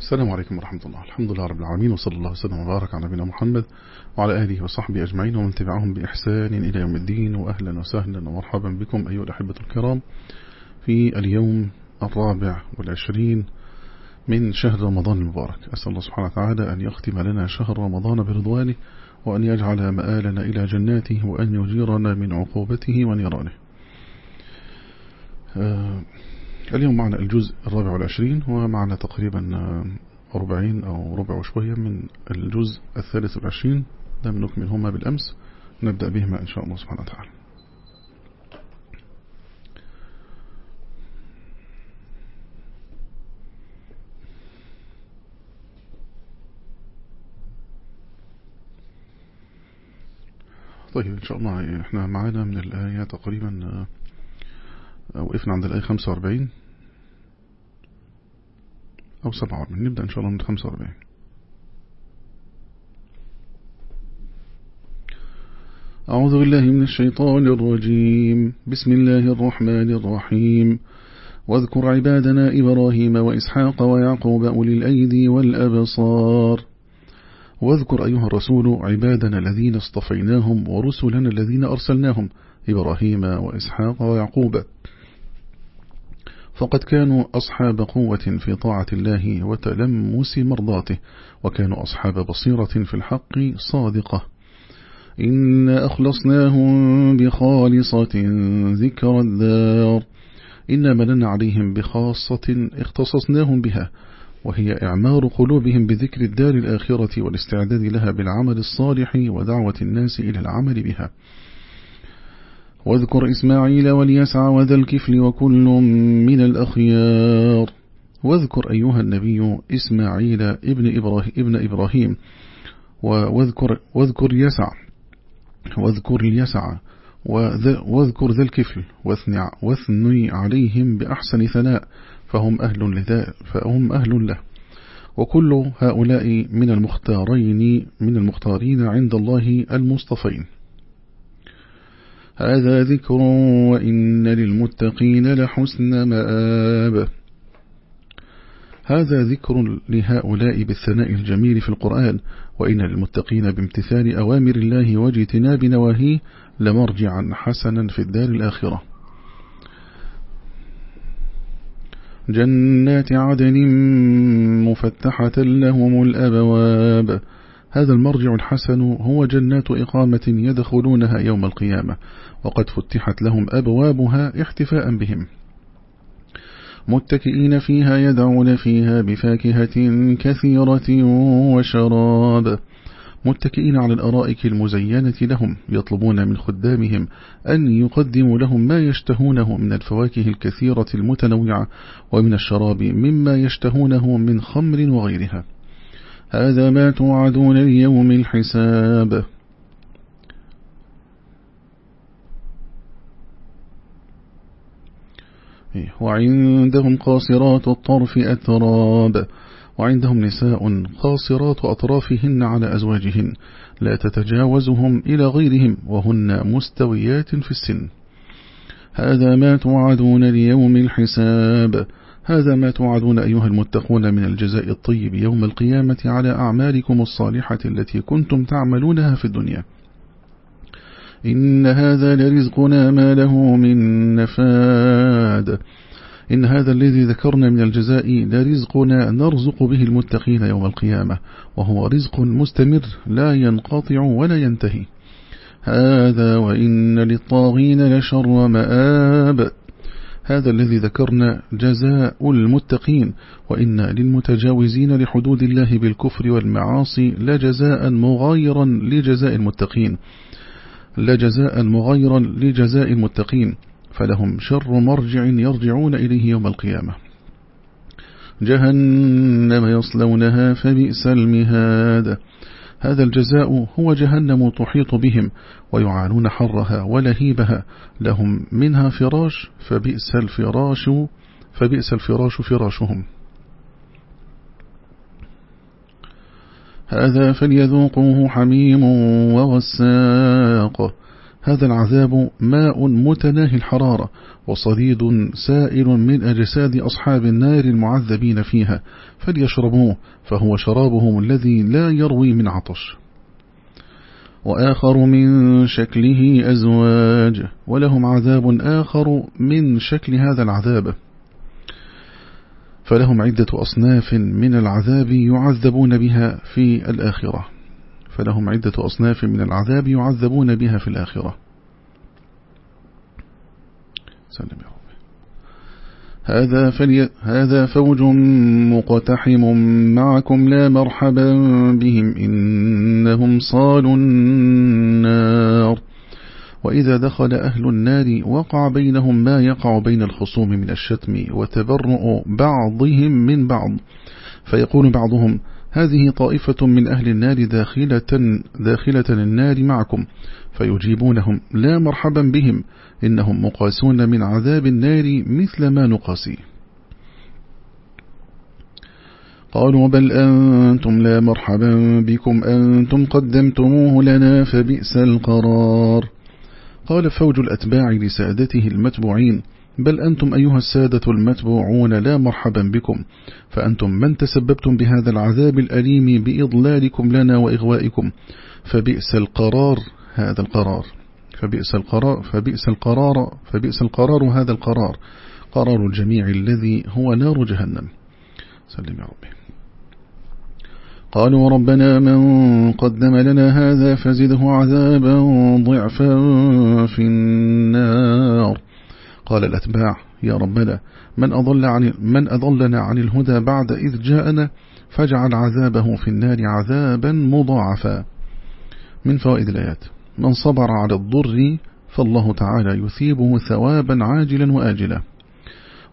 السلام عليكم ورحمة الله. الحمد لله رب العالمين وصلى الله وسلم وبارك على نبينا محمد وعلى آله وصحبه أجمعين ومن تبعهم بإحسان إلى يوم الدين وأهلا وسهلا ومرحبا بكم أيها الأحبة الكرام في اليوم الرابع والعشرين من شهر رمضان المبارك. أسأل الله سبحانه وتعالى أن يختم لنا شهر رمضان برضوانه وأن يجعل مآلنا إلى جناته وأن يجيرنا من عقوبته ونيرانه. آه، اليوم معنا الجزء الرابع والعشرين ومعنا تقريبا أربعين أو ربع وشوية من الجزء الثالث والعشرين. لم نكملهما بالأمس نبدأ بهما إن شاء الله سبحانه وتعالى. طيب إن شاء الله إحنا معانا من الآية تقريبا وقفنا عند الآية 45 أو 47 نبدأ إن شاء الله من 45 أعوذ بالله من الشيطان الرجيم. بسم الله الرحمن الرحيم. واذكر عبادنا إبراهيم وإسحاق ويعقوب أولي الأيدي والأبصار. واذكر أيها الرسول عبادنا الذين اصطفيناهم ورسلنا الذين أرسلناهم إبراهيم وإسحاق ويعقوب. فقد كانوا أصحاب قوة في طاعة الله وتلمس مرضاته وكانوا أصحاب بصيرة في الحق صادقة. إن أخلصناهم بخالصة ذكر الدار. إن مننا عليهم بخاصة اختصصناهم بها وهي إعمار قلوبهم بذكر الدار الآخرة والاستعداد لها بالعمل الصالح ودعوة الناس إلى العمل بها. واذكر إسماعيل واليسع وذا الكفل وكل من الأخيار. واذكر أيها النبي إسماعيل ابن إبراهيم, ابن إبراهيم. واذكر, واذكر يسع. واذكر اليسع واذكر ذا الكفل واثني عليهم بأحسن ثناء فهم أهل, لذا فهم أهل له. وكل هؤلاء من المختارين من المختارين عند الله المصطفين. هذا ذكر وإن للمتقين لحسن مآب. هذا ذكر لهؤلاء بالثناء الجميل في القرآن. وإن للمتقين بامتثال أوامر الله واجتناب نواهيه لمرجعا حسنا في الدار الآخرة. جنات عدن مفتحة لهم الأبواب. هذا المرجع الحسن هو جنات إقامة يدخلونها يوم القيامة وقد فتحت لهم أبوابها احتفاء بهم. متكئين فيها يدعون فيها بفاكهة كثيرة وشراب. متكئين على الأرائك المزينة لهم يطلبون من خدامهم أن يقدموا لهم ما يشتهونه من الفواكه الكثيرة المتنوعة ومن الشراب مما يشتهونه من خمر وغيرها. هذا ما توعدون ليوم الحساب. وعندهم قاصرات الطرف أتراب. وعندهم نساء قاصرات أطرافهن على أزواجهن. لا تتجاوزهم إلى غيرهم وهن مستويات في السن. هذا ما توعدون ليوم الحساب. هذا ما توعدون أيها المتقون من الجزاء الطيب يوم القيامة على أعمالكم الصالحة التي كنتم تعملونها في الدنيا. إن هذا لرزقنا ما له من نفاد. إن هذا الذي ذكرنا من الجزاء لرزقنا نرزق به المتقين يوم القيامة وهو رزق مستمر لا ينقطع ولا ينتهي. هذا وإن للطاغين لشر مآب هذا الذي ذكرنا جزاء المتقين وإن للمتجاوزين لحدود الله بالكفر والمعاصي لجزاء مغايرا لجزاء المتقين. لجزاء مغايرا لجزاء المتقين. فلهم شر مرجع يرجعون إليه يوم القيامة. جهنم يصلونها فبئس المهاد. هذا الجزاء هو جهنم تحيط بهم ويعانون حرها ولهيبها. لهم منها فراش فبئس الفراش فبئس الفراش فراشهم. هذا فليذوقوه حميم وغساق. هذا العذاب ماء متناهي الحرارة وصديد سائل من أجساد أصحاب النار المعذبين فيها. فليشربوه فهو شرابهم الذي لا يروي من عطش. وآخر من شكله أزواج ولهم عذاب آخر من شكل هذا العذاب. فلهم عدة أصناف من العذاب يعذبون بها في الآخرة. فلهم عدة أصناف من العذاب يعذبون بها في الآخرة. سلم يا رب. هذا, فلي هذا فوج مقتحم معكم لا مرحبا بهم. إنهم صالوا النار. وإذا دخل أهل النار وقع بينهم ما يقع بين الخصوم من الشتم وتبرؤ بعضهم من بعض. فيقول بعضهم هذه طائفة من أهل النار داخلة, داخلة النار معكم فيجيبونهم لا مرحبا بهم إنهم مقاسون من عذاب النار مثل ما نقاسي. قالوا بل أنتم لا مرحبا بكم أنتم قدمتموه لنا فبئس القرار. قال فوج الأتباع لسادته المتبوعين بل أنتم أيها السادة المتبوعون لا مرحبا بكم. فأنتم من تسببتم بهذا العذاب الأليم بإضلالكم لنا وإغوائكم. فبئس القرار هذا القرار. فبئس القرار فبئس القرار فبئس القرار هذا القرار. قرار الجميع الذي هو نار جهنم. سلم يا ربي. قالوا ربنا من قدم لنا هذا فزده عذابا ضعفا في النار. قال الأتباع يا ربنا من, أضل عن من أضلنا عن الهدى بعد إذ جاءنا فاجعل عذابه في النار عذابا مضاعفا. من فوائد الآيات من صبر على الضر فالله تعالى يثيبه ثوابا عاجلا وآجلا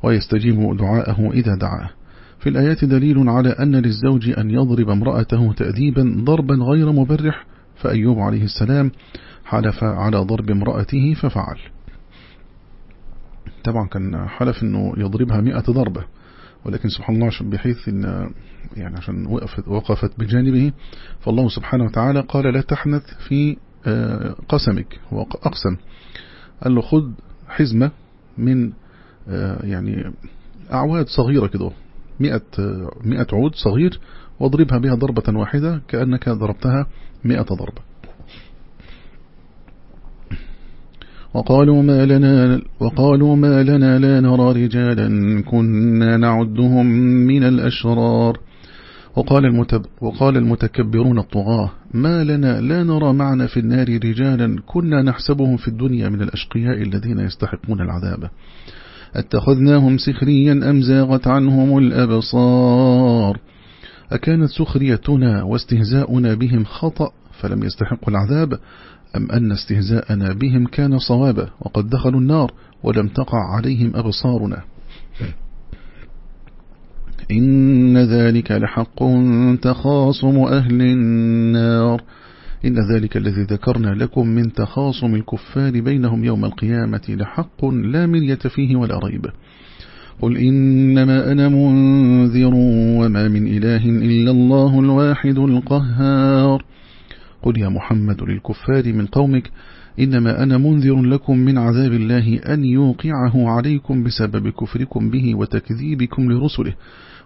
ويستجيب دعاءه إذا دعاه. في الآيات دليل على أن للزوج أن يضرب امرأته تأديبا ضربا غير مبرح فأيوب عليه السلام حلف على ضرب امرأته ففعل. طبعا كان حلف أنه يضربها مئة ضربة ولكن سبحان الله بحيث أن يعني عشان وقفت, وقفت بجانبه فالله سبحانه وتعالى قال لا تحنث في آه، قسمك. وأقسم قال له خذ حزمة من آه، يعني أعواد صغيرة كده مئة, مئة عود صغير واضربها بها ضربة واحدة كأنك ضربتها مئة ضربة. وقالوا ما لنا وقالوا ما لنا لا نرى رجالا كنا نعدهم من الأشرار. وقال, المتب وقال المتكبرون الطغاة ما لنا لا نرى معنا في النار رجالا كنا نحسبهم في الدنيا من الأشقياء الذين يستحقون العذاب. أتخذناهم سخريا أم زاغت عنهم الأبصار؟ أكانت سخريتنا واستهزاؤنا بهم خطأ فلم يستحقوا العذاب؟ أم أن استهزاءنا بهم كان صوابا وقد دخلوا النار ولم تقع عليهم أبصارنا. إن ذلك لحق تخاصم أهل النار. إن ذلك الذي ذكرنا لكم من تخاصم الكفار بينهم يوم القيامة لحق لا مرية فيه ولا ريب. قل إنما أنا منذر وما من إله إلا الله الواحد القهار. قل يا محمد للكفار من قومك إنما أنا منذر لكم من عذاب الله أن يوقعه عليكم بسبب كفركم به وتكذيبكم لرسله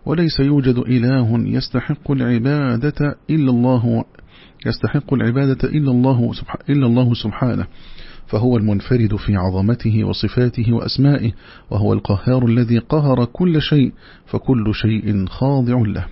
وليس يوجد إله يستحق العبادة إلا الله يستحق العبادة إلا الله, إلا الله سبحانه فهو المنفرد في عظمته وصفاته وأسمائه وهو القهار الذي قهر كل شيء فكل شيء خاضع له.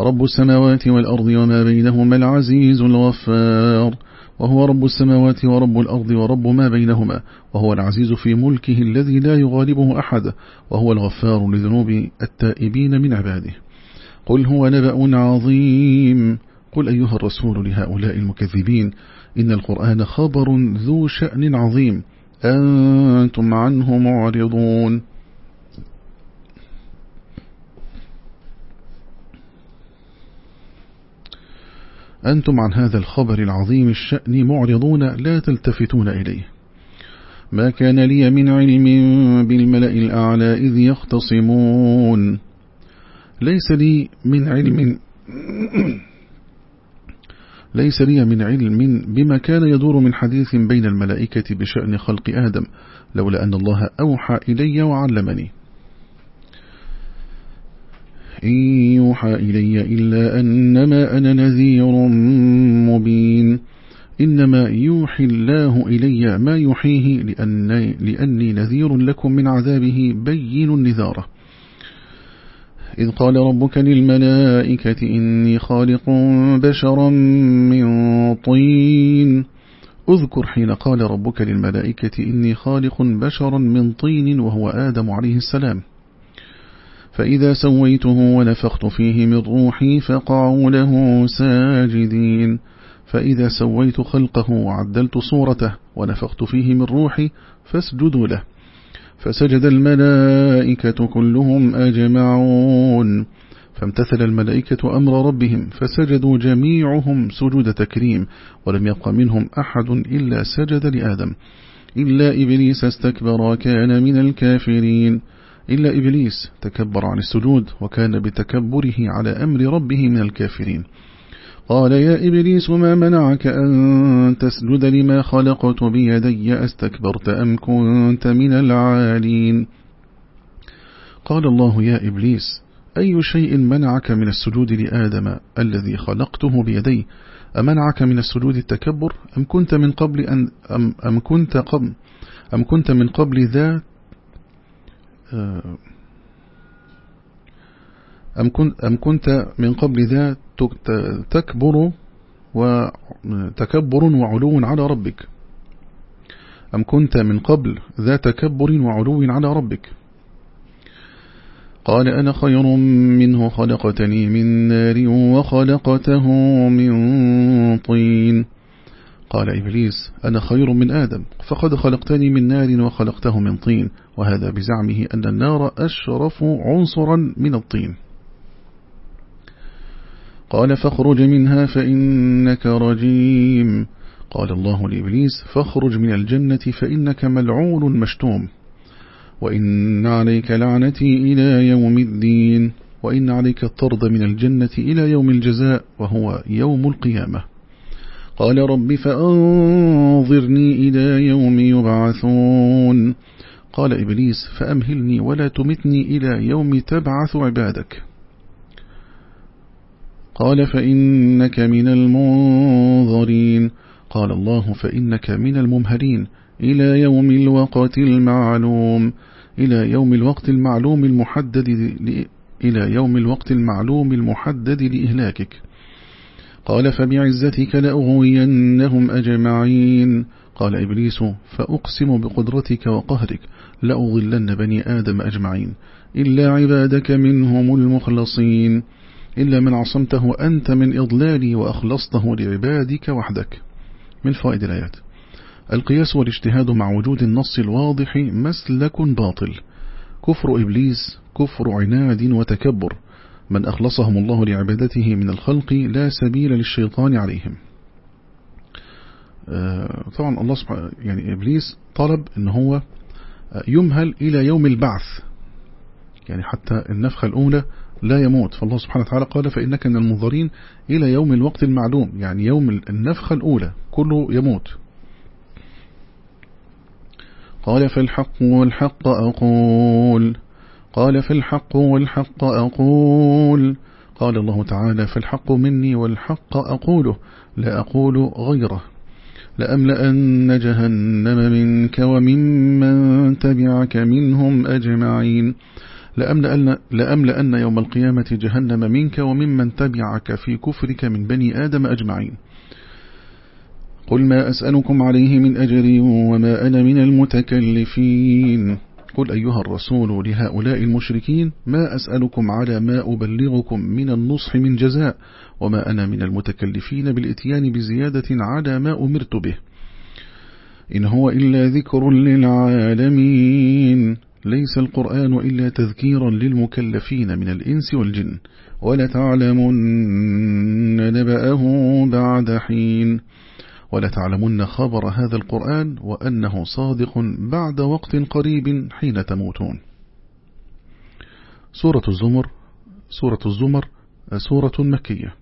رب السماوات والأرض وما بينهما العزيز الغفار. وهو رب السماوات ورب الأرض ورب ما بينهما. وهو العزيز في ملكه الذي لا يغالبه أحد. وهو الغفار لذنوب التائبين من عباده. قل هو نبأ عظيم. قل أيها الرسول لهؤلاء المكذبين. إن القرآن خبر ذو شأن عظيم. أنتم عنه معرضون. أنتم عن هذا الخبر العظيم الشأن معرضون لا تلتفتون إليه. ما كان لي من علم بالملأ الأعلى إذ يختصمون. ليس لي من علم ليس لي من علم بما كان يدور من حديث بين الملائكة بشأن خلق آدم لولا أن الله أوحى إلي وعلمني. إن يوحى إلي إلا أنما أنا نذير مبين. إنما يوحي الله إلي ما يحيه لأني, لأني نذير لكم من عذابه بين النذارة. إذ قال ربك للملائكة إني خالق بشرا من طين. أذكر حين قال ربك للملائكة إني خالق بشرا من طين وهو آدم عليه السلام. فإذا سويته ونفخت فيه من روحي فقعوا له ساجدين. فإذا سويت خلقه وعدلت صورته ونفخت فيه من روحي فاسجدوا له. فسجد الملائكة كلهم أجمعون. فامتثل الملائكة أمر ربهم فسجدوا جميعهم سجود تكريم ولم يبق منهم أحد إلا سجد لآدم. إلا إبليس استكبر كان من الكافرين. إلا إبليس تكبر عن السجود وكان بتكبره على أمر ربه من الكافرين. قال يا إبليس ما منعك أن تسجد لما خلقت بيدي؟ أستكبرت أم كنت من العالين؟ قال الله يا إبليس أي شيء منعك من السجود لآدم الذي خلقته بيدي؟ أمنعك من السجود التكبر أم كنت من قبل أن أم, أم كنت قبل أم كنت من قبل ذا أم كنت, أم كنت من قبل ذا تكبر وتكبر وعلو على ربك. أم كنت من قبل ذا تكبر وعلو على ربك. قال أنا خير منه خلقتني من نار وخلقته من طين. قال إبليس أنا خير من آدم فقد خلقتني من نار وخلقته من طين وهذا بزعمه أن النار أشرف عنصرا من الطين. قال فاخرج منها فإنك رجيم. قال الله لإبليس فاخرج من الجنة فإنك ملعون مشتوم. وإن عليك لعنتي إلى يوم الدين وإن عليك الطرد من الجنة إلى يوم الجزاء وهو يوم القيامة. قال رب فأنظرني إلى يوم يبعثون. قال إبليس فأمهلني ولا تمتني إلى يوم تبعث عبادك. قال فإنك من المنظرين. قال الله فإنك من الممهرين إلى يوم الوقت المعلوم. إلى يوم الوقت المعلوم المحدد إلى يوم الوقت المعلوم المحدد لإهلاكك. قال فبعزتك لأغوينهم أجمعين. قال إبليس فأقسم بقدرتك وقهرك لأضلن بني آدم أجمعين. إلا عبادك منهم المخلصين. إلا من عصمته أنت من إضلالي وأخلصته لعبادك وحدك. من فائد الآيات. القياس والاجتهاد مع وجود النص الواضح مسلك باطل. كفر إبليس كفر عناد وتكبر. من أخلصهم الله لعبادته من الخلق لا سبيل للشيطان عليهم. آه، طبعا الله سبحانه يعني إبليس طلب إن هو يمهل إلى يوم البعث. يعني حتى النفخة الأولى لا يموت. فالله سبحانه وتعالى قال فإنك من المنظرين إلى يوم الوقت المعلوم. يعني يوم النفخة الأولى كله يموت. قال فالحق والحق أقول. قال فالحق والحق أقول. قال الله تعالى فالحق مني والحق أقوله لا أقول غيره. لأملأن جهنم منك وممن تبعك منهم أجمعين. لأملأن, لأملأن يوم القيامة جهنم منك وممن تبعك في كفرك من بني آدم أجمعين. قل ما أسألكم عليه من أجر وما أنا من المتكلفين. قل أيها الرسول لهؤلاء المشركين ما أسألكم على ما أبلغكم من النصح من جزاء وما أنا من المتكلفين بالإتيان بزيادة على ما أمرت به إن هو إلا ذكر للعالمين ليس القرآن إلا تذكيرا للمكلفين من الإنس والجن ولتعلمن نبأه بعد حين ولتعلمن خبر هذا القرآن وأنه صادق بعد وقت قريب حين تموتون. سورة الزمر سورة الزمر سورة مكية.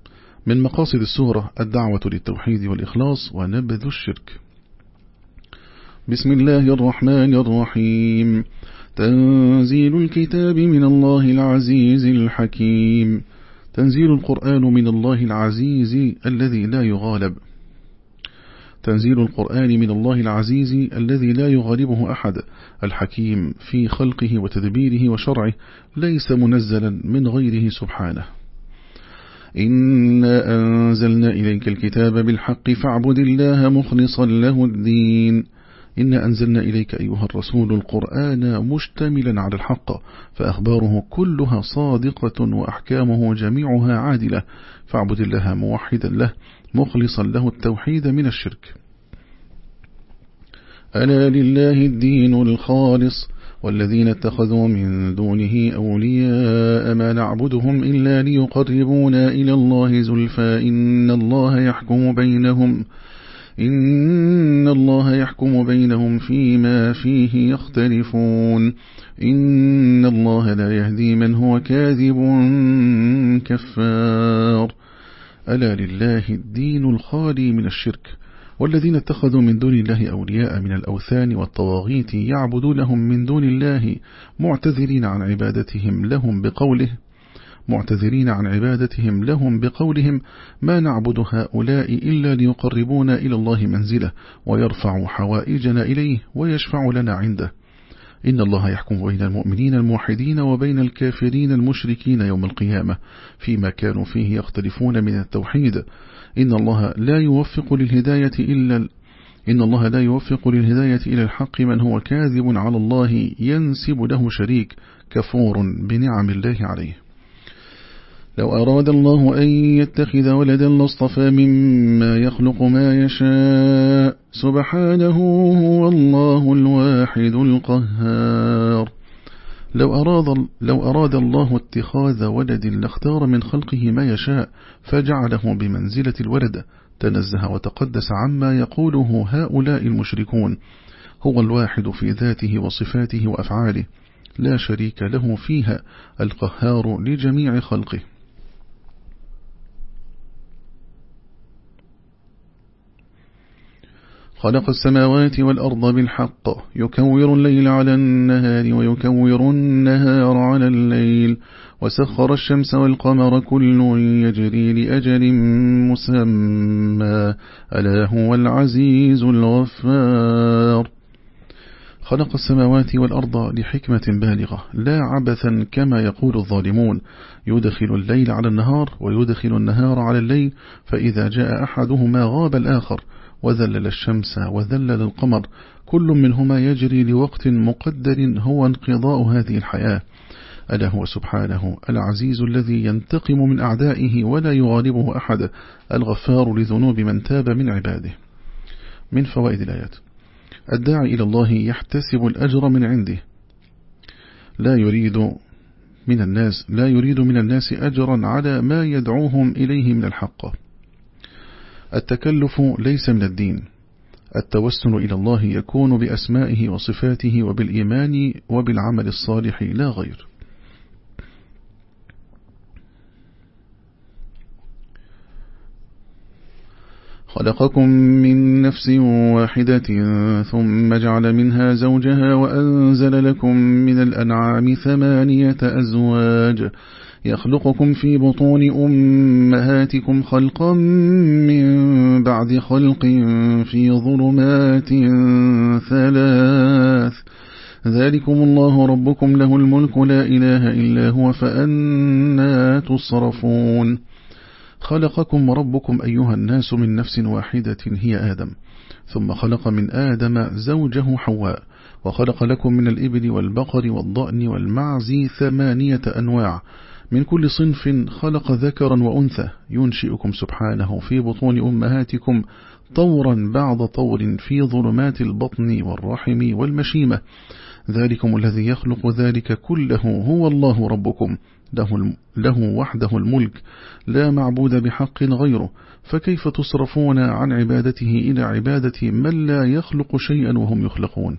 من مقاصد السورة الدعوة للتوحيد والإخلاص ونبذ الشرك. بسم الله الرحمن الرحيم. تنزيل الكتاب من الله العزيز الحكيم. تنزيل القرآن من الله العزيز الذي لا يغالب. تنزيل القرآن من الله العزيز الذي لا يغالبه أحد. الحكيم في خلقه وتدبيره وشرعه ليس منزلا من غيره سبحانه. إنا أنزلنا إليك الكتاب بالحق فاعبد الله مخلصا له الدين. إنا أنزلنا إليك أيها الرسول القرآن مشتملا على الحق فأخباره كلها صادقة وأحكامه جميعها عادلة. فاعبد الله موحدا له مخلصا له التوحيد من الشرك. ألا لله الدين الخالص والذين اتخذوا من دونه أولياء ما نعبدهم إلا ليقربونا إلى الله زلفى إن الله يحكم بينهم إن الله يحكم بينهم فيما فيه يختلفون إن الله لا يهدي من هو كاذب كفار. ألا لله الدين الخالي من الشرك والذين اتخذوا من دون الله أولياء من الأوثان والطواغيت يعبدونهم من دون الله معتذرين عن عبادتهم لهم بقوله معتذرين عن عبادتهم لهم بقولهم ما نعبد هؤلاء إلا ليقربونا إلى الله منزله ويرفع حوائجنا إليه ويشفع لنا عنده. إن الله يحكم بين المؤمنين الموحدين وبين الكافرين المشركين يوم القيامة فيما كانوا فيه يختلفون من التوحيد. إن الله لا يوفق للهداية إلا إن الله لا يوفق للهداية إلى الحق من هو كاذب على الله ينسب له شريك كفور بنعم الله عليه. لو أراد الله أن يتخذ ولدا لاصطفى مما يخلق ما يشاء سبحانه هو الله الواحد القهار. لو أراد, لو أراد الله اتخاذ ولد لاختار من خلقه ما يشاء فجعله بمنزلة الولد. تنزه وتقدس عما يقوله هؤلاء المشركون. هو الواحد في ذاته وصفاته وأفعاله. لا شريك له فيها القهار لجميع خلقه. خلق السماوات والأرض بالحق. يكور الليل على النهار ويكور النهار على الليل. وسخر الشمس والقمر كل يجري لأجل مسمى. ألا هو العزيز الغفار. خلق السماوات والأرض لحكمة بالغة لا عبثا كما يقول الظالمون. يدخل الليل على النهار ويدخل النهار على الليل فإذا جاء أحدهما غاب الآخر. وذلل الشمس وذلل القمر كل منهما يجري لوقت مقدر هو انقضاء هذه الحياة. ألا هو سبحانه العزيز الذي ينتقم من أعدائه ولا يغالبه أحد الغفار لذنوب من تاب من عباده. من فوائد الآيات. الداعي إلى الله يحتسب الأجر من عنده. لا يريد من الناس لا يريد من الناس أجرا على ما يدعوهم إليه من الحق. التكلف ليس من الدين. التوسل إلى الله يكون بأسمائه وصفاته وبالإيمان وبالعمل الصالح لا غير. خلقكم من نفس واحدة ثم جعل منها زوجها وأنزل لكم من الأنعام ثمانية أزواج. يخلقكم في بطون أمهاتكم خلقا من بعد خلق في ظلمات ثلاث. ذلكم الله ربكم له الملك لا إله إلا هو فأنا تصرفون. خلقكم ربكم أيها الناس من نفس واحدة هي آدم ثم خلق من آدم زوجه حواء وخلق لكم من الإبل والبقر والضأن والمعز ثمانية أنواع من كل صنف خلق ذكرا وأنثى ينشئكم سبحانه في بطون أمهاتكم طورا بعد طور في ظلمات البطن والرحم والمشيمة. ذلكم الذي يخلق ذلك كله هو الله ربكم. له, له وحده الملك. لا معبود بحق غيره. فكيف تصرفون عن عبادته إلى عبادة من لا يخلق شيئا وهم يخلقون؟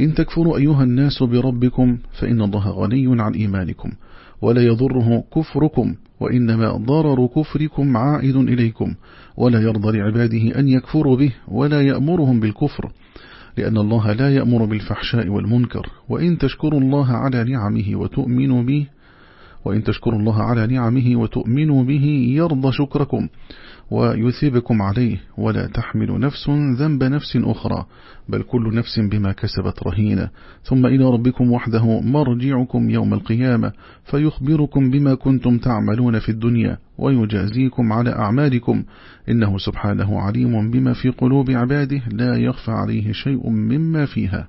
إن تكفروا أيها الناس بربكم فإن الله غني عن إيمانكم ولا يضره كفركم وإنما ضرر كفركم عائد إليكم ولا يرضى لعباده أن يكفروا به ولا يأمرهم بالكفر لأن الله لا يأمر بالفحشاء والمنكر وإن تشكروا الله على نعمه وتؤمنوا به وإن تشكروا الله على نعمه وتؤمنوا به يرضى شكركم ويثيبكم عليه ولا تحمل نفس ذنب نفس أخرى بل كل نفس بما كسبت رهينة. ثم إلى ربكم وحده مرجعكم يوم القيامة فيخبركم بما كنتم تعملون في الدنيا ويجازيكم على أعمالكم. إنه سبحانه عليم بما في قلوب عباده لا يخفى عليه شيء مما فيها.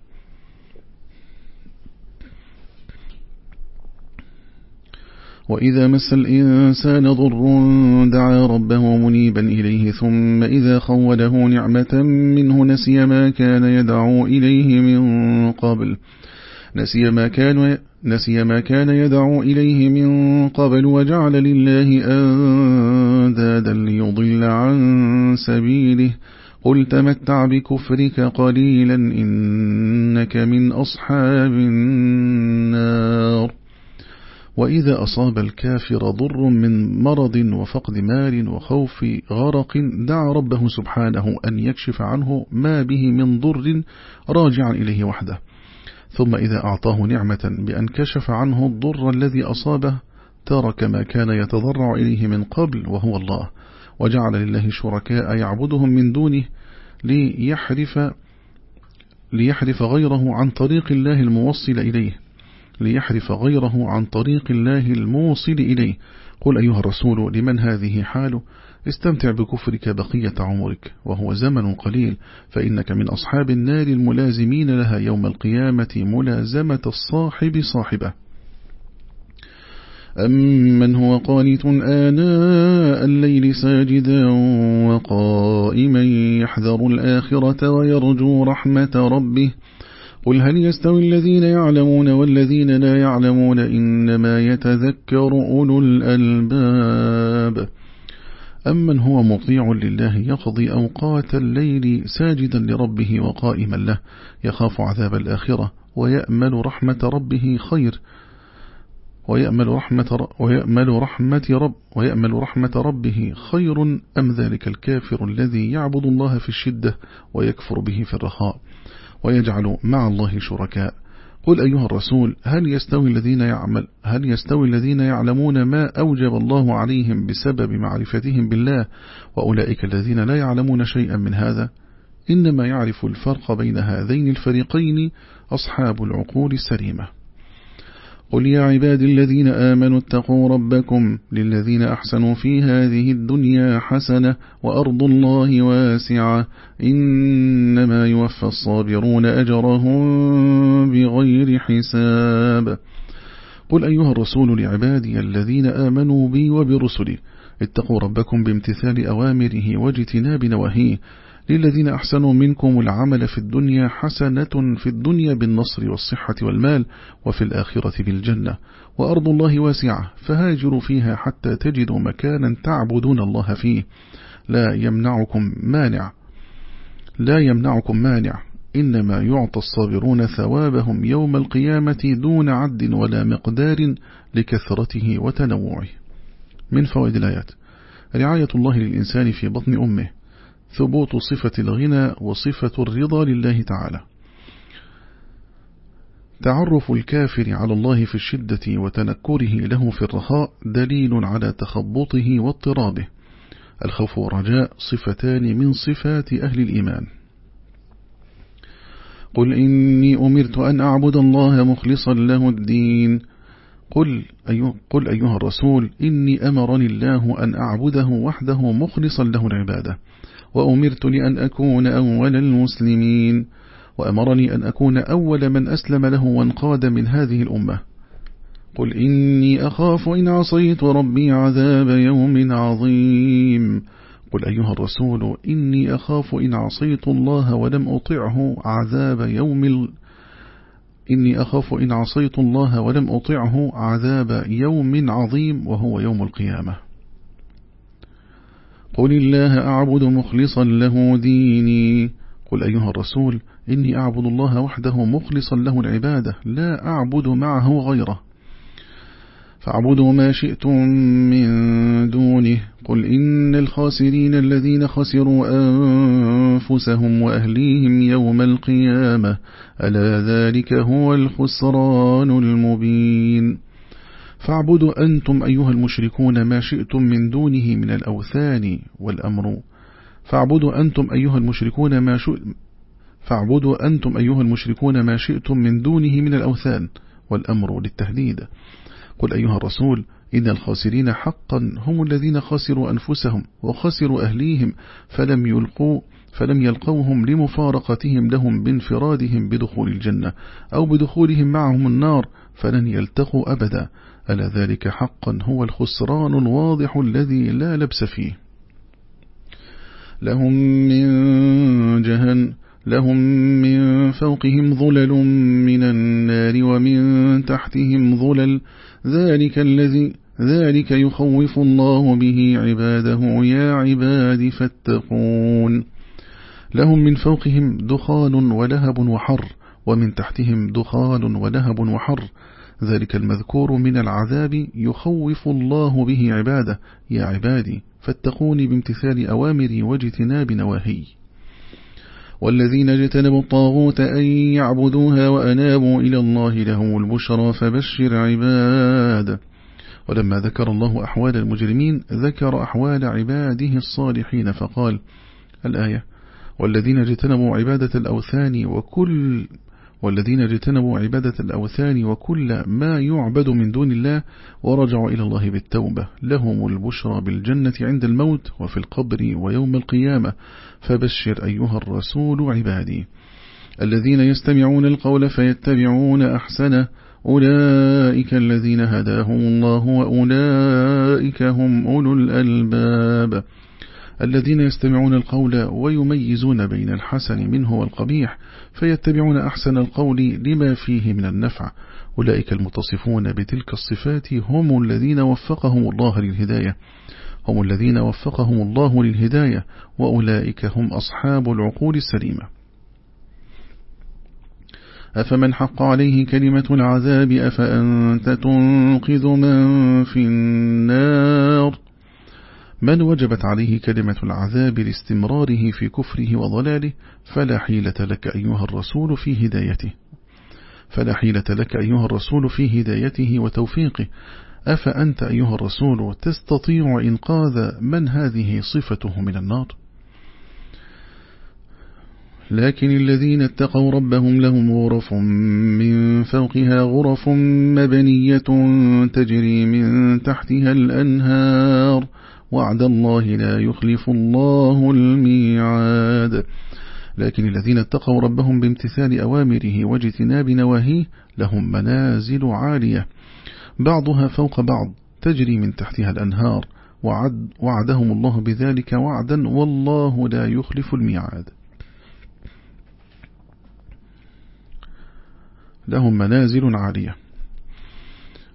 وإذا مس الإنسان ضر دعا ربه منيبا إليه ثم إذا خوله نعمة منه نسي ما كان يدعو إليه من قبل. نسي ما كان نسي ما كان يدعو إليه من قبل وجعل لله أندادا ليضل عن سبيله. قل تمتع بكفرك قليلا إنك من أصحاب النار. وإذا أصاب الكافر ضر من مرض وفقد مال وخوف غرق دعا ربه سبحانه أن يكشف عنه ما به من ضر راجعا إليه وحده. ثم إذا أعطاه نعمة بأن كشف عنه الضر الذي أصابه ترك ما كان يتضرع إليه من قبل وهو الله وجعل لله شركاء يعبدهم من دونه ليحرف ليحرف غيره عن طريق الله الموصل إليه. ليحرف غيره عن طريق الله الموصل إليه. قل أيها الرسول لمن هذه حاله استمتع بكفرك بقية عمرك وهو زمن قليل فإنك من أصحاب النار الملازمين لها يوم القيامة ملازمة الصاحب صاحبه. أمن هو قانت آناء الليل ساجدا وقائما يحذر الآخرة ويرجو رحمة ربه؟ قل هل يستوي الذين يعلمون والذين لا يعلمون إنما يتذكر أولو الألباب أمن هو مطيع لله يقضي أوقات الليل ساجدا لربه وقائما له يخاف عذاب الآخرة ويأمل رحمة ربه خير ويأمل رحمة ويأمل رحمة رب ويأمل رحمة ربه خير أم ذلك الكافر الذي يعبد الله في الشدة ويكفر به في الرخاء ويجعل مع الله شركاء. قل أيها الرسول هل يستوي الذين يعمل هل يستوي الذين يعلمون ما أوجب الله عليهم بسبب معرفتهم بالله وأولئك الذين لا يعلمون شيئا من هذا؟ إنما يعرف الفرق بين هذين الفريقين أصحاب العقول السليمة. قل يا عبادي الذين آمنوا اتقوا ربكم للذين أحسنوا في هذه الدنيا حسنة وأرض الله واسعة إنما يوفى الصابرون أجرهم بغير حساب. قل أيها الرسول لعبادي الذين آمنوا بي وبرسلي اتقوا ربكم بامتثال أوامره واجتناب نواهيه للذين أحسنوا منكم العمل في الدنيا حسنة في الدنيا بالنصر والصحة والمال وفي الآخرة بالجنة وأرض الله واسعة فهاجروا فيها حتى تجدوا مكانا تعبدون الله فيه. لا يمنعكم مانع. لا يمنعكم مانع. إنما يعطى الصابرون ثوابهم يوم القيامة دون عد ولا مقدار لكثرته وتنوعه. من فوائد الآيات. رعاية الله للإنسان في بطن أمه. ثبوت صفة الغنى وصفة الرضا لله تعالى. تعرف الكافر على الله في الشدة وتنكره له في الرخاء دليل على تخبطه واضطرابه الخوف والرجاء صفتان من صفات أهل الإيمان. قل إني أمرت أن أعبد الله مخلصا له الدين. قل, أيها, قل أيها الرسول إني أمرني الله أن أعبده وحده مخلصا له العبادة. وأمرت لأن أكون أول المسلمين وأمرني أن أكون أول من أسلم له وانقاد من هذه الأمة. قل إني أخاف إن عصيت ربي عذاب يوم عظيم. قل أيها الرسول إني أخاف إن عصيت الله ولم أطعه عذاب يوم ال... إني أخاف إن عصيت الله ولم أطعه عذاب يوم عظيم وهو يوم القيامة. قل الله أعبد مخلصا له ديني. قل أيها الرسول إني أعبد الله وحده مخلصا له العبادة لا أعبد معه غيره. فاعبدوا ما شئتم من دونه. قل إن الخاسرين الذين خسروا أنفسهم وأهليهم يوم القيامة. ألا ذلك هو الخسران المبين. فاعبدوا أنتم أيها المشركون ما شئتم من دونه من الأوثان والأمر. فاعبدوا أنتم أيها المشركون ما شئتم فاعبدوا أنتم أيها المشركون ما شئتم من دونه من الأوثان والأمر للتهديد. قل أيها الرسول إن الخاسرين حقا هم الذين خسروا أنفسهم وخسروا أهليهم فلم يلقوا فلم يلقوهم لمفارقتهم لهم بانفرادهم بدخول الجنة أو بدخولهم معهم النار فلن يلتقوا أبدا. ألا ذلك حقا هو الخسران الواضح الذي لا لبس فيه. لهم من جهن لهم من فوقهم ظلل من النار ومن تحتهم ظلل. ذلك الذي ذلك يخوف الله به عباده. يا عباد فاتقون. لهم من فوقهم دخان ولهب وحر ومن تحتهم دخان ولهب وحر. ذلك المذكور من العذاب يخوف الله به عباده. يا عبادي فاتقوني بامتثال أوامري واجتناب نواهي. والذين اجتنبوا الطاغوت أن يعبدوها وأنابوا إلى الله لهم البشرى فبشر عباد ولما ذكر الله أحوال المجرمين ذكر أحوال عباده الصالحين فقال الآية والذين اجتنبوا عبادة الأوثان وكل والذين اجتنبوا عبادة الأوثان وكل ما يعبد من دون الله ورجعوا إلى الله بالتوبة. لهم البشرى بالجنة عند الموت وفي القبر ويوم القيامة. فبشر أيها الرسول عبادي. الذين يستمعون القول فيتبعون أحسنه. أولئك الذين هداهم الله وأولئك هم أولو الألباب. الذين يستمعون القول ويميزون بين الحسن منه والقبيح فيتبعون أحسن القول لما فيه من النفع. أولئك المتصفون بتلك الصفات هم الذين وفقهم الله للهداية. هم الذين وفقهم الله للهداية وأولئك هم أصحاب العقول السليمة. أفمن حق عليه كلمة العذاب أفأنت تنقذ من في النار؟ من وجبت عليه كلمة العذاب لاستمراره في كفره وضلاله فلا حيلة لك أيها الرسول في هدايته. فلا حيلة لك أيها الرسول في هدايته وتوفيقه. أفأنت أيها الرسول تستطيع إنقاذ من هذه صفته من النار؟ لكن الذين اتقوا ربهم لهم غرف من فوقها غرف مبنية تجري من تحتها الأنهار. وعد الله لا يخلف الله الميعاد. لكن الذين اتقوا ربهم بامتثال أوامره واجتناب نواهيه لهم منازل عالية بعضها فوق بعض تجري من تحتها الأنهار وعد وعدهم الله بذلك وعدا والله لا يخلف الميعاد. لهم منازل عالية.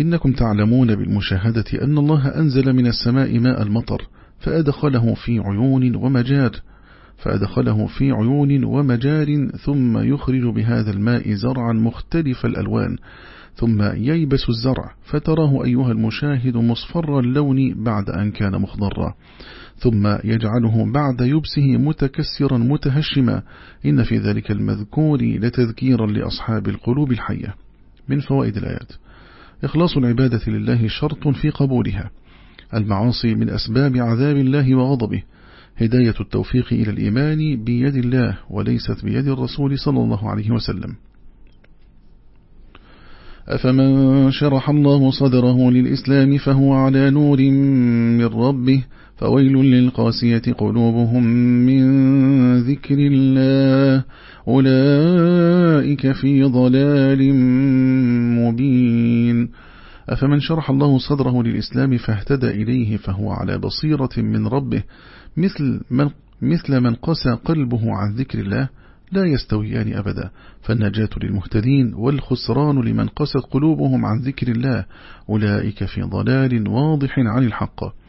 إنكم تعلمون بالمشاهدة أن الله أنزل من السماء ماء المطر فأدخله في عيون ومجار فأدخله في عيون ومجار ثم يخرج بهذا الماء زرعا مختلف الألوان ثم ييبس الزرع فتراه أيها المشاهد مصفر اللون بعد أن كان مخضرا ثم يجعله بعد يبسه متكسرا متهشما إن في ذلك المذكور لتذكيرا لأصحاب القلوب الحية. من فوائد الآيات. إخلاص العبادة لله شرط في قبولها. المعاصي من أسباب عذاب الله وغضبه. هداية التوفيق إلى الإيمان بيد الله وليست بيد الرسول صلى الله عليه وسلم. أفمن شرح الله صدره للإسلام فهو على نور من ربه فويل للقاسية قلوبهم من ذكر الله. أولئك في ضلال مبين. أفمن شرح الله صدره للإسلام فاهتدى إليه فهو على بصيرة من ربه. مثل من, مثل من قسى قلبه عن ذكر الله لا يستويان أبدا. فالنجاة للمهتدين والخسران لمن قست قلوبهم عن ذكر الله. أولئك في ضلال واضح عن الحق.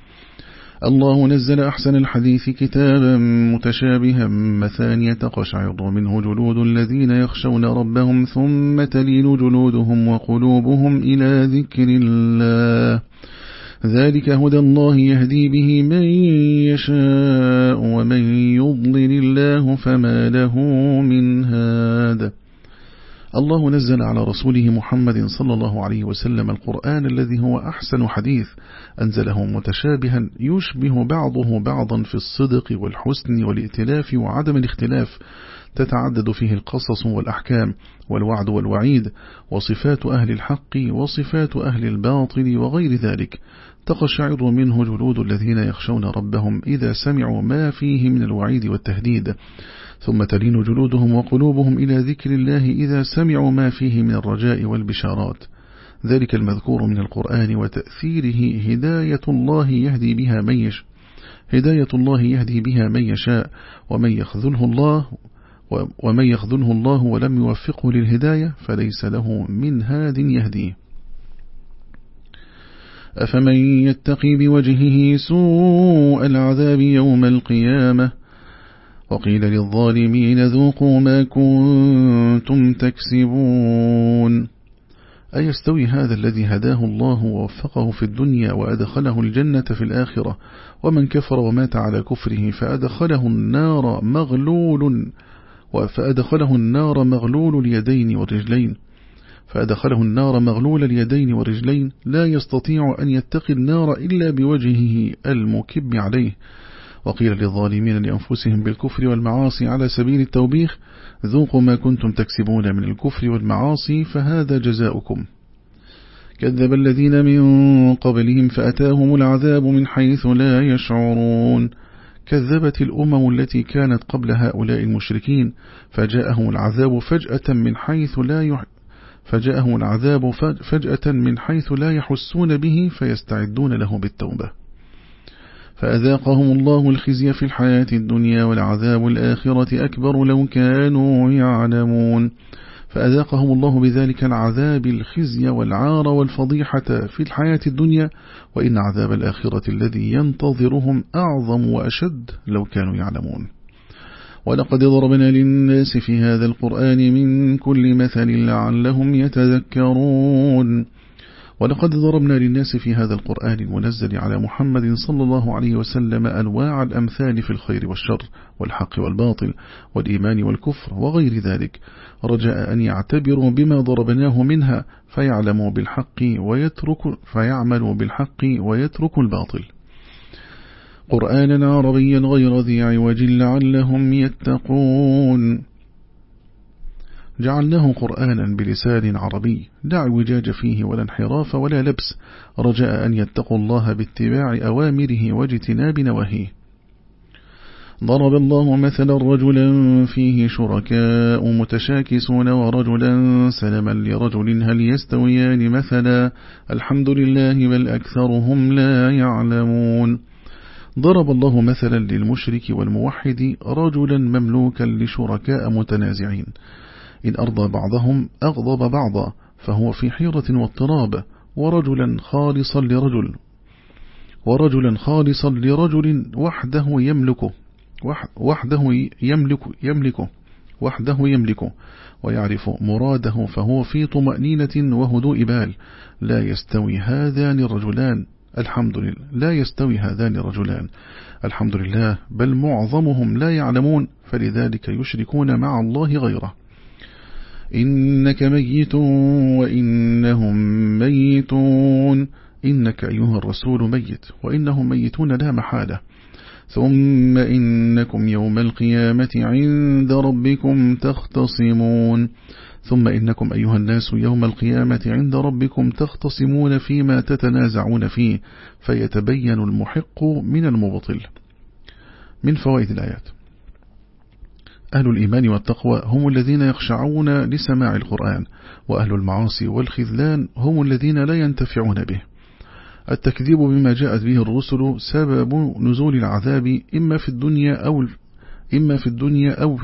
الله نزل أحسن الحديث كتابا متشابها مثانية قشعر منه جلود الذين يخشون ربهم ثم تلين جلودهم وقلوبهم إلى ذكر الله. ذلك هدى الله يهدي به من يشاء ومن يضلل الله فما له من هاد. الله نزل على رسوله محمد صلى الله عليه وسلم القرآن الذي هو أحسن حديث أنزله متشابها يشبه بعضه بعضا في الصدق والحسن والائتلاف وعدم الاختلاف. تتعدد فيه القصص والأحكام والوعد والوعيد وصفات أهل الحق وصفات أهل الباطل وغير ذلك. تقشعر منه جلود الذين يخشون ربهم إذا سمعوا ما فيه من الوعيد والتهديد. ثم تلين جلودهم وقلوبهم إلى ذكر الله إذا سمعوا ما فيه من الرجاء والبشارات. ذلك المذكور من القرآن وتأثيره هداية الله يهدي بها من يشاء. هداية الله يهدي بها من يشاء. ومن يخذله الله ومن يخذله الله ولم يوفقه للهداية فليس له من هاد يهديه أفمن يتقي بوجهه سوء العذاب يوم القيامة؟ وقيل للظالمين ذوقوا ما كنتم تكسبون. أيستوي هذا الذي هداه الله ووفقه في الدنيا وأدخله الجنة في الآخرة؟ ومن كفر ومات على كفره فأدخله النار مغلول فأدخله النار مغلول اليدين والرجلين. فأدخله النار مغلول اليدين والرجلين. لا يستطيع أن يتقي النار إلا بوجهه المكب عليه. وقيل للظالمين لأنفسهم بالكفر والمعاصي على سبيل التوبيخ ذوقوا ما كنتم تكسبون من الكفر والمعاصي فهذا جزاؤكم. كذب الذين من قبلهم فأتاهم العذاب من حيث لا يشعرون. كذبت الأمم التي كانت قبل هؤلاء المشركين فجاءهم العذاب فجأة من حيث لا يح... فجاءهم العذاب فجأة من حيث لا يحسون به فيستعدون له بالتوبة. فأذاقهم الله الخزي في الحياة الدنيا والعذاب الآخرة أكبر لو كانوا يعلمون. فأذاقهم الله بذلك العذاب الخزي والعار والفضيحة في الحياة الدنيا وإن عذاب الآخرة الذي ينتظرهم أعظم وأشد لو كانوا يعلمون. ولقد ضربنا للناس في هذا القرآن من كل مثل لعلهم يتذكرون. ولقد ضربنا للناس في هذا القرآن المنزل على محمد صلى الله عليه وسلم أنواع الأمثال في الخير والشر والحق والباطل والإيمان والكفر وغير ذلك. رجاء أن يعتبروا بما ضربناه منها فيعلموا بالحق ويترك فيعملوا بالحق ويتركوا الباطل. قرآنا عربيا غير ذي عوج لعلهم يتقون. جعلناه قرآنا بلسان عربي لا اعوجاج فيه ولا انحراف ولا لبس. رجاء أن يتقوا الله باتباع أوامره واجتناب نواهيه. ضرب الله مثلا رجلا فيه شركاء متشاكسون ورجلا سلما لرجل هل يستويان مثلا؟ الحمد لله بل أكثرهم لا يعلمون. ضرب الله مثلا للمشرك والموحد رجلا مملوكا لشركاء متنازعين. إن أرضى بعضهم أغضب بعضا فهو في حيرة واضطراب ورجلا خالصا لرجل ورجلا خالصا لرجل وحده يملكه وحده يملك يملكه وحده يملكه ويعرف مراده فهو في طمأنينة وهدوء بال لا يستوي هذان الرجلان الحمد لله لا يستوي هذان الرجلان. الحمد لله بل معظمهم لا يعلمون فلذلك يشركون مع الله غيره. إنك ميت وإنهم ميتون. إنك أيها الرسول ميت وإنهم ميتون لا محالة. ثم إنكم يوم القيامة عند ربكم تختصمون. ثم إنكم أيها الناس يوم القيامة عند ربكم تختصمون فيما تتنازعون فيه فيتبين المحق من المبطل. من فوائد الآيات. أهل الإيمان والتقوى هم الذين يخشعون لسماع القرآن وأهل المعاصي والخذلان هم الذين لا ينتفعون به. التكذيب بما جاءت به الرسل سبب نزول العذاب إما في الدنيا أو إما في الدنيا أو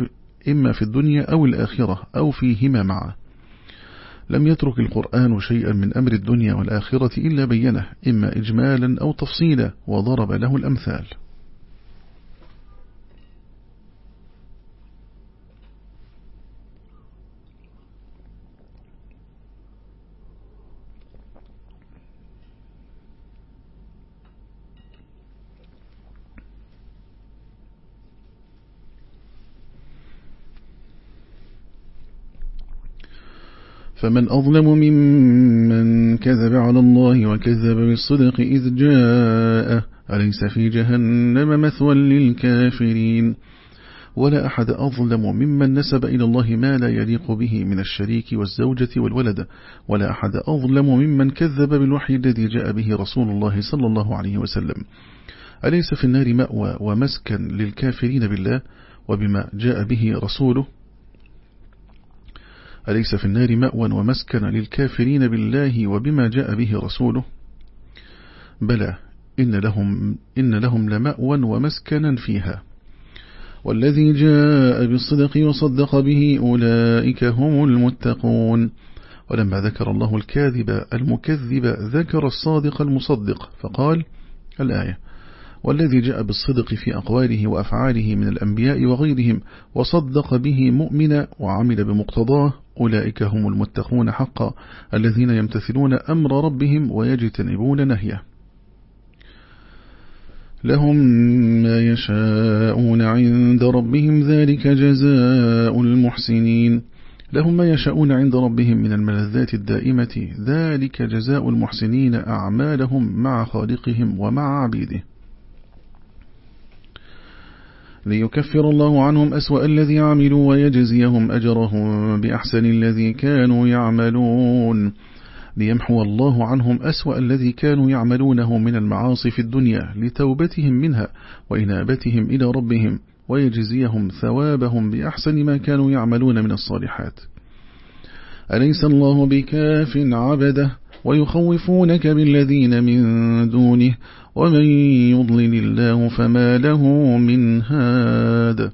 إما في الدنيا أو الآخرة أو فيهما معا. لم يترك القرآن شيئا من أمر الدنيا والآخرة إلا بينه إما إجمالا أو تفصيلا وضرب له الأمثال. فمن أظلم ممن كذب على الله وكذب بالصدق إذ جاء أليس في جهنم مثوى للكافرين؟ ولا أحد أظلم ممن نسب إلى الله ما لا يليق به من الشريك والزوجة والولد. ولا أحد أظلم ممن كذب بالوحي الذي جاء به رسول الله صلى الله عليه وسلم. أليس في النار مأوى ومسكن للكافرين بالله وبما جاء به رسوله؟ أليس في النار مأوى ومسكن للكافرين بالله وبما جاء به رسوله؟ بلى إن لهم, إن لهم لمأوى ومسكنا فيها. والذي جاء بالصدق وصدق به أولئك هم المتقون. ولما ذكر الله الكاذب المكذب ذكر الصادق المصدق فقال الآية والذي جاء بالصدق في أقواله وأفعاله من الأنبياء وغيرهم وصدق به مؤمنا وعمل بمقتضاه أولئك هم المتقون حقا الذين يمتثلون أمر ربهم ويجتنبون نهيه. لهم ما يشاءون عند ربهم ذلك جزاء المحسنين. لهم ما يشاءون عند ربهم من الملذات الدائمة ذلك جزاء المحسنين أعمالهم مع خالقهم ومع عبيده. ليكفر الله عنهم أسوأ الذي عملوا ويجزيهم أجرهم بأحسن الذي كانوا يعملون. ليمحو الله عنهم أسوأ الذي كانوا يعملونه من المعاصي في الدنيا لتوبتهم منها وإنابتهم إلى ربهم ويجزيهم ثوابهم بأحسن ما كانوا يعملون من الصالحات. أليس الله بكاف عبده؟ ويخوفونك بالذين من دونه ومن يضلل الله فما له من هاد.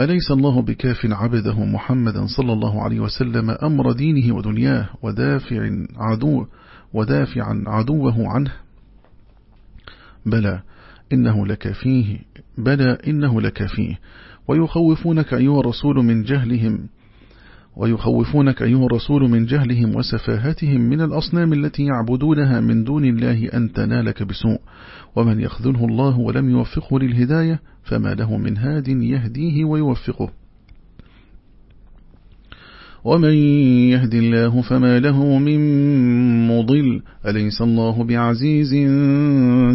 أليس الله بكاف عبده محمدا صلى الله عليه وسلم أمر دينه ودنياه ودافع عدو ودافعا عدوه عنه؟ بلى إنه لكفيه بلى إنه لكفيه ويخوفونك أيها الرسول من جهلهم ويخوفونك أيها الرسول من جهلهم وسفاهتهم من الأصنام التي يعبدونها من دون الله أن تنالك بسوء. ومن يخذله الله ولم يوفقه للهداية فما له من هاد يهديه ويوفقه. ومن يهد الله فما له من مضل. أليس الله بعزيز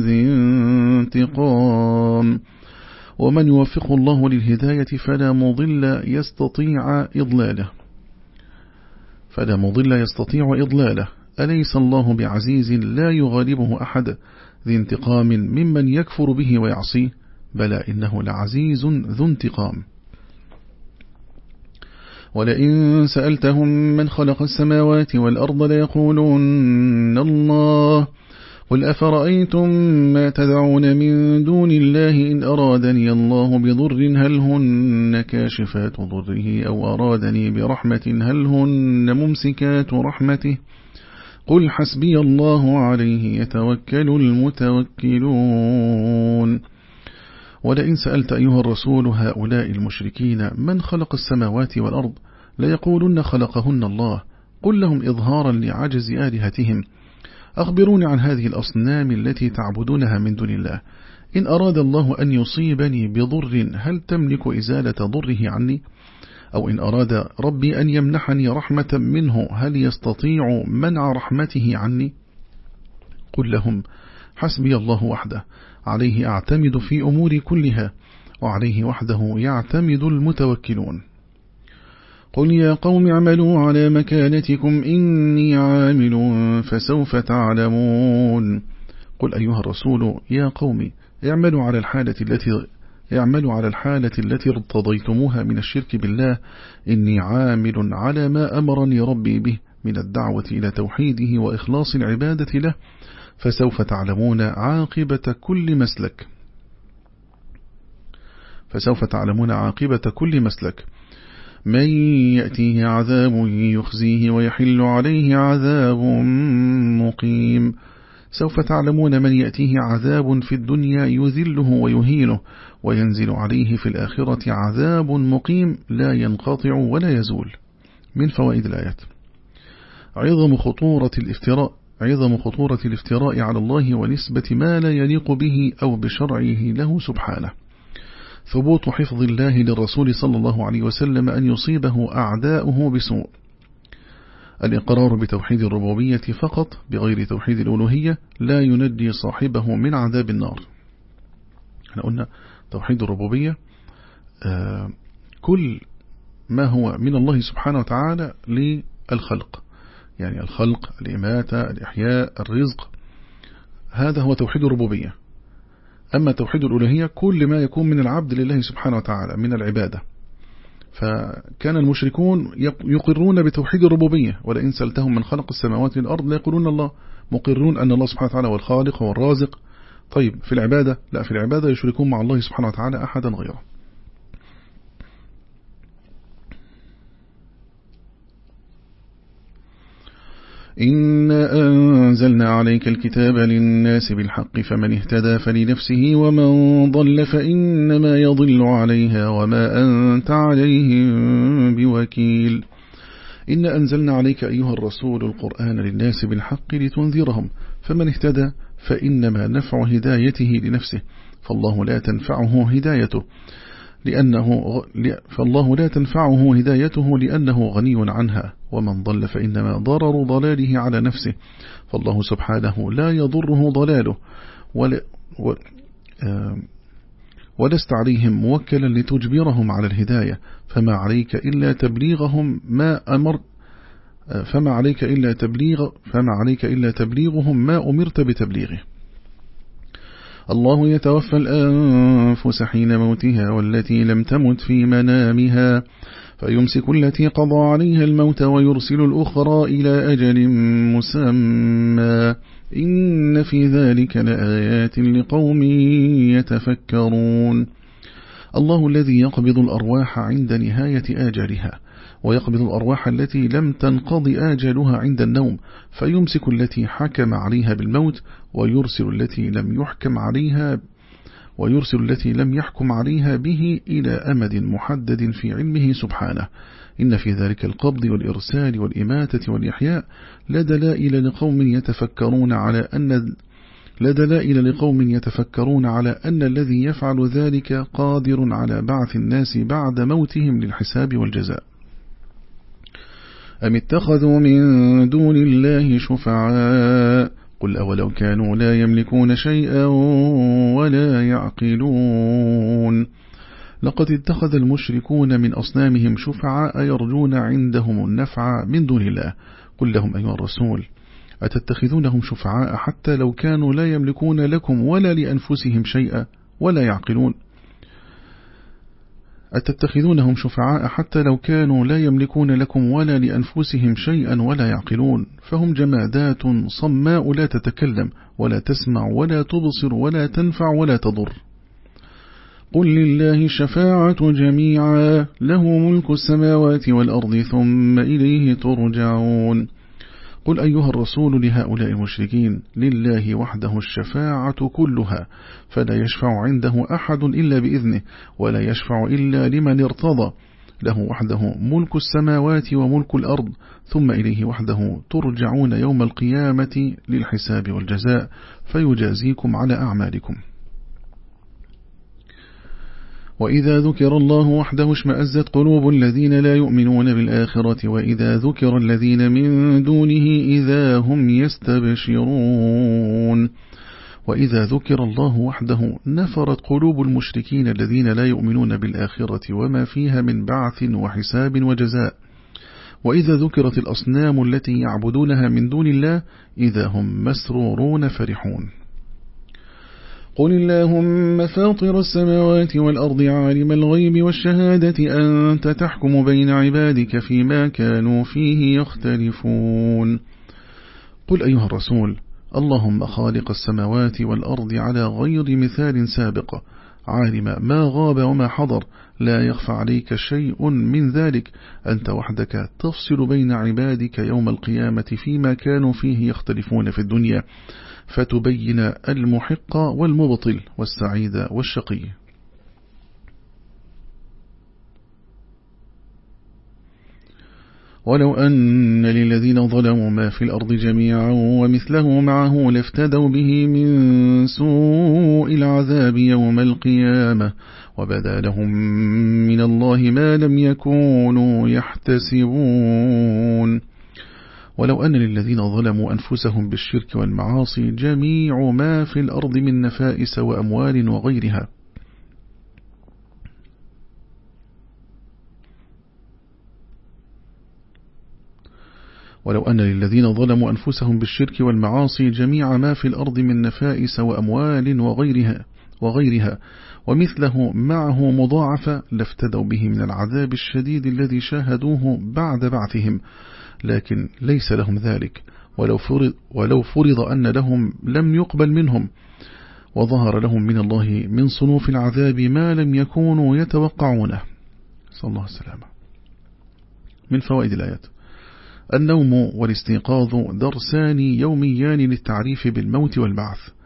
ذي انتقام؟ ومن يوفق الله للهداية فلا مضل يستطيع إضلاله. فلا مضل يستطيع إضلاله. أليس الله بعزيز لا يغالبه أحد ذي انتقام ممن يكفر به ويعصيه؟ بلى إنه لعزيز ذو انتقام. ولئن سألتهم من خلق السماوات والأرض ليقولون الله قل أفرأيتم ما تدعون من دون الله إن أرادني الله بضر هل هن كاشفات ضره أو أرادني برحمة هل هن ممسكات رحمته قل حسبي الله عليه يتوكل المتوكلون ولئن سألت أيها الرسول هؤلاء المشركين من خلق السماوات والأرض ليقولن خلقهن الله قل لهم إظهارا لعجز آلهتهم أخبروني عن هذه الأصنام التي تعبدونها من دون الله. إن أراد الله أن يصيبني بضر هل تملك إزالة ضره عني؟ أو إن أراد ربي أن يمنحني رحمة منه هل يستطيع منع رحمته عني؟ قل لهم حسبي الله وحده. عليه أعتمد في أموري كلها وعليه وحده يعتمد المتوكلون. قل يا قوم اعملوا على مكانتكم إني عامل فسوف تعلمون قل أيها الرسول يا قوم اعملوا على الحالة التي اعملوا على الحالة التي ارتضيتموها من الشرك بالله إني عامل على ما أمرني ربي به من الدعوة إلى توحيده وإخلاص العبادة له فسوف تعلمون عاقبة كل مسلك فسوف تعلمون عاقبة كل مسلك من يأتيه عذاب يخزيه ويحل عليه عذاب مقيم. سوف تعلمون من يأتيه عذاب في الدنيا يذله ويهينه وينزل عليه في الآخرة عذاب مقيم لا ينقطع ولا يزول. من فوائد الآيات. عظم خطورة الافتراء عظم خطورة الافتراء على الله ونسبة ما لا يليق به أو بشرعه له سبحانه. ثبوت حفظ الله للرسول صلى الله عليه وسلم أن يصيبه أعداؤه بسوء. الإقرار بتوحيد الربوبية فقط بغير توحيد الألوهية لا يندي صاحبه من عذاب النار. إحنا قلنا توحيد الربوبية آه، كل ما هو من الله سبحانه وتعالى للخلق. يعني الخلق الإماتة الإحياء الرزق هذا هو توحيد الربوبية. أما توحيد الألوهية كل ما يكون من العبد لله سبحانه وتعالى من العبادة. فكان المشركون يقرون بتوحيد الربوبية ولئن سألتهم من خلق السماوات والأرض لا يقولون الله مقرون أن الله سبحانه وتعالى هو الخالق والرازق طيب في العبادة؟ لا في العبادة يشركون مع الله سبحانه وتعالى أحدا غيره. إنا أنزلنا عليك الكتاب للناس بالحق فمن اهتدى فلنفسه ومن ضل فإنما يضل عليها وما أنت عليهم بوكيل. إن أنزلنا عليك أيها الرسول القرآن للناس بالحق لتنذرهم. فمن اهتدى فإنما نفع هدايته لنفسه. فالله لا تنفعه هدايته لأنه فالله لا تنفعه هدايته لأنه غني عنها. ومن ضل فإنما ضرر ضلاله على نفسه. فالله سبحانه لا يضره ضلاله. ولا و ولست عليهم موكلا لتجبرهم على الهداية. فما عليك إلا تبليغهم ما أمر فما عليك إلا تبليغ فما عليك إلا تبليغهم ما أمرت بتبليغه. الله يتوفى الأنفس حين موتها والتي لم تمت في منامها. فيمسك التي قضى عليها الموت ويرسل الأخرى إلى أجل مسمى. إن في ذلك لآيات لقوم يتفكرون. الله الذي يقبض الأرواح عند نهاية آجالها ويقبض الأرواح التي لم تنقض آجالها عند النوم فيمسك التي حكم عليها بالموت ويرسل التي لم يحكم عليها ويرسل التي لم يحكم عليها به إلى أمد محدد في علمه سبحانه. إن في ذلك القبض والإرسال والإماتة والإحياء لدلائل لقوم يتفكرون على أن لدلائل لقوم يتفكرون على أن الذي يفعل ذلك قادر على بعث الناس بعد موتهم للحساب والجزاء. أم اتخذوا من دون الله شفعاء قل أولو كانوا لا يملكون شيئا ولا يعقلون. لقد اتخذ المشركون من أصنامهم شفعاء يرجون عندهم النفع من دون الله. قل لهم أيها الرسول أتتخذونهم شفعاء حتى لو كانوا لا يملكون لكم ولا لأنفسهم شيئا ولا يعقلون؟ أتتخذونهم شفعاء حتى لو كانوا لا يملكون لكم ولا لأنفسهم شيئا ولا يعقلون؟ فهم جمادات صماء لا تتكلم ولا تسمع ولا تبصر ولا تنفع ولا تضر. قل لله الشفاعة جميعا له ملك السماوات والأرض ثم إليه ترجعون. قل أيها الرسول لهؤلاء المشركين لله وحده الشفاعة كلها فلا يشفع عنده أحد إلا بإذنه ولا يشفع إلا لمن ارتضى. له وحده ملك السماوات وملك الأرض ثم إليه وحده ترجعون يوم القيامة للحساب والجزاء فيجازيكم على أعمالكم. وإذا ذكر الله وحده اشمأزت قلوب الذين لا يؤمنون بالآخرة وإذا ذكر الذين من دونه إذا هم يستبشرون. وإذا ذكر الله وحده نفرت قلوب المشركين الذين لا يؤمنون بالآخرة وما فيها من بعث وحساب وجزاء. وإذا ذكرت الأصنام التي يعبدونها من دون الله إذا هم مسرورون فرحون. قل اللهم فاطر السماوات والأرض عالم الغيب والشهادة أنت تحكم بين عبادك فيما كانوا فيه يختلفون قل أيها الرسول اللهم خالق السماوات والأرض على غير مثال سابق. عالم ما غاب وما حضر لا يخفى عليك شيء من ذلك. أنت وحدك تفصل بين عبادك يوم القيامة فيما كانوا فيه يختلفون في الدنيا. فتبين المحق والمبطل والسعيد والشقي. ولو أن للذين ظلموا ما في الأرض جميعا ومثله معه لافتدوا به من سوء العذاب يوم القيامة وبدا لهم من الله ما لم يكونوا يحتسبون. ولو أن للذين ظلموا أنفسهم بالشرك والمعاصي جميع ما في الأرض من نفائس وأموال وغيرها. ولو أن للذين ظلموا أنفسهم بالشرك والمعاصي جميع ما في الأرض من نفائس وأموال وغيرها وغيرها. ومثله معه مضاعفة لافتدوا به من العذاب الشديد الذي شاهدوه بعد بعثهم. لكن ليس لهم ذلك. ولو فرض, ولو فرض أن لهم لم يقبل منهم. وظهر لهم من الله من صنوف العذاب ما لم يكونوا يتوقعونه. صلى الله السلامة من فوائد الآيات. النوم والاستيقاظ درسان يوميان للتعريف بالموت والبعث.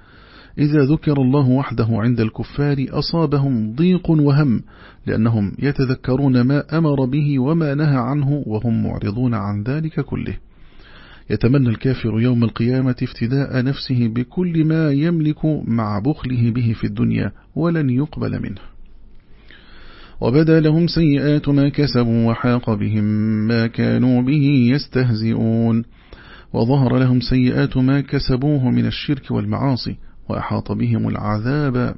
إذا ذكر الله وحده عند الكفار أصابهم ضيق وهم لأنهم يتذكرون ما أمر به وما نهى عنه وهم معرضون عن ذلك كله. يتمنى الكافر يوم القيامة افتداء نفسه بكل ما يملك مع بخله به في الدنيا ولن يقبل منه. وبدا لهم سيئات ما كسبوا وحاق بهم ما كانوا به يستهزئون. وظهر لهم سيئات ما كسبوه من الشرك والمعاصي وأحاط بهم العذاب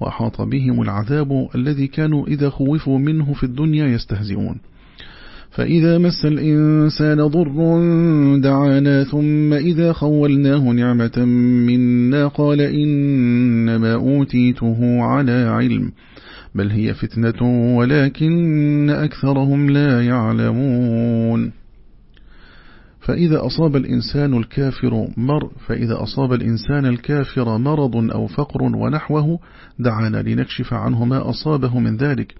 وأحاط بهم العذاب الذي كانوا إذا خوفوا منه في الدنيا يستهزئون. فإذا مس الإنسان ضر دعانا ثم إذا خولناه نعمة منا قال إنما أوتيته على علم بل هي فتنة ولكن أكثرهم لا يعلمون. فإذا أصاب الإنسان الكافر مر فإذا أصاب الإنسان الكافر مرض أو فقر ونحوه دعانا لنكشف عنه ما أصابه من ذلك.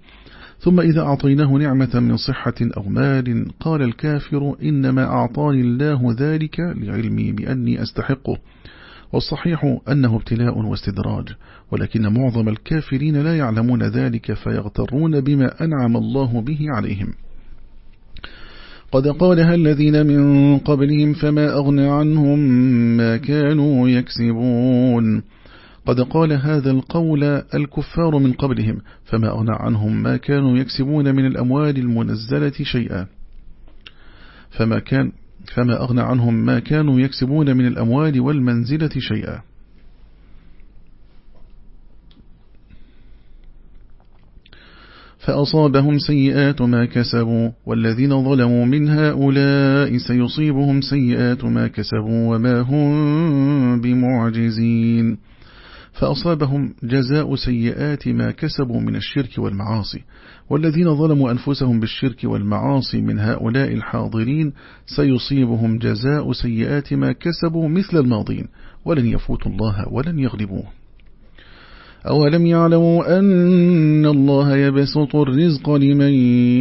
ثم إذا أعطيناه نعمة من صحة أو مال قال الكافر إنما أعطاني الله ذلك لعلمي بأني أستحقه. والصحيح أنه ابتلاء واستدراج ولكن معظم الكافرين لا يعلمون ذلك فيغترون بما أنعم الله به عليهم. قد قالها الذين من قبلهم فما أغنى عنهم ما كانوا يكسبون. قد قال هذا القول الكفار من قبلهم فما أغنى عنهم ما كانوا يكسبون من الأموال المنزلة شيئا. فما كان فما أغنى عنهم ما كانوا يكسبون من الأموال والمنزلة شيئا. فأصابهم سيئات ما كسبوا والذين ظلموا من هؤلاء سيصيبهم سيئات ما كسبوا وما هم بمعجزين. فأصابهم جزاء سيئات ما كسبوا من الشرك والمعاصي والذين ظلموا أنفسهم بالشرك والمعاصي من هؤلاء الحاضرين سيصيبهم جزاء سيئات ما كسبوا مثل الماضين ولن يفوتوا الله ولن يغلبوه. أولم يعلموا أن الله يبسط الرزق لمن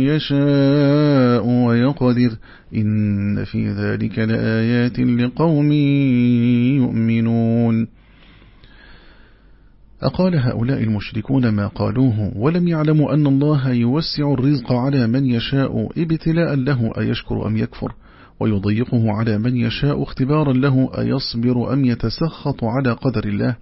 يشاء ويقدر إن في ذلك لآيات لقوم يؤمنون. أقال هؤلاء المشركون ما قالوه؟ ولم يعلموا أن الله يوسع الرزق على من يشاء ابتلاء له أيشكر أم يكفر؟ ويضيقه على من يشاء اختبارا له أيصبر أم يتسخط على قدر الله؟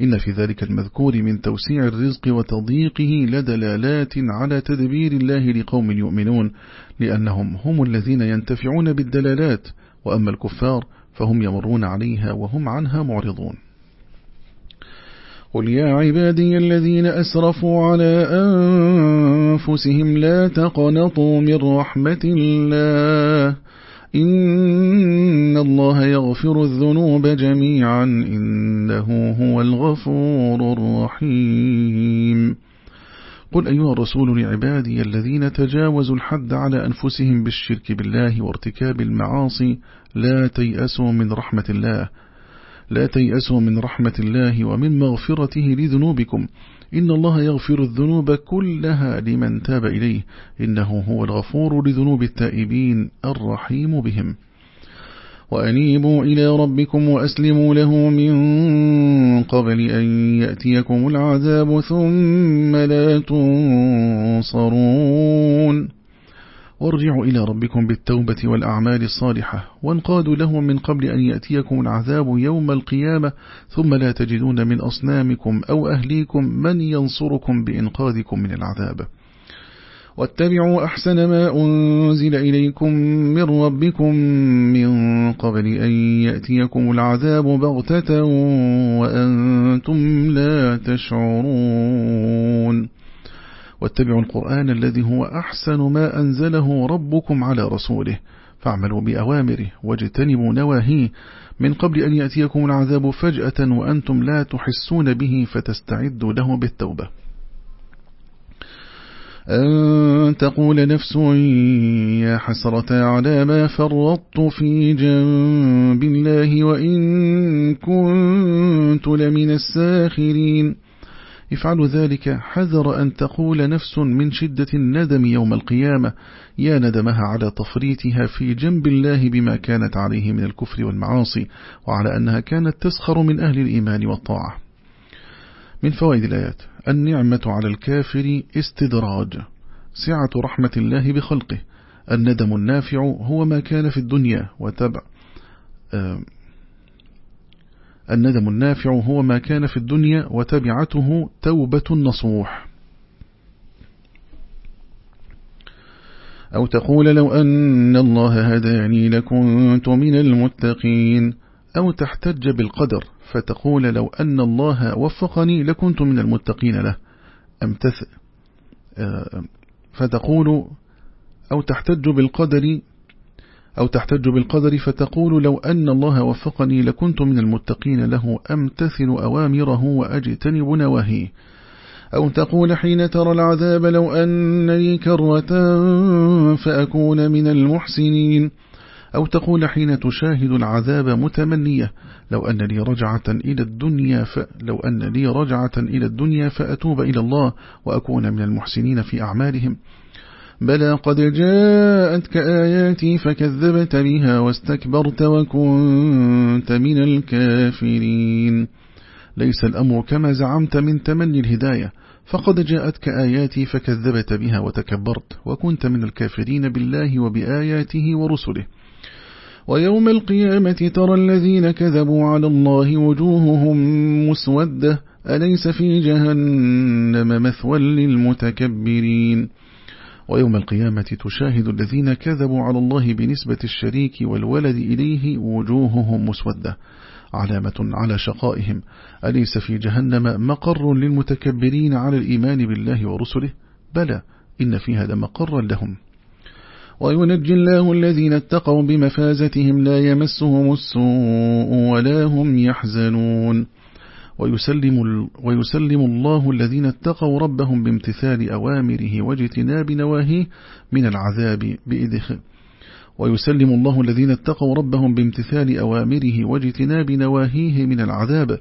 إن في ذلك المذكور من توسيع الرزق وتضييقه لدلالات على تدبير الله لقوم يؤمنون لأنهم هم الذين ينتفعون بالدلالات وأما الكفار فهم يمرون عليها وهم عنها معرضون. قل يا عبادي الذين أسرفوا على أنفسهم لا تقنطوا من رحمة الله. إن الله يغفر الذنوب جميعا إنه هو الغفور الرحيم. قل أيها الرسول لعبادي الذين تجاوزوا الحد على أنفسهم بالشرك بالله وارتكاب المعاصي لا تيأسوا من رحمة الله لا تيأسوا من رحمة الله ومن مغفرته لذنوبكم. إن الله يغفر الذنوب كلها لمن تاب إليه إنه هو الغفور لذنوب التائبين الرحيم بهم. وأنيبوا إلى ربكم وأسلموا له من قبل أن يأتيكم العذاب ثم لا تنصرون. وارجعوا إلى ربكم بالتوبة والأعمال الصالحة وانقادوا له من قبل أن يأتيكم العذاب يوم القيامة ثم لا تجدون من أصنامكم أو أهليكم من ينصركم بإنقاذكم من العذاب. واتبعوا أحسن ما أنزل إليكم من ربكم من قبل أن يأتيكم العذاب بغتة وأنتم لا تشعرون. واتبعوا القرآن الذي هو أحسن ما أنزله ربكم على رسوله. فاعملوا بأوامره واجتنبوا نواهيه. من قبل أن يأتيكم العذاب فجأة وأنتم لا تحسون به فتستعدوا له بالتوبة. أن تقول نفس يا حسرة على ما فرطت في جنب الله وإن كنت لمن الساخرين. افعلوا ذلك حذر أن تقول نفس من شدة الندم يوم القيامة يا ندمها على تفريتها في جنب الله بما كانت عليه من الكفر والمعاصي وعلى أنها كانت تسخر من أهل الإيمان والطاعة. من فوائد الآيات النعمة على الكافر استدراج سعة رحمة الله بخلقه. الندم النافع هو ما كان في الدنيا وتبع آه، الندم النافع هو ما كان في الدنيا وتبعته توبة النصوح. أو تقول لو أن الله هداني لكنت من المتقين. أو تحتج بالقدر فتقول لو أن الله وفقني لكنت من المتقين له. أمتث آه، فتقول أو تحتج بالقدر أو تحتج بالقدر فتقول لو أن الله وفقني لكنت من المتقين له أمتثل أوامره وأجتنب نواهيه. أو تقول حين ترى العذاب لو أن لي كرة فأكون من المحسنين. أو تقول حين تشاهد العذاب متمنية لو أن لي رجعة إلى الدنيا ف... لو أن لي رجعة إلى الدنيا فأتوب إلى الله وأكون من المحسنين في أعمالهم. بلى قد جاءتك آياتي فكذبت بها واستكبرت وكنت من الكافرين. ليس الأمر كما زعمت من تمني الهداية. فقد جاءتك آياتي فكذبت بها وتكبرت وكنت من الكافرين بالله وبآياته ورسله. ويوم القيامة ترى الذين كذبوا على الله وجوههم مسودة. أليس في جهنم مثوى للمتكبرين؟ ويوم القيامة تشاهد الذين كذبوا على الله بنسبة الشريك والولد إليه وجوههم مسودة. علامة على شقائهم. أليس في جهنم مقر للمتكبرين على الإيمان بالله ورسله؟ بلى إن فيها لمقرا لهم. وينجي الله الذين اتقوا بمفازتهم لا يمسهم السوء ولا هم يحزنون. ويسلم, ويسلم الله الذين اتقوا ربهم بامتثال أوامره واجتناب نواهيه من العذاب بإدخال ويسلم الله الذين اتقوا ربهم بامتثال أوامره واجتناب نواهيه من العذاب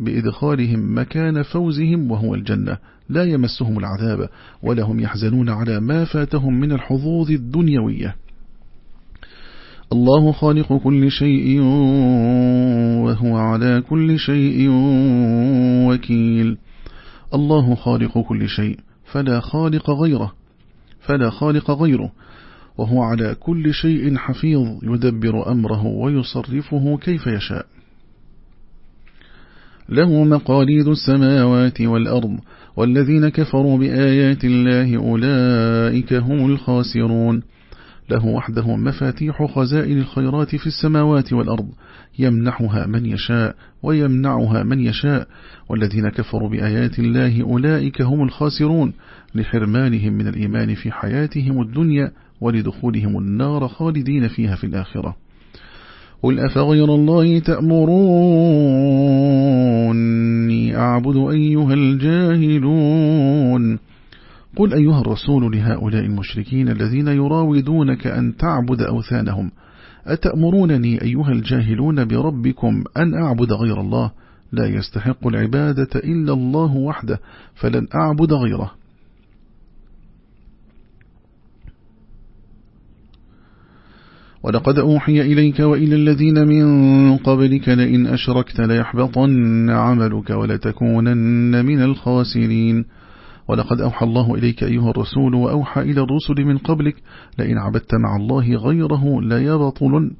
بإدخالهم مكان فوزهم وهو الجنة. لا يمسهم العذاب ولا هم يحزنون على ما فاتهم من الحظوظ الدنيوية. الله خالق كل شيء وهو على كل شيء وكيل. الله خالق كل شيء فلا خالق غيره فلا خالق غيره وهو على كل شيء حفيظ يدبر أمره ويصرفه كيف يشاء. له مقاليد السماوات والأرض والذين كفروا بآيات الله أولئك هم الخاسرون. له وحده مفاتيح خزائن الخيرات في السماوات والأرض. يمنحها من يشاء ويمنعها من يشاء. والذين كفروا بآيات الله أولئك هم الخاسرون. لحرمانهم من الإيمان في حياتهم الدنيا ولدخولهم النار خالدين فيها في الآخرة. قل أفغير الله تأمروني أعبد أيها الجاهلون. قل أيها الرسول لهؤلاء المشركين الذين يراودونك أن تعبد أوثانهم أتأمرونني أيها الجاهلون بربكم أن أعبد غير الله؟ لا يستحق العبادة إلا الله وحده فلن أعبد غيره. ولقد أوحي إليك وإلى الذين من قبلك لئن أشركت ليحبطن عملك ولتكونن من الخاسرين. ولقد أوحى الله إليك أيها الرسول وأوحى إلى الرسل من قبلك لئن عبدت مع الله غيره ليبطلن,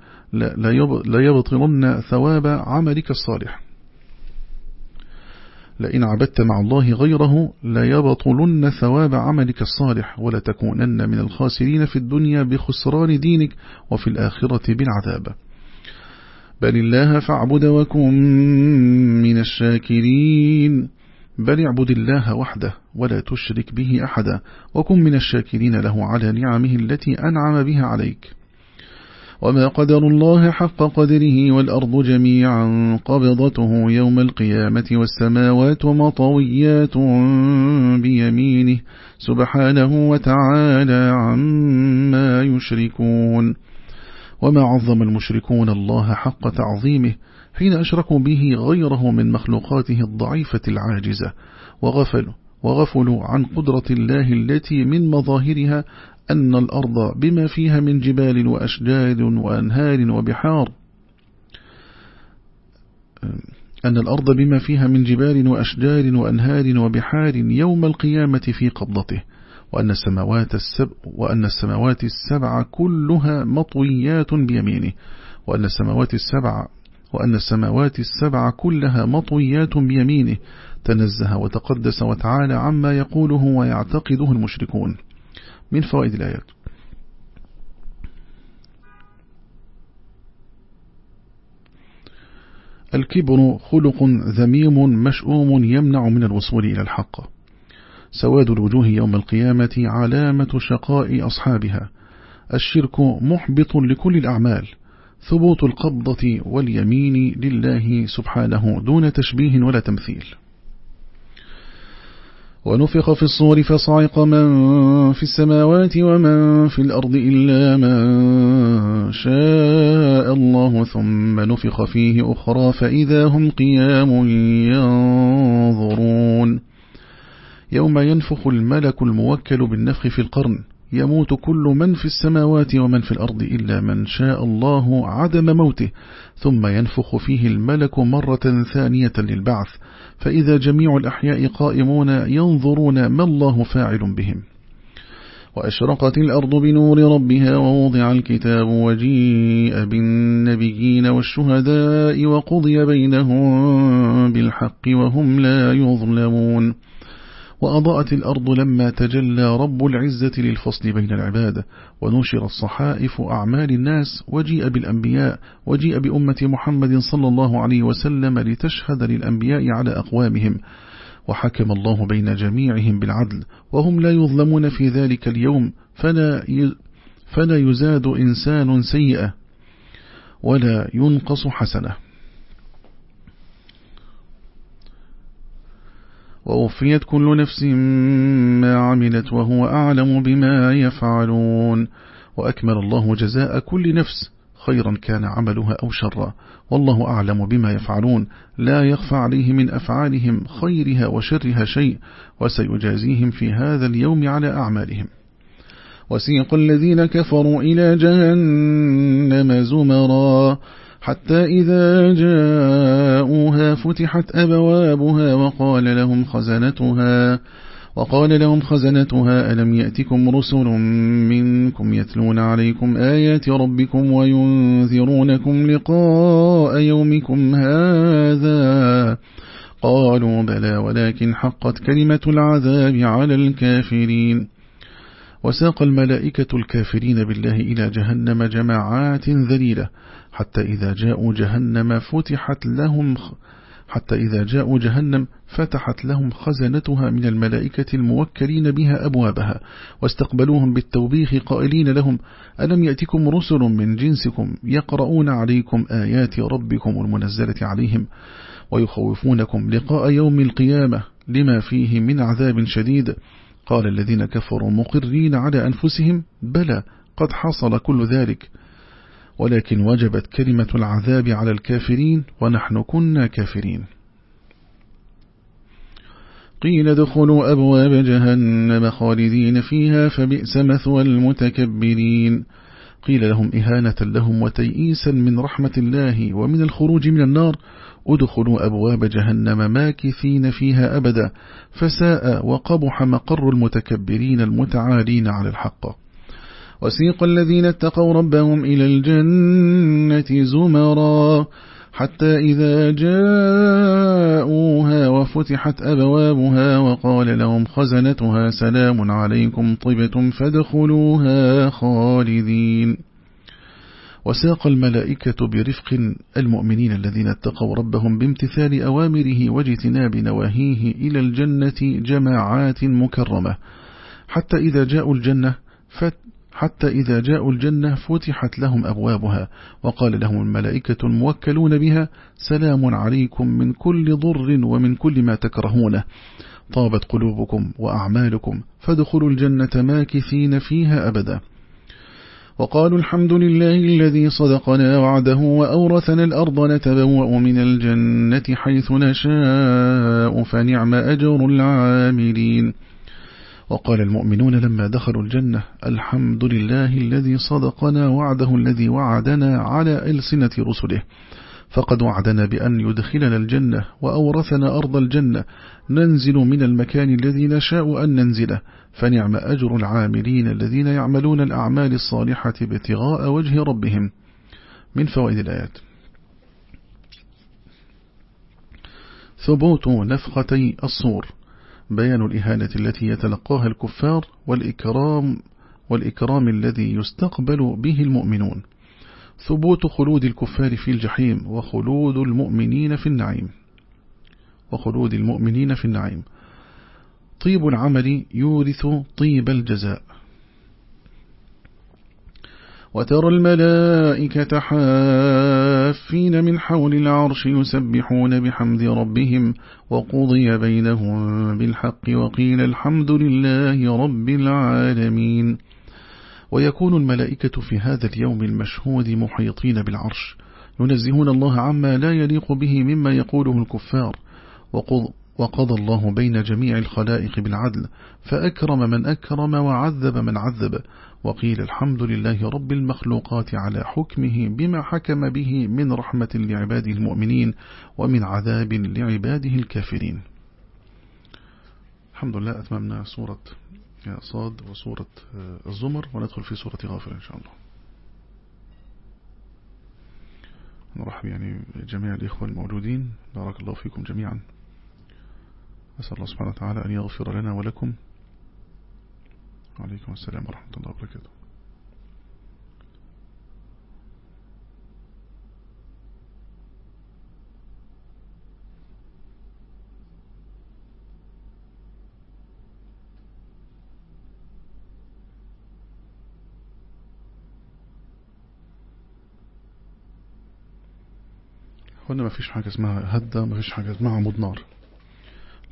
ليبطلن ثواب عملك الصالح. لئن عبدت مع الله غيره ليبطلن ثواب عملك الصالح ولتكونن من الخاسرين في الدنيا بخسران دينك وفي الآخرة بالعذاب. بل الله فاعبد وكن من الشاكرين. بل اعبد الله وحده ولا تشرك به أحدا وكن من الشاكرين له على نعمه التي أنعم بها عليك. وما قدر الله حق قدره والأرض جميعا قبضته يوم القيامة والسماوات مطويات بيمينه سبحانه وتعالى عما يشركون. وما عظم المشركون الله حق تعظيمه حين أشركوا به غيره من مخلوقاته الضعيفة العاجزة وغفلوا وغفلوا عن قدرة الله التي من مظاهرها أن الأرض بما فيها من جبال وأشجار وأنهار وبحار أن الأرض بما فيها من جبال وأشجار وأنهار وبحار يوم القيامة في قبضته. وأن السماوات السبع, وأن السماوات السبع كلها مطويات بيمينه. وأن السماوات السبع وأن السماوات السبع كلها مطويات بيمينه. تنزه وتقدس وتعالى عما يقوله ويعتقده المشركون. من فوائد الآيات. الكبر خلق ذميم مشؤوم يمنع من الوصول إلى الحق. سواد الوجوه يوم القيامة علامة شقاء أصحابها. الشرك محبط لكل الأعمال. ثبوت القبضة واليمين لله سبحانه دون تشبيه ولا تمثيل. ونفخ في الصور فصعق من في السماوات ومن في الأرض إلا من شاء الله ثم نفخ فيه أخرى فإذا هم قيام ينظرون. يوم ينفخ الملك الموكل بالنفخ في القرن يموت كل من في السماوات ومن في الأرض إلا من شاء الله عدم موته ثم ينفخ فيه الملك مرة ثانية للبعث فإذا جميع الأحياء قائمون ينظرون ما الله فاعل بهم. وأشرقت الأرض بنور ربها ووضع الكتاب وجيء بالنبيين والشهداء وقضي بينهم بالحق وهم لا يظلمون. وأضاءت الأرض لما تجلى رب العزة للفصل بين العباد ونشر الصحائف أعمال الناس وجيء بالأنبياء وجيء بأمة محمد صلى الله عليه وسلم لتشهد للأنبياء على أقوامهم. وحكم الله بين جميعهم بالعدل وهم لا يظلمون في ذلك اليوم فلا, فلا يزاد إنسان سيئة ولا ينقص حسنة. ووفيت كل نفس ما عملت وهو أعلم بما يفعلون. وأكمل الله جزاء كل نفس خيرا كان عملها أو شرا. والله أعلم بما يفعلون. لا يخفى عليه من أفعالهم خيرها وشرها شيء وسيجازيهم في هذا اليوم على أعمالهم. وسيق الذين كفروا إلى جهنم زمرا. حتى إذا جاءوها فتحت أبوابها وقال لهم خزنتها وقال لهم خزنتها ألم يأتكم رسل منكم يتلون عليكم آيات ربكم وينذرونكم لقاء يومكم هذا؟ قالوا بلى ولكن حقت كلمة العذاب على الكافرين. وساق الملائكة الكافرين بالله إلى جهنم جماعات ذليلة. حتى إذا جاءوا جهنم فتحت لهم حتى إذا جاءوا جهنم فتحت لهم خزنتها من الملائكة الموكلين بها أبوابها واستقبلوهم بالتوبيخ قائلين لهم ألم يأتكم رسل من جنسكم يقرؤون عليكم آيات ربكم المنزلة عليهم ويخوفونكم لقاء يوم القيامة لما فيه من عذاب شديد؟ قال الذين كفروا مقرين على أنفسهم بلى قد حصل كل ذلك. ولكن وجبت كلمة العذاب على الكافرين ونحن كنا كافرين. قيل ادخلوا أبواب جهنم خالدين فيها فبئس مثوى المتكبرين. قيل لهم إهانة لهم وتيئيسا من رحمة الله ومن الخروج من النار. ادخلوا أبواب جهنم ماكثين فيها أبدا فساء وقبح مقر المتكبرين المتعالين على الحق. وسيق الذين اتقوا ربهم إلى الجنة زمرا حتى إذا جاءوها وفتحت أبوابها وقال لهم خزنتها سلام عليكم طبتم فادخلوها خالدين. وساق الملائكة برفق المؤمنين الذين اتقوا ربهم بامتثال أوامره واجتناب نواهيه إلى الجنة جماعات مكرمة حتى إذا جاءوا الجنة فت حتى إذا جاءوا الجنة فتحت لهم أبوابها وقال لهم الملائكة الموكلون بها سلام عليكم من كل ضر ومن كل ما تكرهونه. طابت قلوبكم وأعمالكم فادخلوا الجنة ماكثين فيها أبدا. وقالوا الحمد لله الذي صدقنا وعده وأورثنا الأرض نتبوأ من الجنة حيث نشاء فنعم أجر العاملين. وقال المؤمنون لما دخلوا الجنة الحمد لله الذي صدقنا وعده الذي وعدنا على ألسنة رسله. فقد وعدنا بأن يدخلنا الجنة وأورثنا أرض الجنة. ننزل من المكان الذي نشاء أن ننزله. فنعم أجر العاملين الذين يعملون الأعمال الصالحة ابتغاء وجه ربهم. من فوائد الآيات. ثبوت نفختي الصور. بيان الإهانة التي يتلقاها الكفار والإكرام والإكرام الذي يستقبل به المؤمنون. ثبوت خلود الكفار في الجحيم وخلود المؤمنين في النعيم. وخلود المؤمنين في النعيم. طيب العمل يورث طيب الجزاء. وترى الملائكة حافين من حول العرش يسبحون بحمد ربهم وقضي بينهم بالحق وقيل الحمد لله رب العالمين. ويكون الملائكة في هذا اليوم المشهود محيطين بالعرش ينزهون الله عما لا يليق به مما يقوله الكفار وقضى الله بين جميع الخلائق بالعدل فأكرم من أكرم وعذب من عذب وقيل الحمد لله رب المخلوقات على حكمه بما حكم به من رحمة لعباده المؤمنين ومن عذاب لعباده الكافرين. الحمد لله أتممنا سورة صاد وسورة الزمر وندخل في سورة غافر إن شاء الله. نرحب يعني جميع الإخوة الموجودين بارك الله فيكم جميعا. أسأل الله سبحانه وتعالى أن يغفر لنا ولكم وعليكم السلام ورحمة الله وبركاته. هنا ما فيش حاجة اسمها هدى ما فيش حاجة اسمها عمود نار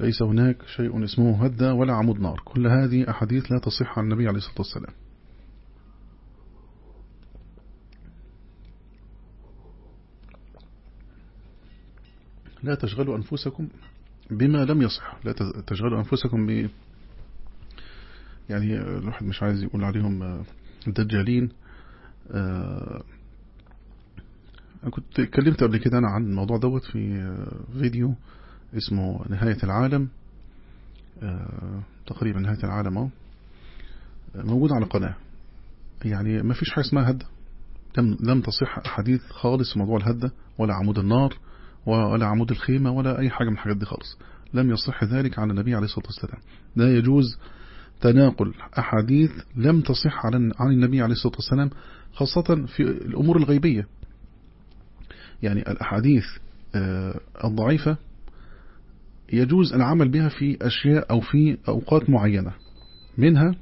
ليس هناك شيء اسمه هدى ولا عمود نار. كل هذه أحاديث لا تصح عن النبي عليه الصلاة والسلام. لا تشغلوا أنفسكم بما لم يصح. لا تشغلوا أنفسكم ب يعني الواحد مش عايز يقول عليهم آه، أنا كنت اتكلمت قبل كده أنا عن الموضوع دوت في فيديو اسمه نهاية العالم. آه، تقريبا نهاية العالم أو موجود على قناة. يعني ما فيش حاجة اسمها هدى. لم, لم تصح حديث خالص في موضوع الهدى ولا عمود النار ولا عمود الخيمة ولا أي حاجة من الحاجات دي خالص. لم يصح ذلك عن النبي عليه الصلاة والسلام. لا يجوز تناقل أحاديث لم تصح عن النبي عليه الصلاة والسلام خاصة في الأمور الغيبية. يعني الأحاديث آه، الضعيفة يجوز العمل بها في أشياء أو في أوقات معينة. منها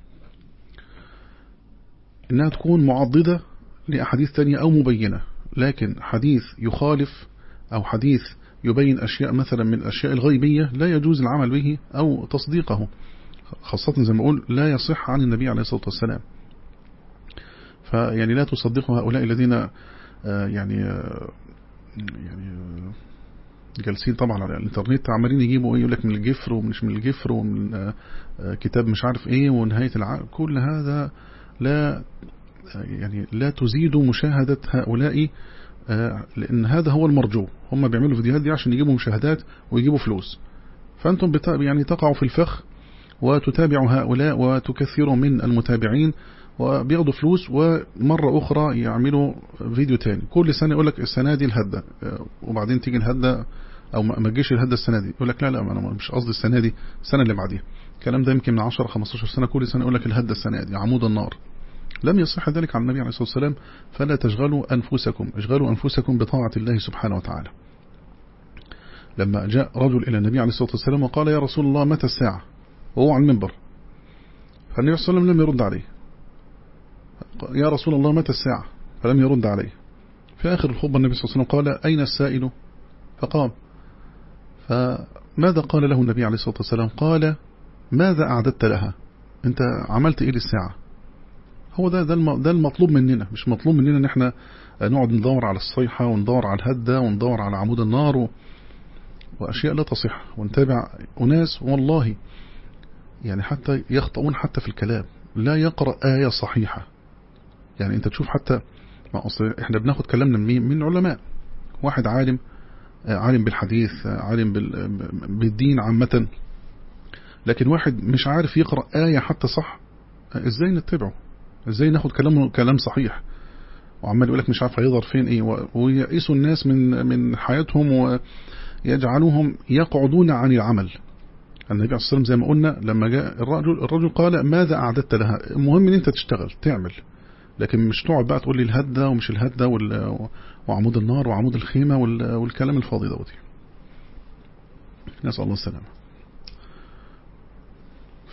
إنها تكون معضدة لأحاديث ثانية أو مبينة. لكن حديث يخالف أو حديث يبين أشياء مثلا من الأشياء الغيبية لا يجوز العمل به أو تصديقه. خاصة زي ما أقول لا يصح عن النبي عليه الصلاة والسلام. فيعني لا تصدقوا هؤلاء الذين آه، يعني آه، يعني آه، جالسين طبعا على الانترنت عمالين يجيبوا إيه؟ يقول لك من الجفر ومش من الجفر ومن كتاب مش عارف إيه ونهاية العالم كل هذا لا يعني لا تزيد مشاهدة هؤلاء لأن هذا هو المرجو. هم بيعملوا فيديوهات دي عشان يجيبوا مشاهدات ويجيبوا فلوس. فأنتم يعني تقعوا في الفخ وتتابع هؤلاء وتكثر من المتابعين. وبياخدوا فلوس ومرة أخرى يعملوا فيديو تاني. كل سنة يقول لك السنة دي الهدة. وبعدين تيجي الهدة أو ما تجيش الهدة السنة دي. يقول لك لا لا أنا مش قصدي السنة دي السنة اللي بعديها. الكلام ده يمكن من 10 15 سنة. كل سنة يقول لك الهدة السنة دي عمود النار. لم يصح ذلك عن النبي عليه الصلاة والسلام. فلا تشغلوا أنفسكم اشغلوا أنفسكم بطاعة الله سبحانه وتعالى. لما جاء رجل إلى النبي عليه الصلاة والسلام وقال يا رسول الله متى الساعة؟ وهو على المنبر. فالنبي صلى الله عليه وسلم لم يرد عليه. يا رسول الله متى الساعة؟ فلم يرد عليه. في آخر الخطبة النبي صلى الله عليه وسلم قال أين السائل؟ فقام. فماذا قال له النبي عليه الصلاة والسلام؟ قال ماذا أعددت لها؟ أنت عملت إيه للساعة؟ هو ده ده المطلوب مننا. مش مطلوب مننا إن إحنا نقعد ندور على الصيحة وندور على الهدة وندور على عمود النار و... وأشياء لا تصح. ونتابع أناس والله يعني حتى يخطئون حتى في الكلام. لا يقرأ آية صحيحة. يعني انت تشوف حتى ما أصل إحنا بناخد كلامنا من مين؟ من علماء واحد عالم عالم بالحديث عالم بالدين عامة. لكن واحد مش عارف يقرأ آية حتى صح إزاي نتبعه؟ إزاي ناخد كلامه كلام صحيح؟ وعمال يقول لك مش عارف هيظهر فين إيه ويقيسوا الناس من من حياتهم ويجعلوهم يقعدون عن العمل. النبي عليه الصلاة والسلام زي ما قلنا لما جاء الرجل الرجل قال ماذا أعددت لها؟ المهم إن أنت تشتغل تعمل. لكن مش تقعد بقى تقول لي الهدة ومش الهدة وعمود النار وعمود الخيمة والكلام الفاضي دوتي نسأل الله السلامة.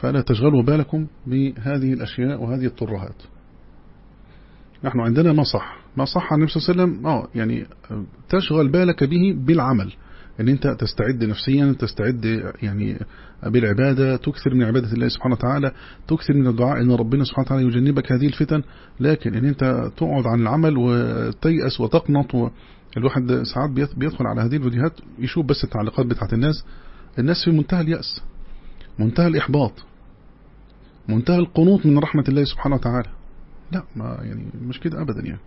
فلا تشغلوا بالكم بهذه الأشياء وهذه الطرهات نحن عندنا ما صح ما صح عن النبي صلى الله عليه وسلم آه يعني تشغل بالك به بالعمل. إن أنت تستعد نفسيا تستعد يعني بالعبادة تكثر من عبادة الله سبحانه وتعالى تكثر من الدعاء إن ربنا سبحانه وتعالى يجنبك هذه الفتن. لكن إن أنت تقعد عن العمل وتيأس وتقنط الواحد ساعات بيدخل على هذه الفيديوهات يشوف بس التعليقات بتاعت الناس. الناس في منتهى اليأس منتهى الإحباط منتهى القنوط من رحمة الله سبحانه وتعالى. لا ما يعني مش كده أبدا يعني.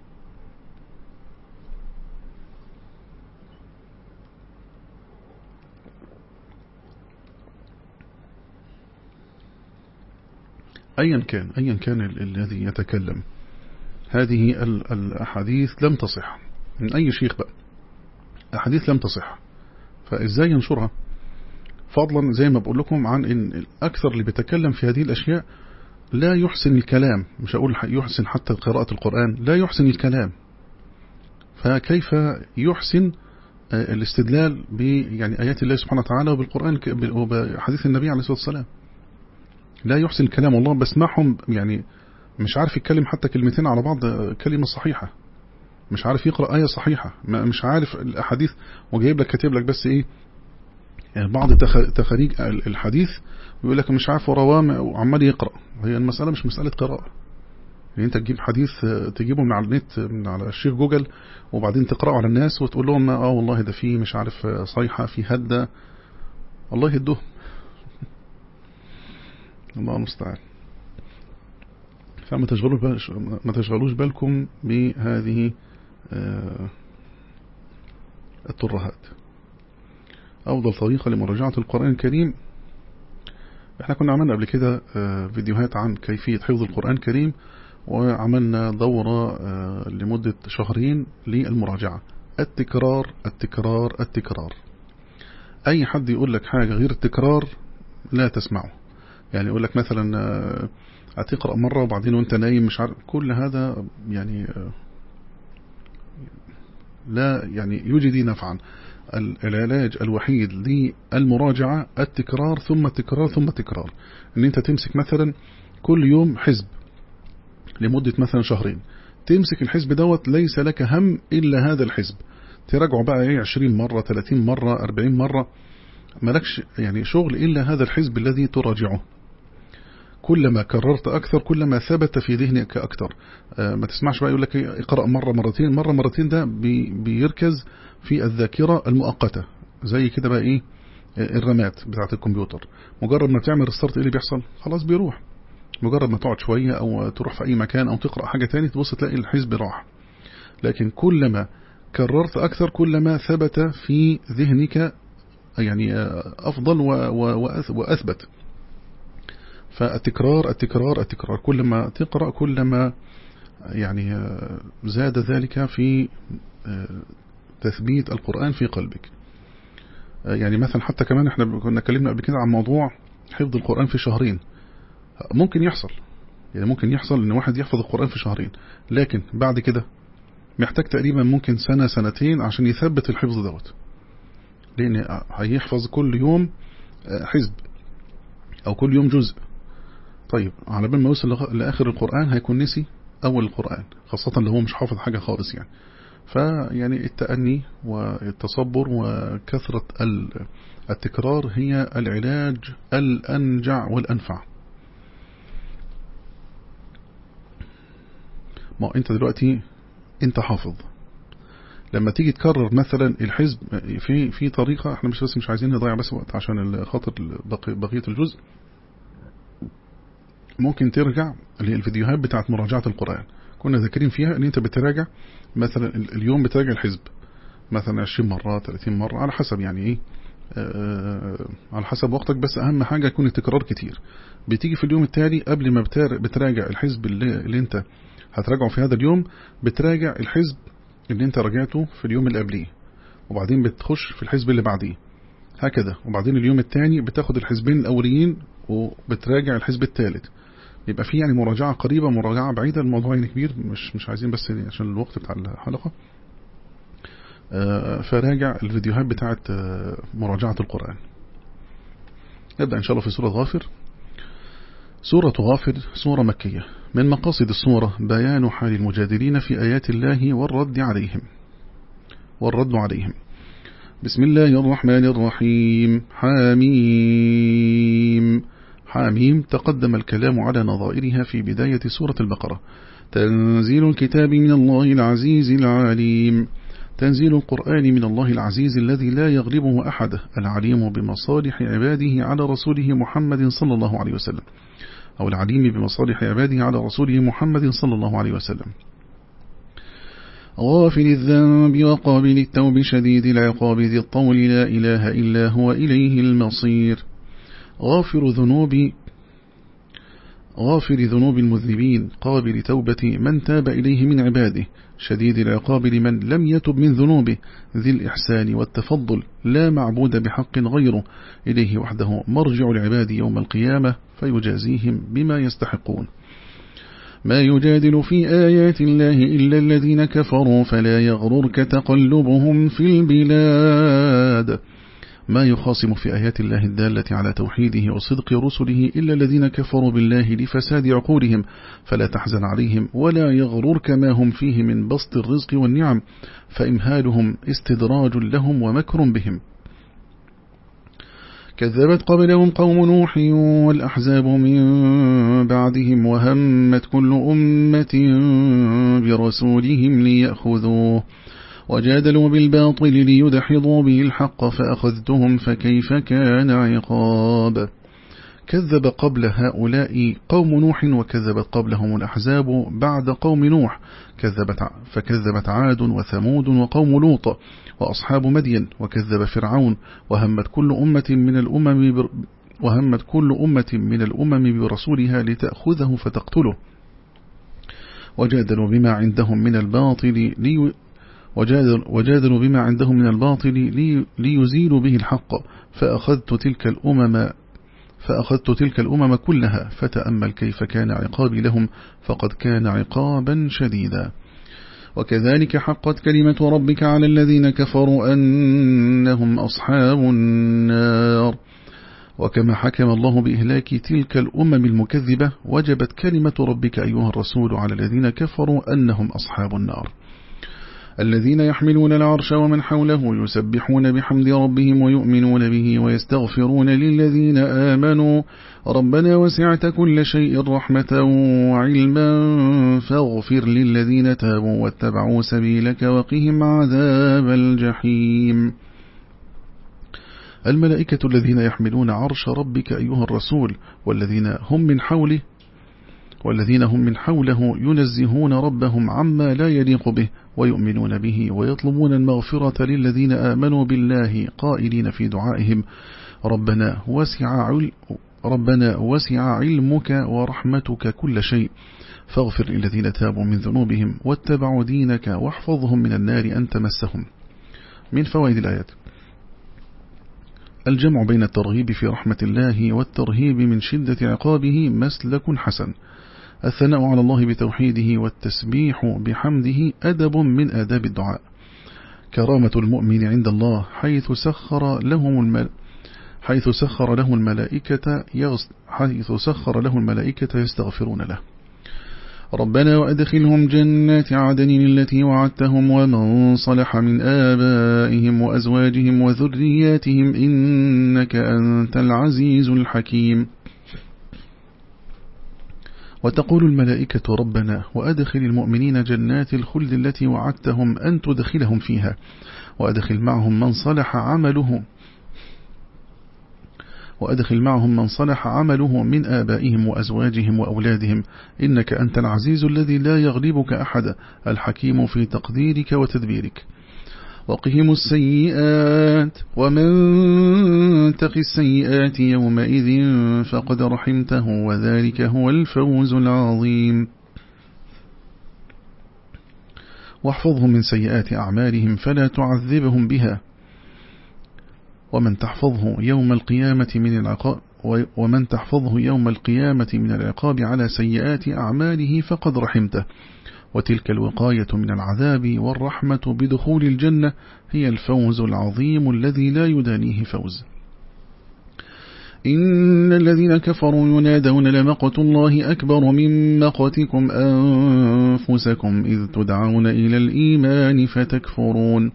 أيا كان أيا كان الذي يتكلم. هذه الأحاديث لم تصح. من أي شيخ بقى؟ أحاديث لم تصح. فإزاي ينشرها؟ فضلا زي ما بقول لكم عن إن الأكثر اللي بيتكلم في هذه الأشياء لا يحسن الكلام. مش أقول يحسن حتى قراءة القرآن لا يحسن الكلام. فكيف يحسن آه، الاستدلال ب يعني آيات الله سبحانه وتعالى وبالقرآن وبحديث النبي عليه الصلاة والسلام؟ لا يحسن الكلام والله بسمعهم يعني مش عارف يتكلم حتى كلمتين على بعض كلمة صحيحة. مش عارف يقرأ آية صحيحة. مش عارف الأحاديث وجايب لك كاتب لك بس إيه يعني بعض تخاريج الحديث يقول لك مش عارف رواه وعمال يقرأ. هي المسألة مش مسألة قراءة. يعني أنت تجيب حديث تجيبه من على النت من على الشيخ جوجل وبعدين تقرأه على الناس وتقول لهم آه والله ده فيه مش عارف صيحة في هدة. الله يهدهم. الله المستعان. فما تشغلوش ما تشغلوش بالكم بهذه آه، الترهات. أفضل طريقة لمراجعة القرآن الكريم. إحنا كنا عملنا قبل كده آه، فيديوهات عن كيفية حفظ القرآن الكريم وعملنا دورة آه، لمدة شهرين للمراجعة. التكرار التكرار التكرار. أي حد يقول لك حاجة غير التكرار لا تسمعه. يعني يقول لك مثلا آه، هتقرأ مرة وبعدين وأنت نايم مش عارف كل هذا يعني آه، لا يعني يجدي نفعا. العلاج الوحيد للمراجعة التكرار ثم التكرار ثم التكرار. إن أنت تمسك مثلا كل يوم حزب لمدة مثلا شهرين. تمسك الحزب دوت ليس لك هم إلا هذا الحزب. تراجعه بقى إيه 20 مرة 30 مرة 40 مرة. ملكش يعني شغل إلا هذا الحزب الذي تراجعه. كلما كررت أكثر كلما ثبت في ذهنك أكثر. آه، ما تسمعش بقى يقول لك اقرأ مرة مرتين مرة مرتين ده بيركز في الذاكرة المؤقتة زي كده بقى إيه؟ الرمات بتاعة الكمبيوتر. مجرد ما تعمل الستارت إيه اللي بيحصل؟ خلاص بيروح. مجرد ما تقعد شوية أو تروح في أي مكان أو تقرأ حاجة تاني تبص تلاقي الحزب راح. لكن كلما كررت أكثر كلما ثبت في ذهنك يعني أفضل وأثبت. فالتكرار التكرار التكرار. كلما تقرأ كلما يعني زاد ذلك في تثبيت القرآن في قلبك. يعني مثلا حتى كمان إحنا كنا اتكلمنا قبل كده عن موضوع حفظ القرآن في شهرين. ممكن يحصل. يعني ممكن يحصل إن واحد يحفظ القرآن في شهرين. لكن بعد كده محتاج تقريبا ممكن سنة سنتين عشان يثبت الحفظ دوت. لأن هيحفظ كل يوم حزب أو كل يوم جزء. طيب على بال ما يوصل لآخر القرآن هيكون نسي أول القرآن خاصة لو هو مش حافظ حاجة خالص يعني. فيعني التأني والتصبر وكثرة التكرار هي العلاج الأنجع والأنفع. ما أنت دلوقتي أنت حافظ. لما تيجي تكرر مثلا الحزب في في طريقة إحنا مش بس مش عايزين نضيع بس وقت عشان خاطر بقية الجزء ممكن ترجع للفيديوهات بتاعت مراجعة القرآن. كنا ذاكرين فيها إن أنت بتراجع مثلا اليوم بتراجع الحزب. مثلا 20 مرة 30 مرة على حسب يعني إيه. على حسب وقتك بس أهم حاجة يكون التكرار كتير. بتيجي في اليوم التالي قبل ما بتراجع الحزب اللي, اللي أنت هتراجعه في هذا اليوم بتراجع الحزب اللي أنت راجعته في اليوم اللي قبليه. وبعدين بتخش في الحزب اللي بعديه. هكذا. وبعدين اليوم الثاني بتاخد الحزبين الأوليين وبتراجع الحزب الثالث يبقى في يعني مراجعة قريبة مراجعة بعيدة الموضوع يعني كبير مش مش عايزين بس عشان الوقت بتاع الحلقة. آه، فراجع الفيديوهات بتاعت آه، مراجعة القرآن. نبدأ إن شاء الله في سورة غافر. سورة غافر سورة مكية. من مقاصد السورة بيان حال المجادلين في آيات الله والرد عليهم. والرد عليهم. بسم الله الرحمن الرحيم. حاميم حاميم تقدم الكلام على نظائرها في بداية سورة البقرة. تنزيل الكتاب من الله العزيز العليم. تنزيل القرآن من الله العزيز الذي لا يغلبه أحد. العليم بمصالح عباده على رسوله محمد صلى الله عليه وسلم. أو العليم بمصالح عباده على رسوله محمد صلى الله عليه وسلم. غافل الذنب وقابل التوب شديد العقاب ذي الطول. لا إله إلا هو إليه المصير. غافر ذنوب غافر ذنوب المذنبين قابل توبة من تاب إليه من عباده شديد العقاب لمن لم يتب من ذنوبه ذي الإحسان والتفضل لا معبود بحق غيره إليه وحده مرجع العباد يوم القيامة فيجازيهم بما يستحقون. ما يجادل في آيات الله إلا الذين كفروا فلا يغررك تقلبهم في البلاد. ما يخاصم في آيات الله الدالة على توحيده وصدق رسله إلا الذين كفروا بالله لفساد عقولهم فلا تحزن عليهم ولا يغررك ما هم فيه من بسط الرزق والنعم فإمهالهم استدراج لهم ومكر بهم. كذبت قبلهم قوم نوح والأحزاب من بعدهم وهمت كل أمة برسولهم ليأخذوه. وجادلوا بالباطل ليدحضوا به الحق فأخذتهم فكيف كان عقاب. كذب قبل هؤلاء قوم نوح وكذبت قبلهم الأحزاب بعد قوم نوح. كذبت فكذبت عاد وثمود وقوم لوط وأصحاب مدين وكذب فرعون وهمت كل أمة من الأمم وهمت كل أمة من الأمم برسولها لتأخذه فتقتله. وجادلوا بما عندهم من الباطل وجادلوا بما عندهم من الباطل لي ليزيلوا به الحق. فأخذت تلك الأمم فأخذت تلك الأمم كلها فتأمل كيف كان عقابي لهم فقد كان عقابا شديدا. وكذلك حقت كلمة ربك على الذين كفروا أنهم أصحاب النار. وكما حكم الله بإهلاك تلك الأمم المكذبة وجبت كلمة ربك أيها الرسول على الذين كفروا أنهم أصحاب النار. الذين يحملون العرش ومن حوله يسبحون بحمد ربهم ويؤمنون به ويستغفرون للذين آمنوا. ربنا وسعت كل شيء رحمة وعلما فاغفر للذين تابوا واتبعوا سبيلك وقهم عذاب الجحيم. الملائكة الذين يحملون عرش ربك أيها الرسول والذين هم من حوله والذين هم من حوله ينزهون ربهم عما لا يليق به ويؤمنون به ويطلبون المغفرة للذين آمنوا بالله قائلين في دعائهم ربنا وسع, ربنا وسع علمك ورحمتك كل شيء. فاغفر للذين تابوا من ذنوبهم واتبعوا دينك واحفظهم من النار أن تمسهم. من فوائد الآيات. الجمع بين الترغيب في رحمة الله والترهيب من شدة عقابه مسلك حسن. الثناء على الله بتوحيده والتسبيح بحمده أدب من آداب الدعاء. كرامة المؤمن عند الله حيث سخر لهم المل حيث سخر له الملائكة حيث سخر له الملائكة يستغفرون له. ربنا وأدخلهم جنات عدن التي وعدتهم ومن صلح من آبائهم وأزواجهم وذرياتهم إنك أنت العزيز الحكيم. وتقول الملائكة ربنا وأدخل المؤمنين جنات الخلد التي وعدتهم أن تدخلهم فيها وأدخل معهم من صلح عمله وأدخل معهم من صلح عمله من آبائهم وأزواجهم وأولادهم إنك أنت العزيز الذي لا يغلبك أحد الحكيم في تقديرك وتدبيرك. وقهم السيئات ومن تق السيئات يومئذ فقد رحمته وذلك هو الفوز العظيم. واحفظهم من سيئات أعمالهم فلا تعذبهم بها. ومن تحفظه يوم القيامة من العقاب ومن تحفظه يوم القيامة من العقاب على سيئات أعماله فقد رحمته. وتلك الوقاية من العذاب والرحمة بدخول الجنة هي الفوز العظيم الذي لا يدانيه فوز. إن الذين كفروا ينادون لمقت الله أكبر من مقتكم أنفسكم إذ تدعون إلى الإيمان فتكفرون.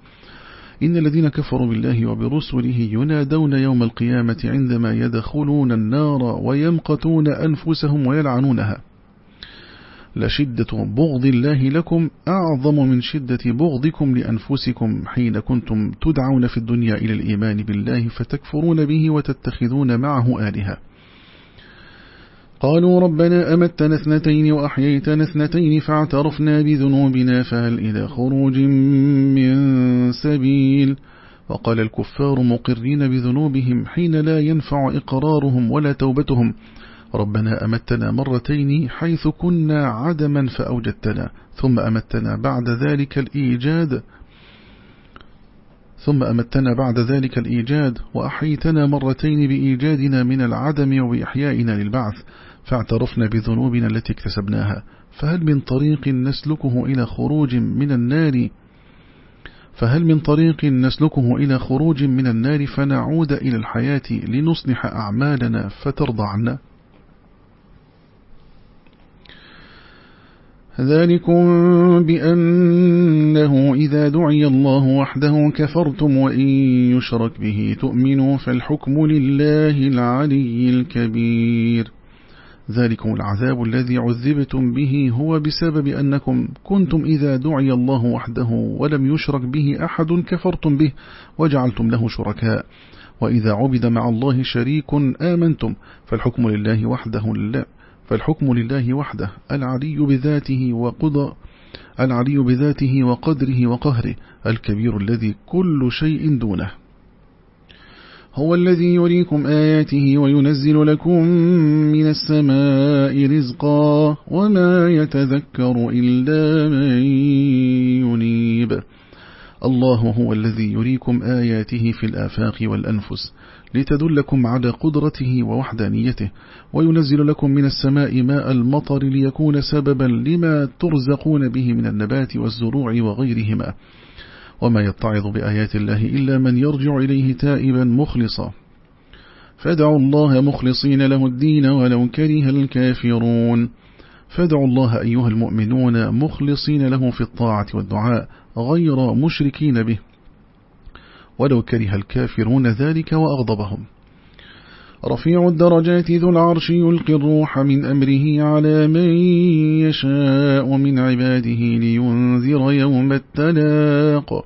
إن الذين كفروا بالله وبرسله ينادون يوم القيامة عندما يدخلون النار ويمقتون أنفسهم ويلعنونها. لشدة بغض الله لكم أعظم من شدة بغضكم لأنفسكم حين كنتم تدعون في الدنيا إلى الإيمان بالله فتكفرون به وتتخذون معه آلهة. قالوا ربنا أمتنا اثنتين وأحييتنا اثنتين فاعترفنا بذنوبنا فهل إلى خروج من سبيل؟ وقال الكفار مقرين بذنوبهم حين لا ينفع إقرارهم ولا توبتهم. ربنا أمتنا مرتين حيث كنا عدما فأوجدتنا ثم أمتنا بعد ذلك الإيجاد ثم أمتنا بعد ذلك الإيجاد وأحيتنا مرتين بإيجادنا من العدم وبإحيائنا للبعث فاعترفنا بذنوبنا التي اكتسبناها. فهل من طريق نسلكه إلى خروج من النار؟ فهل من طريق نسلكه إلى خروج من النار فنعود إلى الحياة لنصلح أعمالنا فترضى عنا؟ ذلكم بأنه إذا دعي الله وحده كفرتم وإن يشرك به تؤمنوا فالحكم لله العلي الكبير. ذلكم العذاب الذي عذبتم به هو بسبب أنكم كنتم إذا دعي الله وحده ولم يشرك به أحد كفرتم به وجعلتم له شركاء. وإذا عبد مع الله شريك آمنتم فالحكم لله وحده لا فالحكم لله وحده العلي بذاته وقضى العلي بذاته وقدره وقهره الكبير الذي كل شيء دونه. هو الذي يريكم آياته وينزل لكم من السماء رزقا وما يتذكر إلا من ينيب. الله هو الذي يريكم آياته في الآفاق والأنفس لتدلكم على قدرته ووحدانيته وينزل لكم من السماء ماء المطر ليكون سببا لما ترزقون به من النبات والزروع وغيرهما. وما يتعظ بآيات الله إلا من يرجع إليه تائبا مخلصا. فادعوا الله مخلصين له الدين ولو كره الكافرون. فادعوا الله أيها المؤمنون مخلصين له في الطاعة والدعاء غير مشركين به. ولو كره الكافرون ذلك وأغضبهم. رفيع الدرجات ذو العرش يلقي الروح من أمره على من يشاء من عباده لينذر يوم التلاق.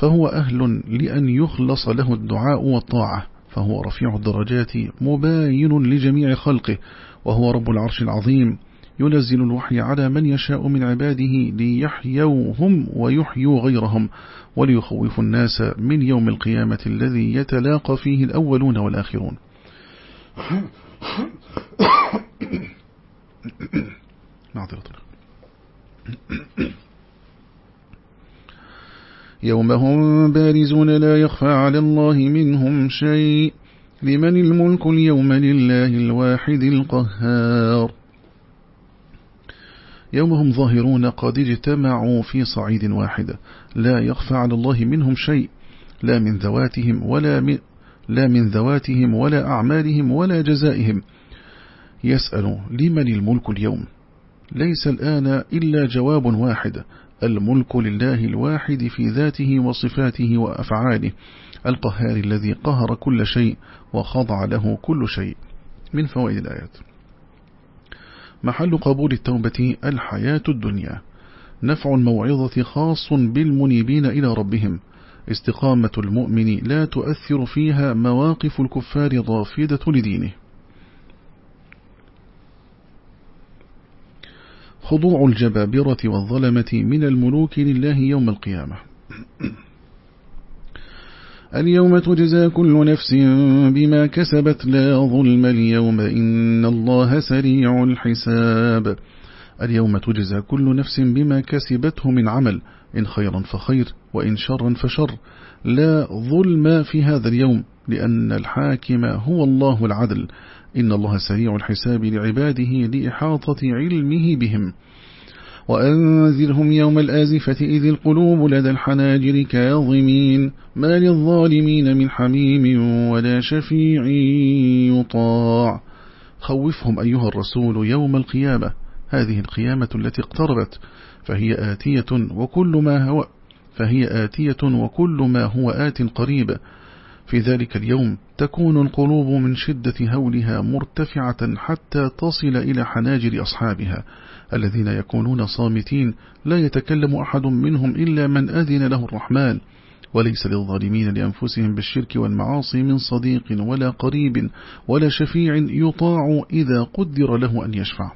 فهو أهل لأن يخلص له الدعاء والطاعة. فهو رفيع الدرجات مباين لجميع خلقه. وهو رب العرش العظيم. ينزل الوحي على من يشاء من عباده ليحيوهم ويحيوا غيرهم وليخوف الناس من يوم القيامة الذي يتلاقى فيه الأولون والآخرون. يوم هم بارزون لا يخفى على الله منهم شيء. لمن الملك اليوم لله الواحد القهار. يوم هم ظاهرون قد اجتمعوا في صعيد واحد. لا يخفى على الله منهم شيء. لا من ذواتهم ولا من لا من ذواتهم ولا أعمالهم ولا جزائهم. يسأل لمن الملك اليوم؟ ليس الآن إلا جواب واحد. الملك لله الواحد في ذاته وصفاته وأفعاله. القهار الذي قهر كل شيء وخضع له كل شيء. من فوائد الآيات. محل قبول التوبة الحياة الدنيا. نفع الموعظة خاص بالمنيبين إلى ربهم. استقامة المؤمن لا تؤثر فيها مواقف الكفار ضافدة لدينه. خضوع الجبابرة والظلمة من الملوك لله يوم القيامة. اليوم تجزى كل نفس بما كسبت لا ظلم اليوم إن الله سريع الحساب. اليوم تجزى كل نفس بما كسبته من عمل إن خيرا فخير وإن شرا فشر. لا ظلم في هذا اليوم لأن الحاكم هو الله العدل. إن الله سريع الحساب لعباده لإحاطة علمه بهم. وأنذرهم يوم الآزفة إذ القلوب لدى الحناجر كاظمين. ما للظالمين من حميم ولا شفيع يطاع. خوفهم أيها الرسول يوم القيامة. هذه القيامة التي اقتربت. فهي آتية وكل ما هو فهي آتية وكل ما هو آت قريب. في ذلك اليوم تكون القلوب من شدة هولها مرتفعة حتى تصل إلى حناجر أصحابها. الذين يكونون صامتين لا يتكلم أحد منهم إلا من أذن له الرحمن. وليس للظالمين لأنفسهم بالشرك والمعاصي من صديق ولا قريب ولا شفيع يطاع إذا قدر له أن يشفع.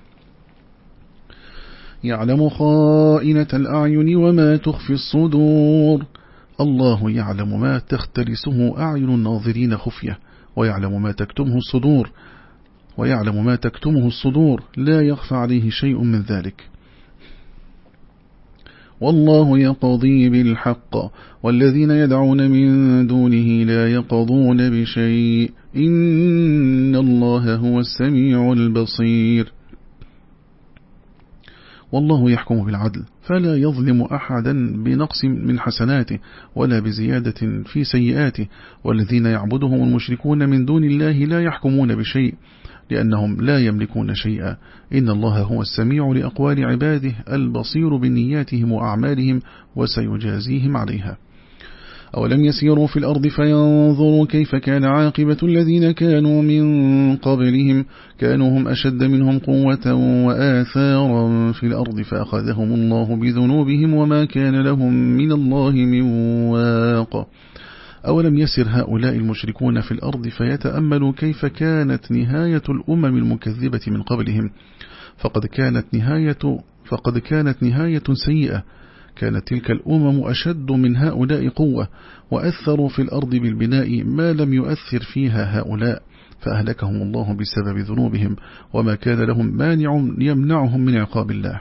يعلم خائنة الأعين وما تخفي الصدور. الله يعلم ما تختلسه أعين الناظرين خفية ويعلم ما تكتمه الصدور. ويعلم ما تكتمه الصدور لا يخفى عليه شيء من ذلك. والله يقضي بالحق والذين يدعون من دونه لا يقضون بشيء. إن الله هو السميع البصير. والله يحكم بالعدل فلا يظلم أحدا بنقص من حسناته ولا بزيادة في سيئاته. والذين يعبدهم المشركون من دون الله لا يحكمون بشيء. لأنهم لا يملكون شيئا. إن الله هو السميع لأقوال عباده البصير بنياتهم وأعمالهم وسيجازيهم عليها. أولم يسيروا في الأرض فينظروا كيف كان عاقبة الذين كانوا من قبلهم كانوا هم أشد منهم قوة وآثارا في الأرض فأخذهم الله بذنوبهم وما كان لهم من الله من واق. أولم يسر هؤلاء المشركون في الأرض فيتأملوا كيف كانت نهاية الأمم المكذبة من قبلهم. فقد كانت نهاية فقد كانت نهاية سيئة. كانت تلك الأمم أشد من هؤلاء قوة وأثروا في الأرض بالبناء ما لم يؤثر فيها هؤلاء. فأهلكهم الله بسبب ذنوبهم وما كان لهم مانع يمنعهم من عقاب الله.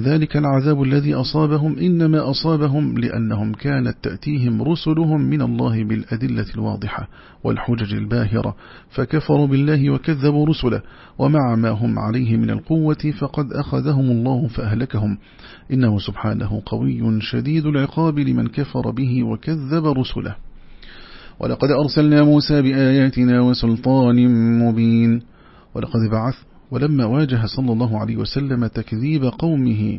ذلك العذاب الذي أصابهم إنما أصابهم لأنهم كانت تأتيهم رسلهم من الله بالأدلة الواضحة والحجج الباهرة فكفروا بالله وكذبوا رسله ومع ما هم عليه من القوة فقد أخذهم الله فأهلكهم. إنه سبحانه قوي شديد العقاب لمن كفر به وكذب رسله. ولقد أرسلنا موسى بآياتنا وسلطان مبين. ولقد بعث ولما واجه صلى الله عليه وسلم تكذيب قومه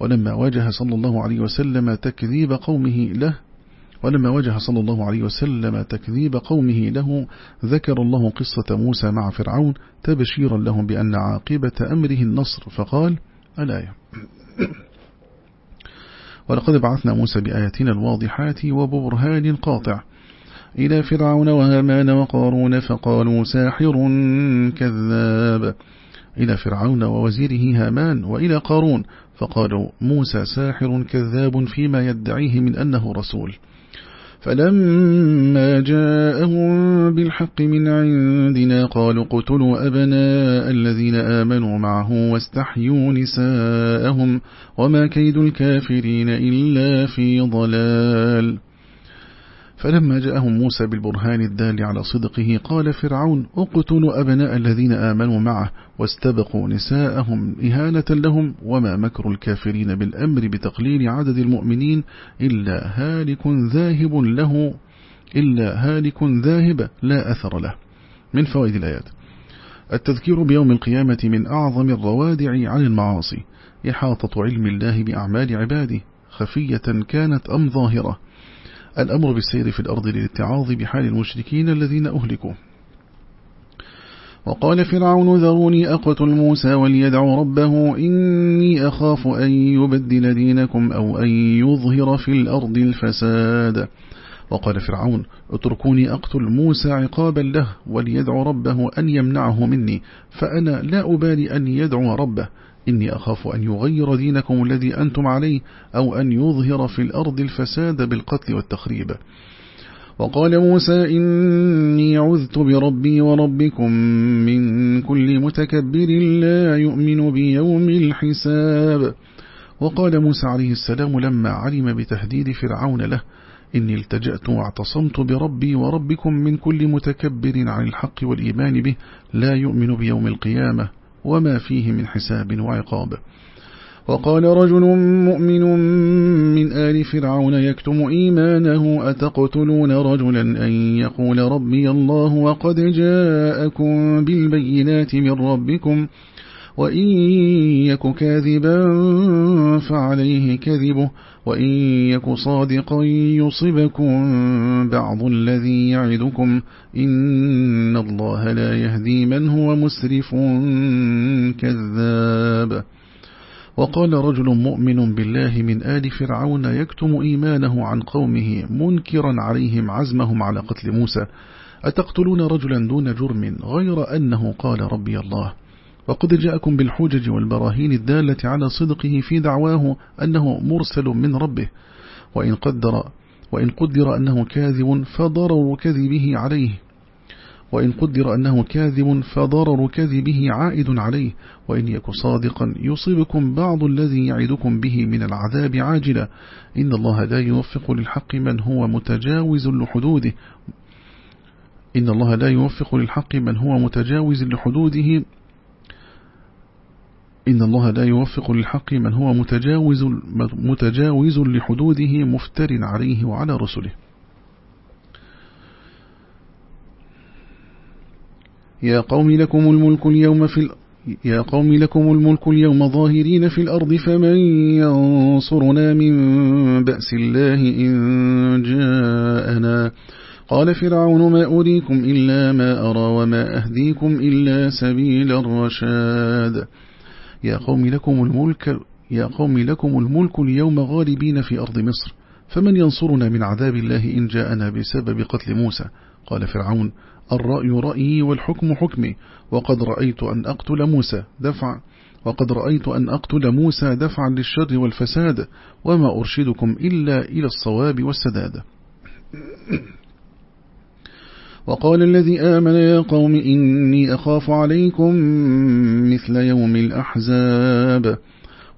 ولما واجه صلى الله عليه وسلم تكذيب قومه له ولما واجه صلى الله عليه وسلم تكذيب قومه له ذكر الله قصة موسى مع فرعون تبشيرا لهم بأن عاقبة أمره النصر فقال الآية ولقد بعثنا موسى بآياتنا الواضحات وببرهان قاطع إلى فرعون وهامان وقارون فقالوا ساحر كذاب. إلى فرعون ووزيره هامان وإلى قارون فقالوا موسى ساحر كذاب فيما يدعيه من أنه رسول. فلما جاءهم بالحق من عندنا قالوا قتلوا أبناء الذين آمنوا معه واستحيوا نساءهم وما كيد الكافرين إلا في ضلال. فلما جاءهم موسى بالبرهان الدال على صدقه قال فرعون اقتلوا أبناء الذين آمنوا معه واستبقوا نساءهم إهانة لهم وما مكر الكافرين بالأمر بتقليل عدد المؤمنين إلا هالك ذاهب له إلا هالك ذاهب لا أثر له. من فوائد الآيات التذكير بيوم القيامة من أعظم الروادع عن المعاصي إحاطة علم الله بأعمال عباده خفية كانت أم ظاهرة. الأمر بالسير في الأرض للاتعاظ بحال المشركين الذين أهلكوا. وقال فرعون ذروني أقتل موسى وليدعو ربه إني أخاف أن يبدل دينكم أو أن يظهر في الأرض الفساد. وقال فرعون اتركوني أقتل موسى عقابا له وليدعو ربه أن يمنعه مني فأنا لا أبالي أن يدعو ربه. إني أخاف أن يغير دينكم الذي أنتم عليه أو أن يظهر في الأرض الفساد بالقتل والتخريب. وقال موسى إني عذت بربي وربكم من كل متكبر لا يؤمن بيوم الحساب. وقال موسى عليه السلام لما علم بتهديد فرعون له إني التجأت واعتصمت بربي وربكم من كل متكبر عن الحق والإيمان به لا يؤمن بيوم القيامة. وما فيه من حساب وعقاب. وقال رجل مؤمن من آل فرعون يكتم إيمانه أتقتلون رجلا أن يقول ربي الله وقد جاءكم بالبينات من ربكم؟ وإن يك كاذبا فعليه كذبه وإن يك صادقا يصبكم بعض الذي يعدكم إن الله لا يهدي من هو مسرف كذاب. وقال رجل مؤمن بالله من آل فرعون يكتم إيمانه عن قومه منكرا عليهم عزمهم على قتل موسى. أتقتلون رجلا دون جرم غير أنه قال ربي الله. وقد جاءكم بالحجج والبراهين الدالة على صدقه في دعواه أنه مرسل من ربه. وإن قدر, وإن قدر أنه كاذب فضرر كذبه عليه. وإن قدر أنه كاذب فضرر كذبه عائد عليه. وإن يك صادقا يصيبكم بعض الذي يعدكم به من العذاب عاجلا. إن الله لا يوفق للحق من هو متجاوز لحدوده. إن الله لا يوفق للحق من هو متجاوز لحدوده إن الله لا يوفق للحق من هو متجاوز, متجاوز لحدوده مفتر عليه وعلى رسله. يا قوم لكم الملك اليوم في يا قوم لكم الملك اليوم ظاهرين في الأرض فمن ينصرنا من بأس الله إن جاءنا؟ قال فرعون ما أريكم إلا ما أرى وما أهديكم إلا سبيل الرشاد. يا قوم لكم الملك يا قوم لكم الملك اليوم غالبين في أرض مصر. فمن ينصرنا من عذاب الله إن جاءنا بسبب قتل موسى؟ قال فرعون الرأي رأيي والحكم حكمي. وقد رأيت أن أقتل موسى دفع وقد رأيت أن أقتل موسى دفعا للشر والفساد وما أرشدكم إلا إلى الصواب والسداد. وقال الذي آمن يا قوم إني أخاف عليكم مثل يوم الأحزاب.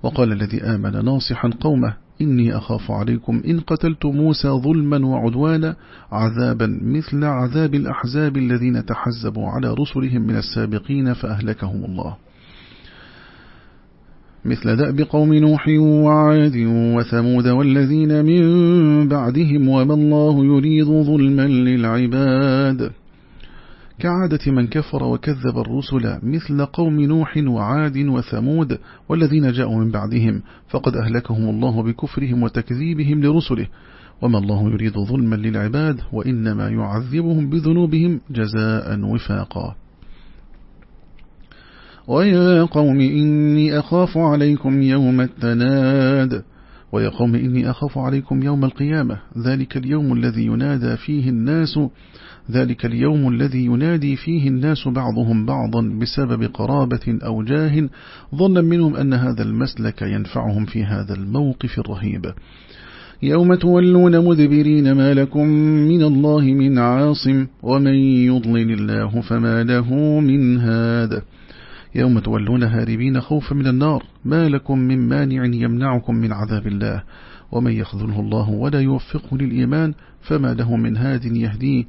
وقال الذي آمن ناصحا قومه إني أخاف عليكم إن قتلت موسى ظلما وعدوانا عذابا مثل عذاب الأحزاب الذين تحزبوا على رسلهم من السابقين فأهلكهم الله. مثل دأب قوم نوح وعاد وثمود والذين من بعدهم وما الله يريد ظلما للعباد. كعادة من كفر وكذب الرسل مثل قوم نوح وعاد وثمود والذين جاءوا من بعدهم فقد أهلكهم الله بكفرهم وتكذيبهم لرسله. وما الله يريد ظلما للعباد وإنما يعذبهم بذنوبهم جزاء وفاقا. ويا قوم إني أخاف عليكم يوم التناد ويا قوم إني أخاف عليكم يوم القيامة ذلك اليوم الذي ينادى فيه الناس ذلك اليوم الذي ينادي فيه الناس بعضهم بعضا بسبب قرابة أو جاه ظنا منهم أن هذا المسلك ينفعهم في هذا الموقف الرهيب يوم تولون مذبرين ما لكم من الله من عاصم ومن يضلل الله فما له من هذا يوم تولون هاربين خوفا من النار ما لكم من مانع يمنعكم من عذاب الله. ومن يخذله الله ولا يوفقه للإيمان فما له من هاد يهديه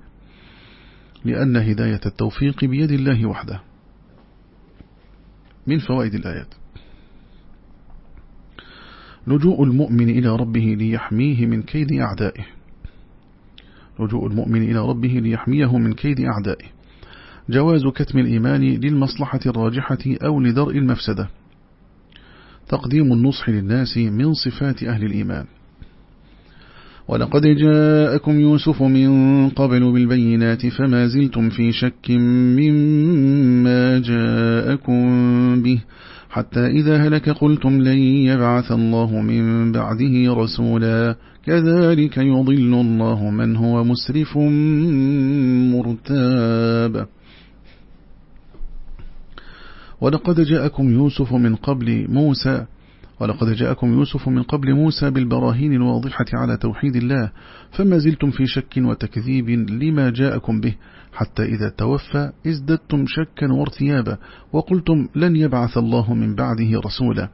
لأن هداية التوفيق بيد الله وحده. من فوائد الآيات. لجوء المؤمن إلى ربه ليحميه من كيد أعدائه. لجوء المؤمن إلى ربه ليحميه من كيد أعدائه. جواز كتم الإيمان للمصلحة الراجحة أو لدرء المفسدة. تقديم النصح للناس من صفات أهل الإيمان. ولقد جاءكم يوسف من قبل بالبينات فما زلتم في شك مما جاءكم به حتى إذا هلك قلتم لن يبعث الله من بعده رسولا. كذلك يضل الله من هو مسرف مرتاب. ولقد جاءكم يوسف من قبل موسى ولقد جاءكم يوسف من قبل موسى بالبراهين الواضحة على توحيد الله فما زلتم في شك وتكذيب لما جاءكم به حتى إذا توفى ازددتم شكا وارتيابا وقلتم لن يبعث الله من بعده رسولا.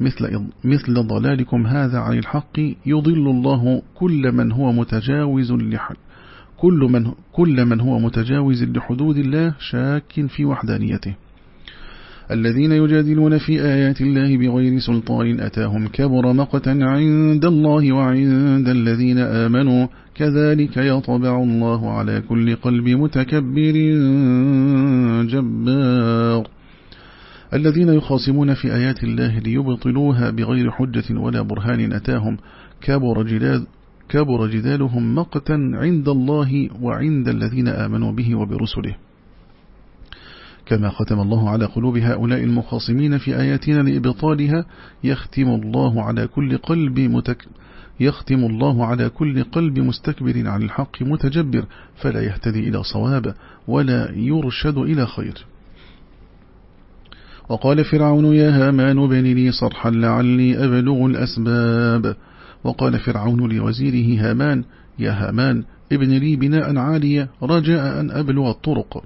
مثل, مثل ضلالكم هذا عن الحق يضل الله كل من هو متجاوز لحد كل من, كل من هو متجاوز لحدود الله شاك في وحدانيته. الذين يجادلون في آيات الله بغير سلطان أتاهم كبر مقتا عند الله وعند الذين آمنوا. كذلك يطبع الله على كل قلب متكبر جبار. الذين يخاصمون في آيات الله ليبطلوها بغير حجة ولا برهان أتاهم كبر جدال كبر جدالهم مقتا عند الله وعند الذين آمنوا به وبرسله. كما ختم الله على قلوب هؤلاء المخاصمين في آياتنا لإبطالها يختم الله على كل قلب متك يختم الله على كل قلب مستكبر عن الحق متجبر فلا يهتدي إلى صواب ولا يرشد إلى خير. وقال فرعون يا هامان بن لي صرحا لعلي أبلغ الأسباب. وقال فرعون لوزيره هامان يا هامان ابن لي بناء عالية رجاء أن أبلغ الطرق.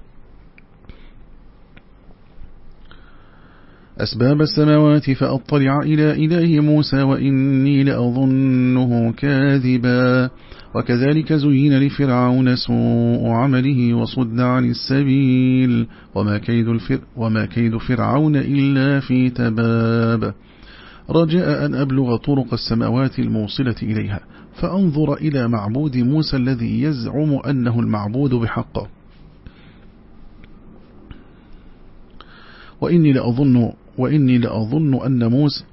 أسباب السماوات فأطلع إلى إله موسى وإني لأظنه كاذبا. وكذلك زين لفرعون سوء عمله وصد عن السبيل. وما كيد, الفر وما كيد فرعون إلا في تباب. رجاء أن أبلغ طرق السماوات الموصلة إليها فأنظر إلى معبود موسى الذي يزعم أنه المعبود بحقه وإني لأظن وإني لأظن أن موسى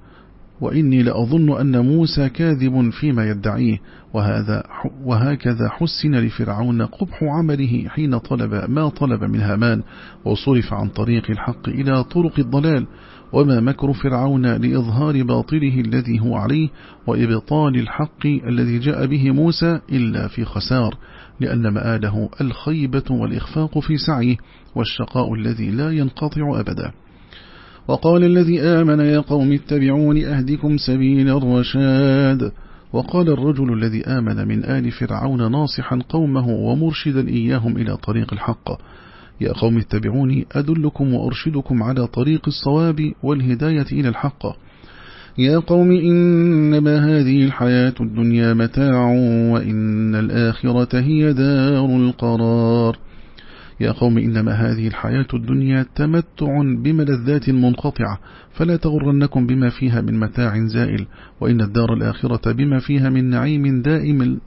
وإني لأظن أن موسى كاذب فيما يدعيه وهذا وهكذا حسن لفرعون قبح عمله حين طلب ما طلب من هامان وصرف عن طريق الحق إلى طرق الضلال وما مكر فرعون لإظهار باطله الذي هو عليه وإبطال الحق الذي جاء به موسى إلا في خسار لأن مآله الخيبة والإخفاق في سعيه والشقاء الذي لا ينقطع أبدا. وقال الذي آمن يا قوم اتبعون أهدكم سبيل الرشاد. وقال الرجل الذي آمن من آل فرعون ناصحا قومه ومرشدا إياهم إلى طريق الحق. يا قوم اتبعوني أدلكم وأرشدكم على طريق الصواب والهداية إلى الحق. يا قوم إنما هذه الحياة الدنيا متاع وإن الآخرة هي دار القرار. يا قوم إنما هذه الحياة الدنيا تمتع بملذات منقطعة فلا تغرنكم بما فيها من متاع زائل وإن الدار الآخرة بما فيها من نعيم دائم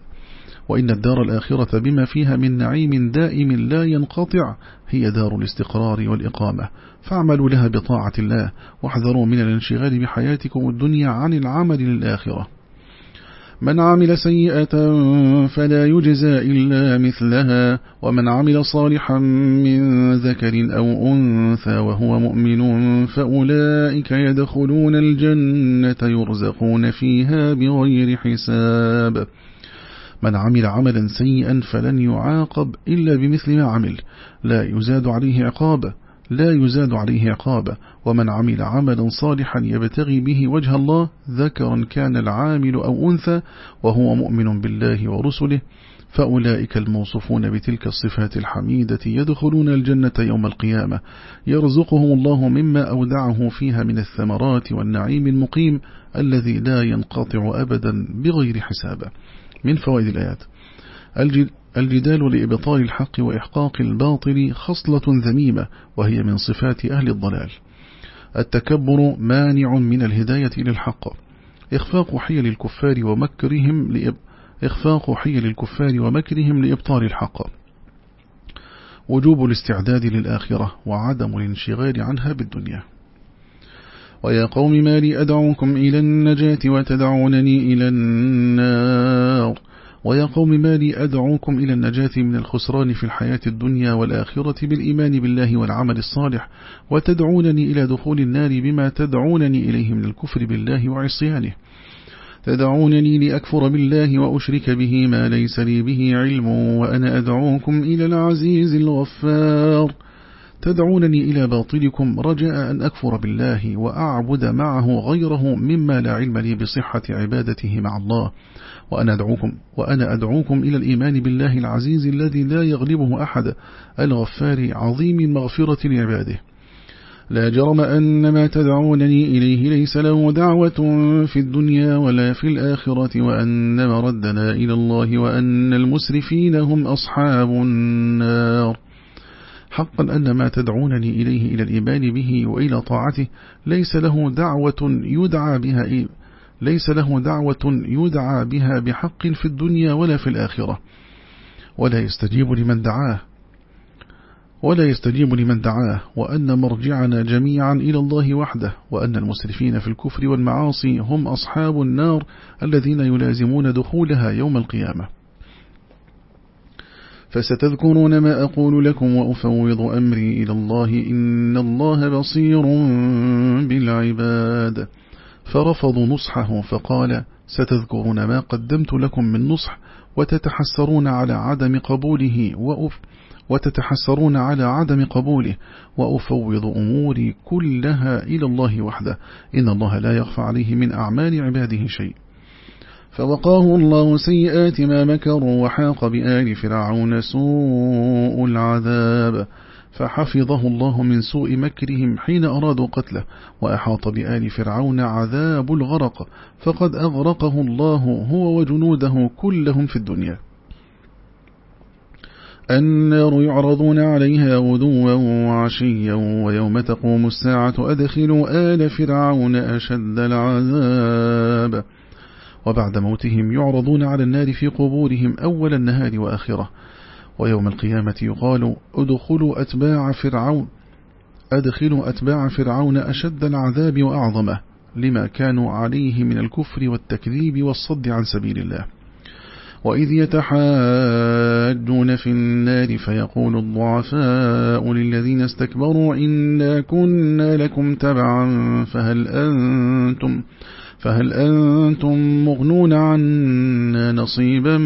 وإن الدار الآخرة بما فيها من نعيم دائم لا ينقطع هي دار الاستقرار والإقامة. فاعملوا لها بطاعة الله واحذروا من الانشغال بحياتكم الدنيا عن العمل للآخرة. من عمل سيئة فلا يجزى إلا مثلها ومن عمل صالحا من ذكر أو أنثى وهو مؤمن فأولئك يدخلون الجنة يرزقون فيها بغير حساب. من عمل عملا سيئا فلن يعاقب إلا بمثل ما عمل لا يزاد عليه عقابه لا يزاد عليه عقابة ومن عمل عملا صالحا يبتغي به وجه الله ذكرا كان العامل أو أنثى وهو مؤمن بالله ورسله فأولئك الموصفون بتلك الصفات الحميدة يدخلون الجنة يوم القيامة. يرزقهم الله مما أودعه فيها من الثمرات والنعيم المقيم الذي لا ينقطع أبدا بغير حساب. من فوائد الآيات. الجدال لإبطال الحق وإحقاق الباطل خصلة ذميمة وهي من صفات أهل الضلال. التكبر مانع من الهداية إلى الحق. إخفاق حيل الكفار ومكرهم لإب... إخفاق حيل الكفار ومكرهم لإبطال الحق. وجوب الاستعداد للآخرة وعدم الانشغال عنها بالدنيا. ويا قوم ما لي أدعوكم إلى النجاة وتدعونني إلى النار. ويا قوم ما لي أدعوكم إلى النجاة من الخسران في الحياة الدنيا والآخرة بالإيمان بالله والعمل الصالح وتدعونني إلى دخول النار بما تدعونني إليه من الكفر بالله وعصيانه. تدعونني لأكفر بالله وأشرك به ما ليس لي به علم وأنا أدعوكم إلى العزيز الغفار. تدعونني إلى باطلكم رجاء أن أكفر بالله وأعبد معه غيره مما لا علم لي بصحة عبادته مع الله. وأنا أدعوكم, وأنا أدعوكم إلى الإيمان بالله العزيز الذي لا يغلبه أحد الغفار عظيم المغفرة لعباده. لا جرم أن ما تدعونني إليه ليس له دعوة في الدنيا ولا في الآخرة وأن مردنا إلى الله وأن المسرفين هم أصحاب النار. حقا أن ما تدعونني إليه إلى الإيمان به وإلى طاعته ليس له دعوة يدعى بها ليس له دعوة يدعى بها بحق في الدنيا ولا في الآخرة. ولا يستجيب لمن دعاه. ولا يستجيب لمن دعاه. وأن مرجعنا جميعا إلى الله وحده. وأن المسرفين في الكفر والمعاصي هم أصحاب النار الذين يلازمون دخولها يوم القيامة. فستذكرون ما أقول لكم وأفوض أمري إلى الله إن الله بصير بالعباد. فرفضوا نصحه فقال ستذكرون ما قدمت لكم من نصح وتتحسرون على عدم قبوله وأف وتتحسرون على عدم قبوله وأفوض أموري كلها إلى الله وحده. إن الله لا يخفى عليه من أعمال عباده شيء. فوقاه الله سيئات ما مكروا وحاق بآل فرعون سوء العذاب. فحفظه الله من سوء مكرهم حين أرادوا قتله وأحاط بآل فرعون عذاب الغرق فقد أغرقه الله هو وجنوده كلهم في الدنيا. النار يعرضون عليها غدوا وعشيا ويوم تقوم الساعة أدخلوا آل فرعون أشد العذاب. وبعد موتهم يعرضون على النار في قبورهم أول النهار وآخره. ويوم القيامة يقال ادخلوا أتباع فرعون أدخلوا أتباع فرعون أشد العذاب وأعظمه لما كانوا عليه من الكفر والتكذيب والصد عن سبيل الله. وإذ يتحاجون في النار فيقول الضعفاء للذين استكبروا إنا كنا لكم تبعا فهل أنتم فهل أنتم مغنون عنا نصيبا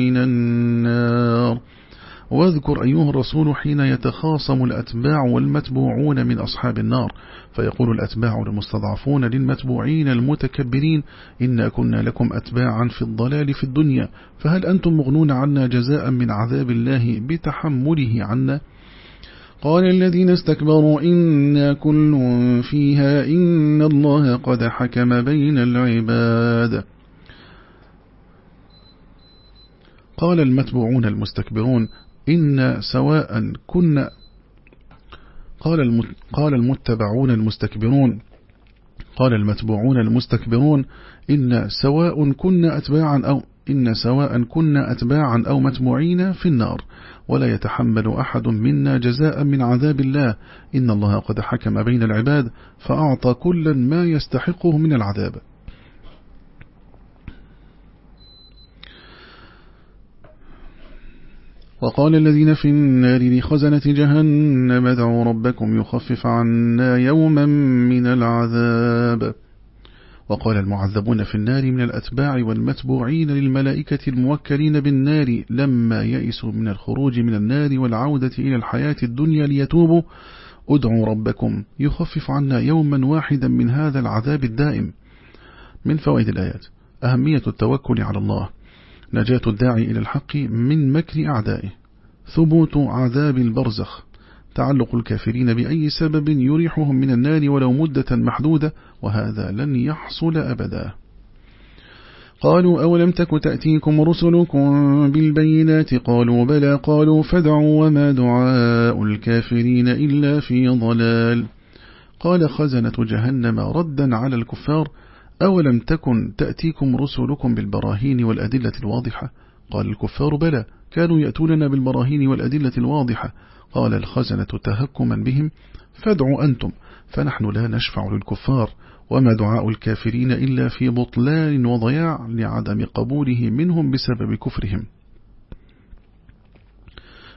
من النار؟ واذكر أيها الرسول حين يتخاصم الأتباع والمتبوعون من أصحاب النار فيقول الأتباع المستضعفون للمتبوعين المتكبرين إنا كنا لكم أتباعا في الضلال في الدنيا فهل أنتم مغنون عنا جزاء من عذاب الله بتحمله عنا؟ قال الذين استكبروا إنا كل فيها إن الله قد حكم بين العباد. قال المتبوعون المستكبرون إن سواء كنا قال قال المتبعون المستكبرون قال المتبوعون المستكبرون إن سواء كنا أتباعا أو إن سواء كنا أتباعا أو متبوعين في النار ولا يتحمل أحد منا جزاء من عذاب الله. إن الله قد حكم بين العباد فأعطى كلا ما يستحقه من العذاب. وقال الذين في النار لخزنة جهنم ادعوا ربكم يخفف عنا يوما من العذاب. وقال المعذبون في النار من الأتباع والمتبوعين للملائكة الموكلين بالنار لما يئسوا من الخروج من النار والعودة إلى الحياة الدنيا ليتوبوا. ادعوا ربكم يخفف عنا يوما واحدا من هذا العذاب الدائم. من فوائد الآيات أهمية التوكل على الله. نجاة الداعي إلى الحق من مكر أعدائه. ثبوت عذاب البرزخ. تعلق الكافرين بأي سبب يريحهم من النار ولو مدة محدودة وهذا لن يحصل أبدا. قالوا أولم تك تأتيكم رسلكم بالبينات؟ قالوا بلى. قالوا فادعوا وما دعاء الكافرين إلا في ضلال. قال خزنة جهنم ردا على الكفار أولم تكن تأتيكم رسلكم بالبراهين والأدلة الواضحة؟ قال الكفار بلى كانوا يأتوننا بالبراهين والأدلة الواضحة. قال الخزنة تهكما بهم فادعوا أنتم فنحن لا نشفع للكفار. وما دعاء الكافرين إلا في بطلان وضياع لعدم قبوله منهم بسبب كفرهم.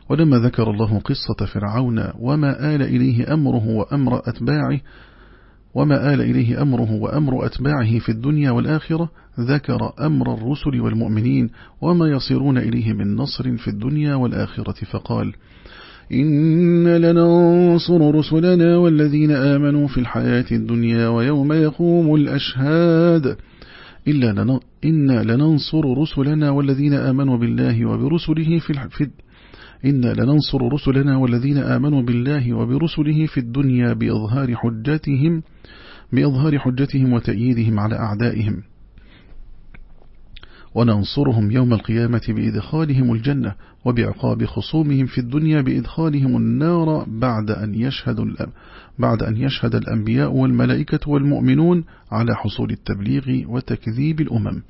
ولما ذكر الله قصة فرعون وما آل إليه أمره وأمر أتباعه وما آل إليه أمره وأمر أتباعه في الدنيا والآخرة ذكر أمر الرسل والمؤمنين وما يصيرون إليه من نصر في الدنيا والآخرة فقال إن لننصر رسلنا والذين آمنوا في الحياة الدنيا ويوم يقوم الأشهاد إلا. إنا لننصر رسلنا والذين آمنوا بالله وبرسله في, الح... إنا لننصر رسلنا والذين آمنوا بالله وبرسله في الدنيا بإظهار حجتهم بإظهار حجتهم وتأييدهم على أعدائهم. وننصرهم يوم القيامة بإدخالهم الجنة وبعقاب خصومهم في الدنيا بإدخالهم النار بعد أن يشهد بعد أن يشهد الأنبياء والملائكة والمؤمنون على حصول التبليغ وتكذيب الأمم.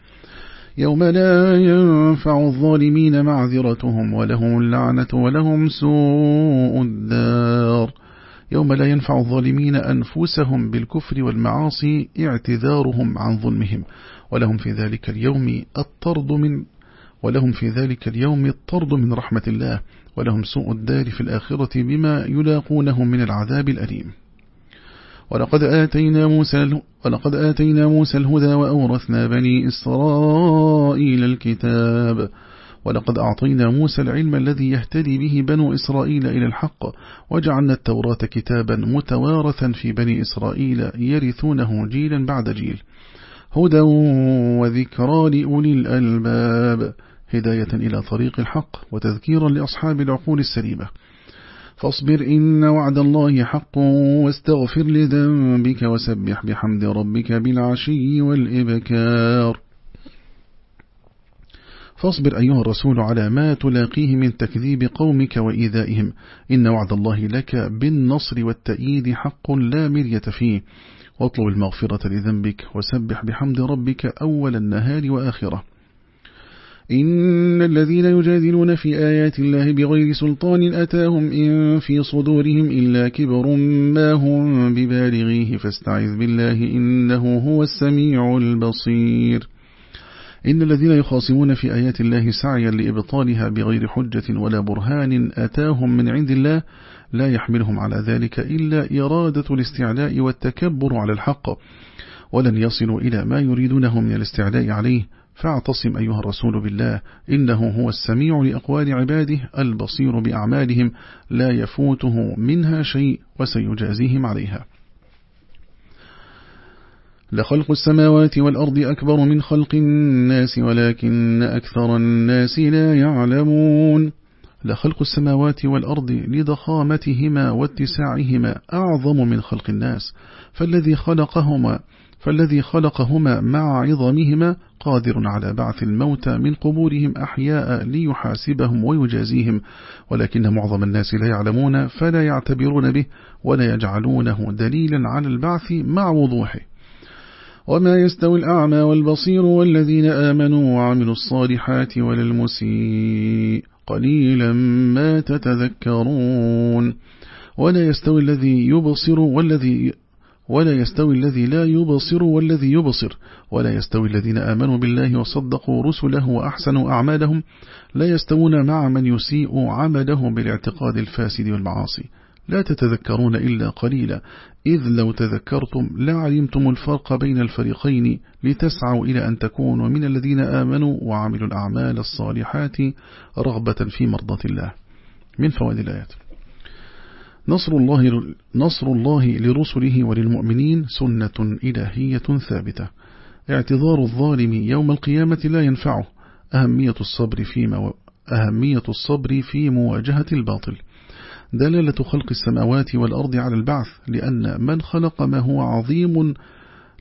يوم لا ينفع الظالمين معذرتهم ولهم اللعنة ولهم سوء الدار. يوم لا ينفع الظالمين أنفسهم بالكفر والمعاصي اعتذارهم عن ظلمهم ولهم في ذلك اليوم الطرد من ولهم في ذلك اليوم الطرد من رحمة الله ولهم سوء الدار في الآخرة بما يلاقونه من العذاب الأليم. ولقد آتينا موسى ولقد آتينا موسى الهدى وأورثنا بني إسرائيل الكتاب. ولقد أعطينا موسى العلم الذي يهتدي به بنو إسرائيل إلى الحق وجعلنا التوراة كتابا متوارثا في بني إسرائيل يرثونه جيلا بعد جيل. هدى وذكرى لأولي الألباب هداية إلى طريق الحق وتذكيرا لأصحاب العقول السليمة. فاصبر إن وعد الله حق واستغفر لذنبك وسبح بحمد ربك بالعشي والإبكار. فاصبر أيها الرسول على ما تلاقيه من تكذيب قومك وإيذائهم. إن وعد الله لك بالنصر والتأييد حق لا مرية فيه. واطلب المغفرة لذنبك وسبح بحمد ربك أول النهار وآخره. إن الذين يجادلون في آيات الله بغير سلطان أتاهم إن في صدورهم إلا كبر ما هم ببالغيه فاستعذ بالله إنه هو السميع البصير. إن الذين يخاصمون في آيات الله سعيا لإبطالها بغير حجة ولا برهان أتاهم من عند الله لا يحملهم على ذلك إلا إرادة الاستعلاء والتكبر على الحق ولن يصلوا إلى ما يريدونه من الاستعلاء عليه فاعتصم أيها الرسول بالله إنه هو السميع لأقوال عباده البصير بأعمالهم لا يفوته منها شيء وسيجازيهم عليها. لخلق السماوات والأرض أكبر من خلق الناس ولكن أكثر الناس لا يعلمون. لخلق السماوات والأرض لضخامتهما واتساعهما أعظم من خلق الناس فالذي خلقهما فالذي خلقهما مع عظمهما قادر على بعث الموتى من قبورهم أحياء ليحاسبهم ويجازيهم. ولكن معظم الناس لا يعلمون فلا يعتبرون به ولا يجعلونه دليلا على البعث مع وضوحه. وما يستوي الأعمى والبصير والذين آمنوا وعملوا الصالحات ولا المسيء قليلا ما تتذكرون. ولا يستوي الذي يبصر والذي ولا يستوي الذي لا يبصر والذي يبصر ولا يستوي الذين آمنوا بالله وصدقوا رسله وأحسنوا أعمالهم لا يستوون مع من يسيء عمله بالاعتقاد الفاسد والمعاصي. لا تتذكرون إلا قليلا. إذ لو تذكرتم لعلمتم الفرق بين الفريقين لتسعوا إلى أن تكونوا من الذين آمنوا وعملوا الأعمال الصالحات رغبة في مرضة الله. من فوائد الآيات. نصر الله, نصر الله لرسله وللمؤمنين سنة إلهية ثابتة. اعتذار الظالم يوم القيامة لا ينفعه. أهمية الصبر في أهمية الصبر في مواجهة الباطل. دلالة خلق السماوات والأرض على البعث لأن من خلق ما هو عظيم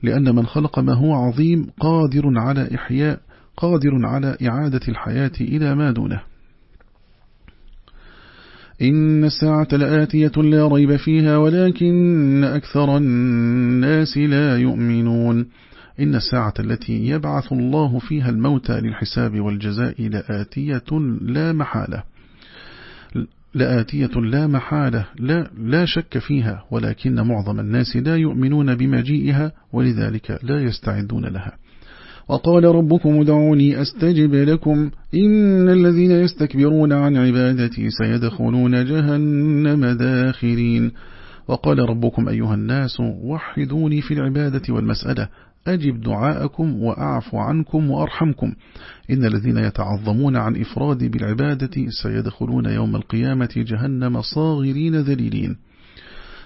لأن من خلق ما هو عظيم قادر على إحياء قادر على إعادة الحياة إلى ما دونه. إن الساعة لآتية لا ريب فيها ولكن أكثر الناس لا يؤمنون. إن الساعة التي يبعث الله فيها الموتى للحساب والجزاء لآتية لا محالة. لآتية لا محالة لا, لا شك فيها ولكن معظم الناس لا يؤمنون بمجيئها ولذلك لا يستعدون لها. وقال ربكم ادعوني أستجب لكم. إن الذين يستكبرون عن عبادتي سيدخلون جهنم داخرين. وقال ربكم أيها الناس وحدوني في العبادة والمسألة. أجب دعاءكم وأعفو عنكم وأرحمكم. إن الذين يتعظمون عن إفراد بالعبادة سيدخلون يوم القيامة جهنم صاغرين ذليلين.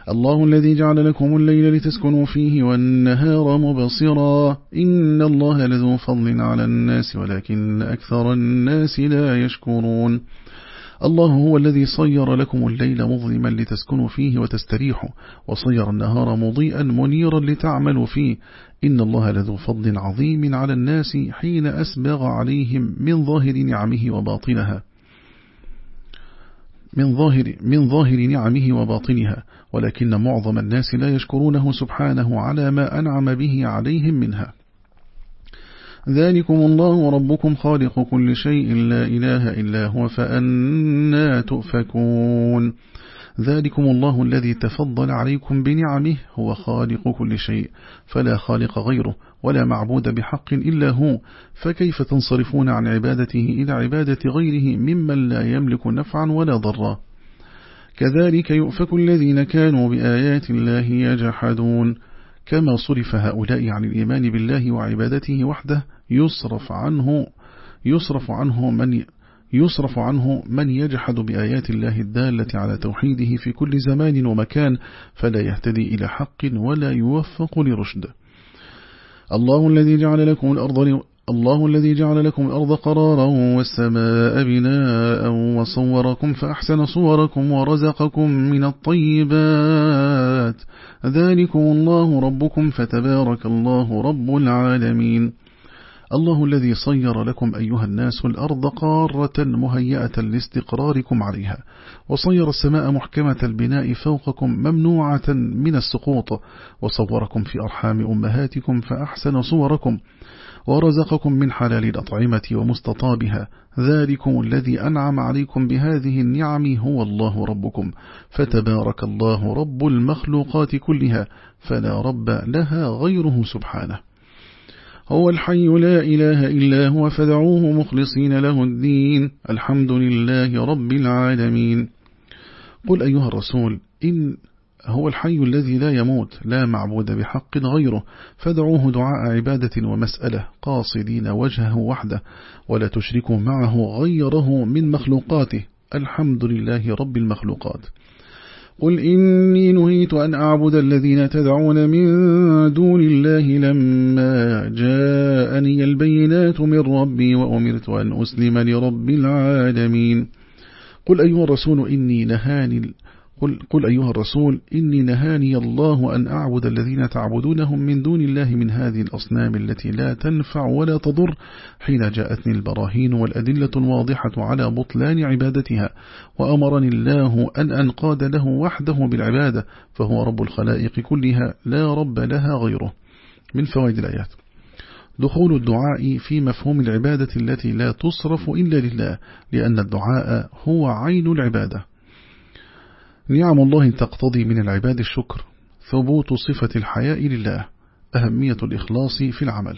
الله الذي جعل لكم الليل لتسكنوا فيه والنهار مبصرا. إن الله لذو فضل على الناس ولكن أكثر الناس لا يشكرون. الله هو الذي صير لكم الليل مظلما لتسكنوا فيه وتستريحوا وصير النهار مضيئا منيرا لتعملوا فيه. إن الله لذو فضل عظيم على الناس حين أسبغ عليهم من ظاهر نعمه وباطنها. من ظاهر, من ظاهر نعمه وباطنها. ولكن معظم الناس لا يشكرونه سبحانه على ما أنعم به عليهم منها. ذلكم الله ربكم خالق كل شيء لا إله إلا هو فأنا تؤفكون. ذلكم الله الذي تفضل عليكم بنعمه هو خالق كل شيء فلا خالق غيره ولا معبود بحق إلا هو فكيف تنصرفون عن عبادته إلى عبادة غيره ممن لا يملك نفعا ولا ضرا؟ كذلك يؤفك الذين كانوا بآيات الله يجحدون. كما صرف هؤلاء عن الإيمان بالله وعبادته وحده يصرف عنه يصرف عنه من يصرف عنه من يجحد بآيات الله الدالة على توحيده في كل زمان ومكان فلا يهتدي إلى حق ولا يوفق لرشد. الله الذي جعل لكم الأرض الله الذي جعل لكم الأرض قرارا والسماء بناء وصوركم فأحسن صوركم ورزقكم من الطيبات. ذلكم الله ربكم فتبارك الله رب العالمين. الله الذي صير لكم أيها الناس الأرض قارة مهيئة لاستقراركم عليها وصير السماء محكمة البناء فوقكم ممنوعة من السقوط وصوركم في أرحام أمهاتكم فأحسن صوركم. ورزقكم من حلال الأطعمة ومستطابها. ذلكم الذي أنعم عليكم بهذه النعم هو الله ربكم. فتبارك الله رب المخلوقات كلها فلا رب لها غيره سبحانه. هو الحي لا إله إلا هو فدعوه مخلصين له الدين. الحمد لله رب العالمين. قل أيها الرسول إن هو الحي الذي لا يموت لا معبود بحق غيره. فدعوه دعاء عبادة ومسألة قاصدين وجهه وحده ولا تشركوا معه غيره من مخلوقاته. الحمد لله رب المخلوقات. قل إني نهيت أن أعبد الذين تدعون من دون الله لما جاءني البينات من ربي وأمرت أن أسلم لرب العالمين. قل أيها الرسول إني نهاني قل, قل أيها الرسول إني نهاني الله أن أعبد الذين تعبدونهم من دون الله من هذه الأصنام التي لا تنفع ولا تضر حين جاءتني البراهين والأدلة الواضحة على بطلان عبادتها وأمرني الله أن أنقاد له وحده بالعبادة فهو رب الخلائق كلها لا رب لها غيره. من فوائد الآيات. دخول الدعاء في مفهوم العبادة التي لا تصرف إلا لله لأن الدعاء هو عين العبادة. نعم الله تقتضي من العباد الشكر. ثبوت صفة الحياء لله. أهمية الإخلاص في العمل.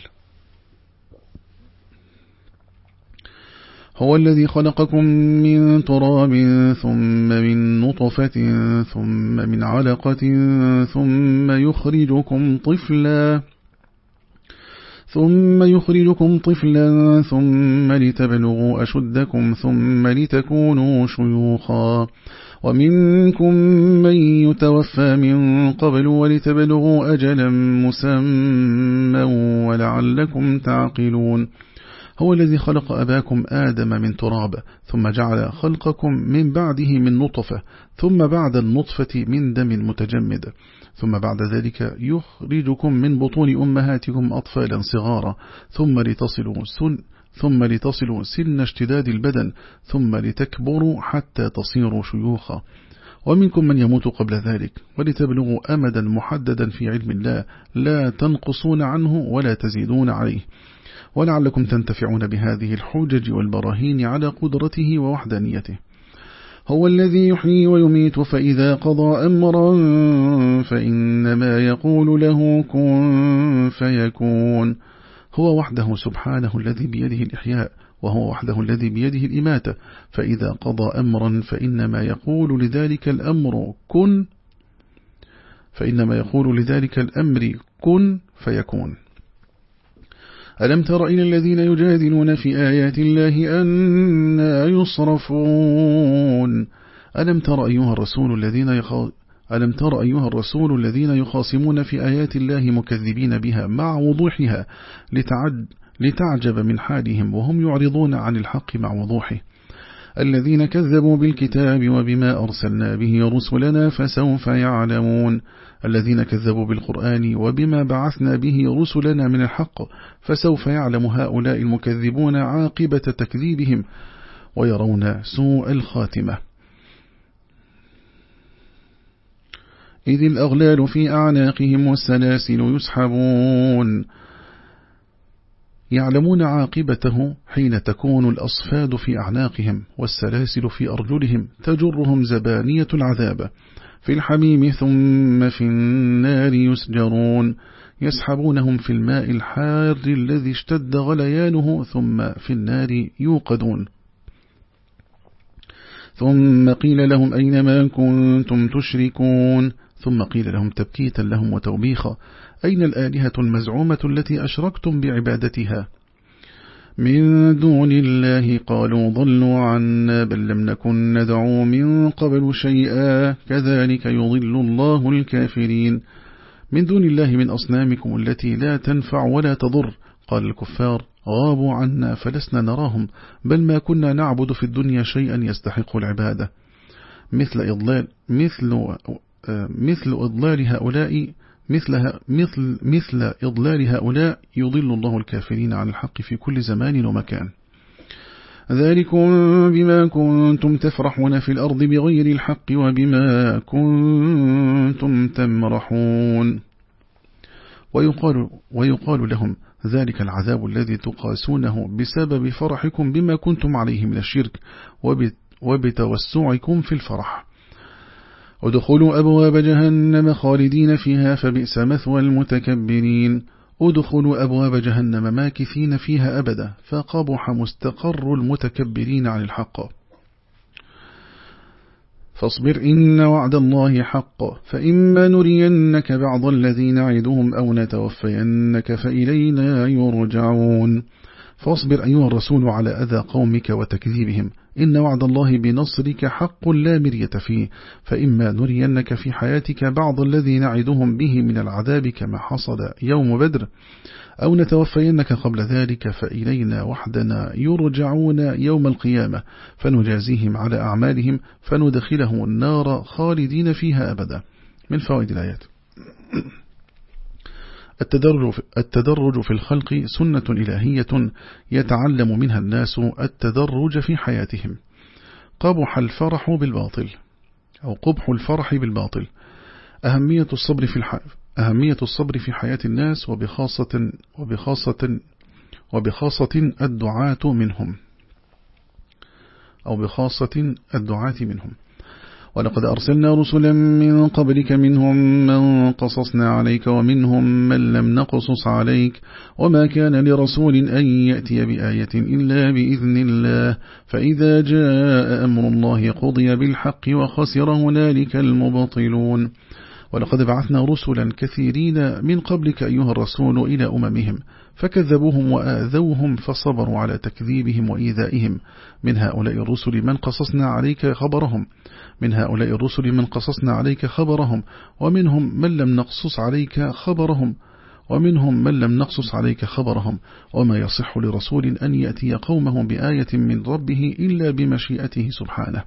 هو الذي خلقكم من تراب ثم من نطفة ثم من علقة ثم يخرجكم طفلا. ثم يخرجكم طفلا ثم لتبلغوا أشدكم ثم لتكونوا شيوخا. ومنكم من يتوفى من قبل ولتبلغوا أجلا مسمى ولعلكم تعقلون. هو الذي خلق أباكم آدم من تراب ثم جعل خلقكم من بعده من نطفة ثم بعد النطفة من دم متجمد ثم بعد ذلك يخرجكم من بطون أمهاتكم أطفالا صغارا ثم لتصلوا سن ثم لتصلوا سن اشتداد البدن ثم لتكبروا حتى تصيروا شيوخا. ومنكم من يموت قبل ذلك ولتبلغوا أمدا محددا في علم الله لا تنقصون عنه ولا تزيدون عليه. ولعلكم تنتفعون بهذه الحجج والبراهين على قدرته ووحدانيته. هو الذي يحيي ويميت فإذا قضى أمرا فإنما يقول له كن فيكون. هو وحده سبحانه الذي بيده الإحياء وهو وحده الذي بيده الإماتة. فإذا قضى أمرا فإنما يقول لذلك الأمر كن. فإنما يقول لذلك الأمر كن فيكون. ألم تر إلى الذين يجادلون في آيات الله أن يصرفون؟ ألم تر أيها الرسول الذين ألم تر أيها الرسول الذين يخاصمون في آيات الله مكذبين بها مع وضوحها لتعد لتعجب من حالهم وهم يعرضون عن الحق مع وضوحه؟ الذين كذبوا بالكتاب وبما أرسلنا به رسلنا فسوف يعلمون. الذين كذبوا بالقرآن وبما بعثنا به رسلنا من الحق فسوف يعلم هؤلاء المكذبون عاقبة تكذيبهم ويرون سوء الخاتمة. إذ الأغلال في أعناقهم والسلاسل يسحبون. يعلمون عاقبته حين تكون الأصفاد في أعناقهم والسلاسل في أرجلهم تجرهم زبانية العذاب. في الحميم ثم في النار يسجرون. يسحبونهم في الماء الحار الذي اشتد غليانه ثم في النار يوقدون. ثم قيل لهم أين ما كنتم تشركون؟ ثم قيل لهم تبكيتا لهم وتوبيخا. أين الآلهة المزعومة التي أشركتم بعبادتها؟ من دون الله قالوا ضلوا عنا بل لم نكن ندعو من قبل شيئا. كذلك يضل الله الكافرين. من دون الله من أصنامكم التي لا تنفع ولا تضر. قال الكفار غابوا عنا فلسنا نراهم بل ما كنا نعبد في الدنيا شيئا يستحق العبادة. مثل إضلال مثل مثل إضلال هؤلاء مثل, مثل, مثل إضلال هؤلاء يضل الله الكافرين عن الحق في كل زمان ومكان. ذلكم بما كنتم تفرحون في الأرض بغير الحق وبما كنتم تمرحون. ويقال, ويقال لهم ذلك العذاب الذي تقاسونه بسبب فرحكم بما كنتم عليه من الشرك وبتوسعكم في الفرح. ادخلوا أبواب جهنم خالدين فيها فبئس مثوى المتكبرين. ادخلوا أبواب جهنم ماكثين فيها أبدا فقبح مستقر المتكبرين عن الحق. فاصبر إن وعد الله حق. فإما نرينك بعض الذين نعدهم أو نتوفينك فإلينا يرجعون. فاصبر أيها الرسول على أذى قومك وتكذيبهم. إن وعد الله بنصرك حق لا مرية فيه فإما نرينك في حياتك بعض الذي نعدهم به من العذاب كما حصل يوم بدر أو نتوفينك قبل ذلك فإلينا وحدنا يرجعون يوم القيامة فنجازيهم على أعمالهم فندخلهم النار خالدين فيها أبدا. من فوائد الآيات. التدرج, في الخلق سنة إلهية يتعلم منها الناس التدرج في حياتهم. قبح الفرح بالباطل أو قبح الفرح بالباطل. أهمية الصبر في الح... أهمية الصبر في حياة الناس وبخاصة وبخاصة وبخاصة الدعاة منهم. أو بخاصة الدعاة منهم. ولقد أرسلنا رسلا من قبلك منهم من قصصنا عليك ومنهم من لم نقصص عليك وما كان لرسول أن يأتي بآية إلا بإذن الله فإذا جاء أمر الله قضي بالحق وخسر هنالك المبطلون ولقد بعثنا رسلا كثيرين من قبلك أيها الرسول إلى أممهم فكذبوهم وآذوهم فصبروا على تكذيبهم وإيذائهم من هؤلاء الرسل من قصصنا عليك خبرهم من هؤلاء الرسل من قصصنا عليك خبرهم ومنهم من لم نقصص عليك خبرهم ومنهم من لم نقصص عليك خبرهم. وما يصح لرسول أن يأتي قومهم بآية من ربه إلا بمشيئته سبحانه.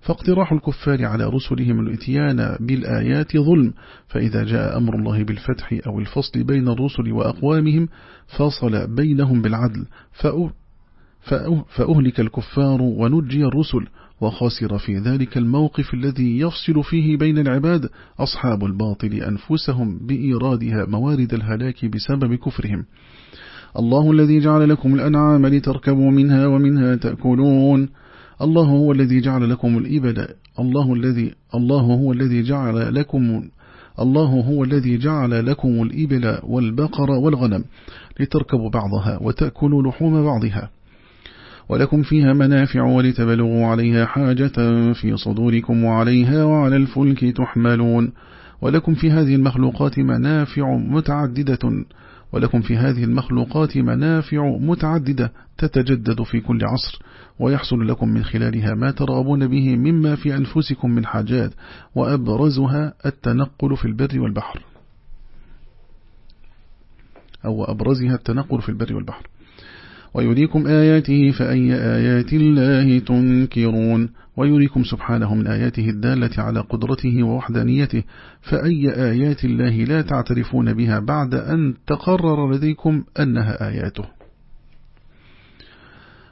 فاقتراح الكفار على رسلهم الاتيان بالآيات ظلم فإذا جاء أمر الله بالفتح أو الفصل بين الرسل وأقوامهم فصل بينهم بالعدل فأهلك الكفار ونجي الرسل. وخسر في ذلك الموقف الذي يفصل فيه بين العباد أصحاب الباطل أنفسهم بإيرادها موارد الهلاك بسبب كفرهم. الله الذي جعل لكم الأنعام لتركبوا منها ومنها تأكلون. الله هو الذي جعل لكم الإبل. الله الذي الله هو الذي جعل لكم الله هو الذي جعل لكم الإبل والبقر والغنم لتركبوا بعضها وتأكلوا لحوم بعضها. ولكم فيها منافع ولتبلغوا عليها حاجة في صدوركم وعليها وعلى الفلك تحملون. ولكم في هذه المخلوقات منافع متعددة. ولكم في هذه المخلوقات منافع متعددة تتجدد في كل عصر ويحصل لكم من خلالها ما ترغبون به مما في أنفسكم من حاجات وأبرزها التنقل في البر والبحر. أو أبرزها التنقل في البر والبحر. ويريكم آياته فأي آيات الله تنكرون ويريكم سبحانه من آياته الدالة على قدرته ووحدانيته فأي آيات الله لا تعترفون بها بعد أن تقرر لديكم أنها آياته.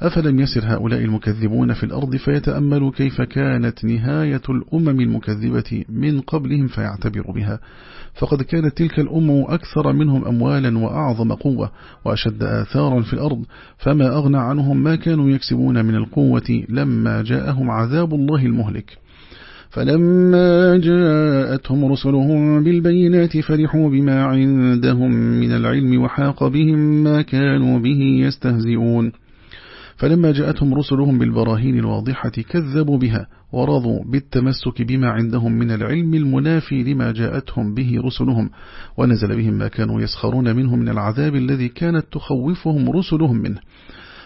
أفلم يسر هؤلاء المكذبون في الأرض فيتأملوا كيف كانت نهاية الأمم المكذبة من قبلهم فيعتبروا بها. فقد كانت تلك الأمم أكثر منهم أموالا وأعظم قوة وأشد آثارا في الأرض. فما أغنى عنهم ما كانوا يكسبون من القوة لما جاءهم عذاب الله المهلك. فلما جاءتهم رسلهم بالبينات فرحوا بما عندهم من العلم وحاق بهم ما كانوا به يستهزئون. فلما جاءتهم رسلهم بالبراهين الواضحة كذبوا بها ورضوا بالتمسك بما عندهم من العلم المنافي لما جاءتهم به رسلهم ونزل بهم ما كانوا يسخرون منه من العذاب الذي كانت تخوفهم رسلهم منه.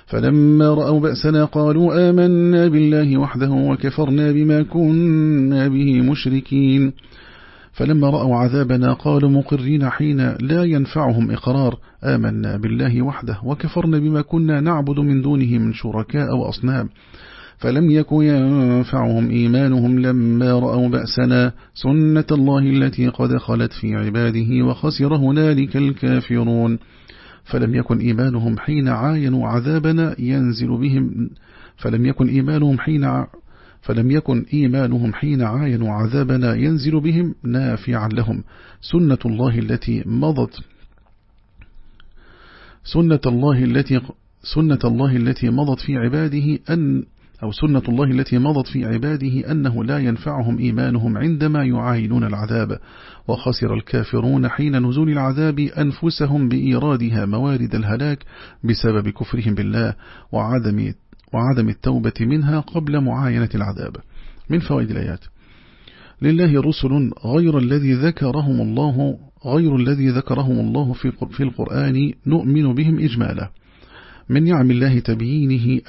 فلما رأوا بأسنا قالوا آمنا بالله وحده وكفرنا بما كنا به مشركين. فلما رأوا عذابنا قالوا مقرين حين لا ينفعهم إقرار. آمنا بالله وحده وكفرنا بما كنا نعبد من دونه من شركاء وأصنام. فلم يكن ينفعهم إيمانهم لما رأوا بأسنا. سنة الله التي قد خلت في عباده وخسر هنالك الكافرون. فلم يكن إيمانهم حين عاينوا عذابنا ينزل بهم فلم يكن إيمانهم حين فلم يكن إيمانهم حين عاينوا عذابنا ينزل بهم نافعا لهم. سنة الله التي مضت. سنة الله التي سنة الله التي مضت في عباده أن أو سنة الله التي مضت في عباده أنه لا ينفعهم إيمانهم عندما يعاينون العذاب. وخسر الكافرون حين نزول العذاب أنفسهم بإيرادها موارد الهلاك بسبب كفرهم بالله وعدم, وعدم التوبة منها قبل معاينة العذاب. من فوائد الآيات. لله رسل غير الذي ذكرهم الله غير الذي ذكرهم الله في القرآن نؤمن بهم إجمالا. من نعم الله تبيينه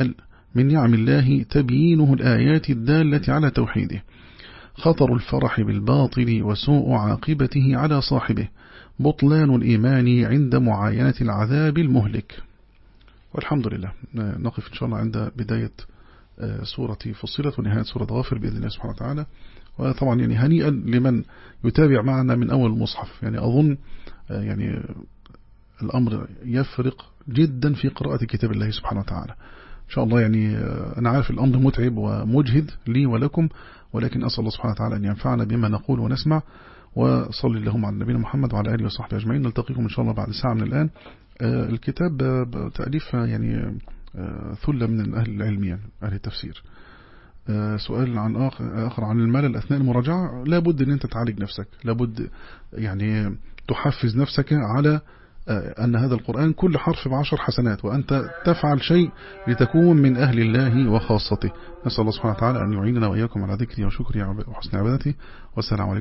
من نعم الله تبيينه الآيات الدالة على توحيده. خطر الفرح بالباطل وسوء عاقبته على صاحبه. بطلان الإيمان عند معاينة العذاب المهلك. والحمد لله. نقف إن شاء الله عند بداية آه، سورة فصلت ونهاية سورة غافر بإذن الله سبحانه وتعالى. وطبعا يعني هنيئا لمن يتابع معنا من أول المصحف. يعني أظن آه، يعني الأمر يفرق جدا في قراءة كتاب الله سبحانه وتعالى. إن شاء الله يعني آه، أنا عارف الأمر متعب ومجهد لي ولكم ولكن أسأل الله سبحانه وتعالى أن ينفعنا بما نقول ونسمع. وصلي اللهم على نبينا محمد وعلى آله وصحبه أجمعين. نلتقيكم إن شاء الله بعد ساعة من الآن. الكتاب تأليف يعني ثلة من أهل العلم يعني أهل التفسير. سؤال عن آخر عن الملل أثناء المراجعة لابد أن أنت تعالج نفسك لابد يعني تحفز نفسك على آه، أن هذا القرآن كل حرف بعشر حسنات وأنت تفعل شيء لتكون من أهل الله وخاصته. نسأل الله سبحانه وتعالى أن يعيننا وإياكم على ذكري وشكري وحسن عبادتي. والسلام عليكم.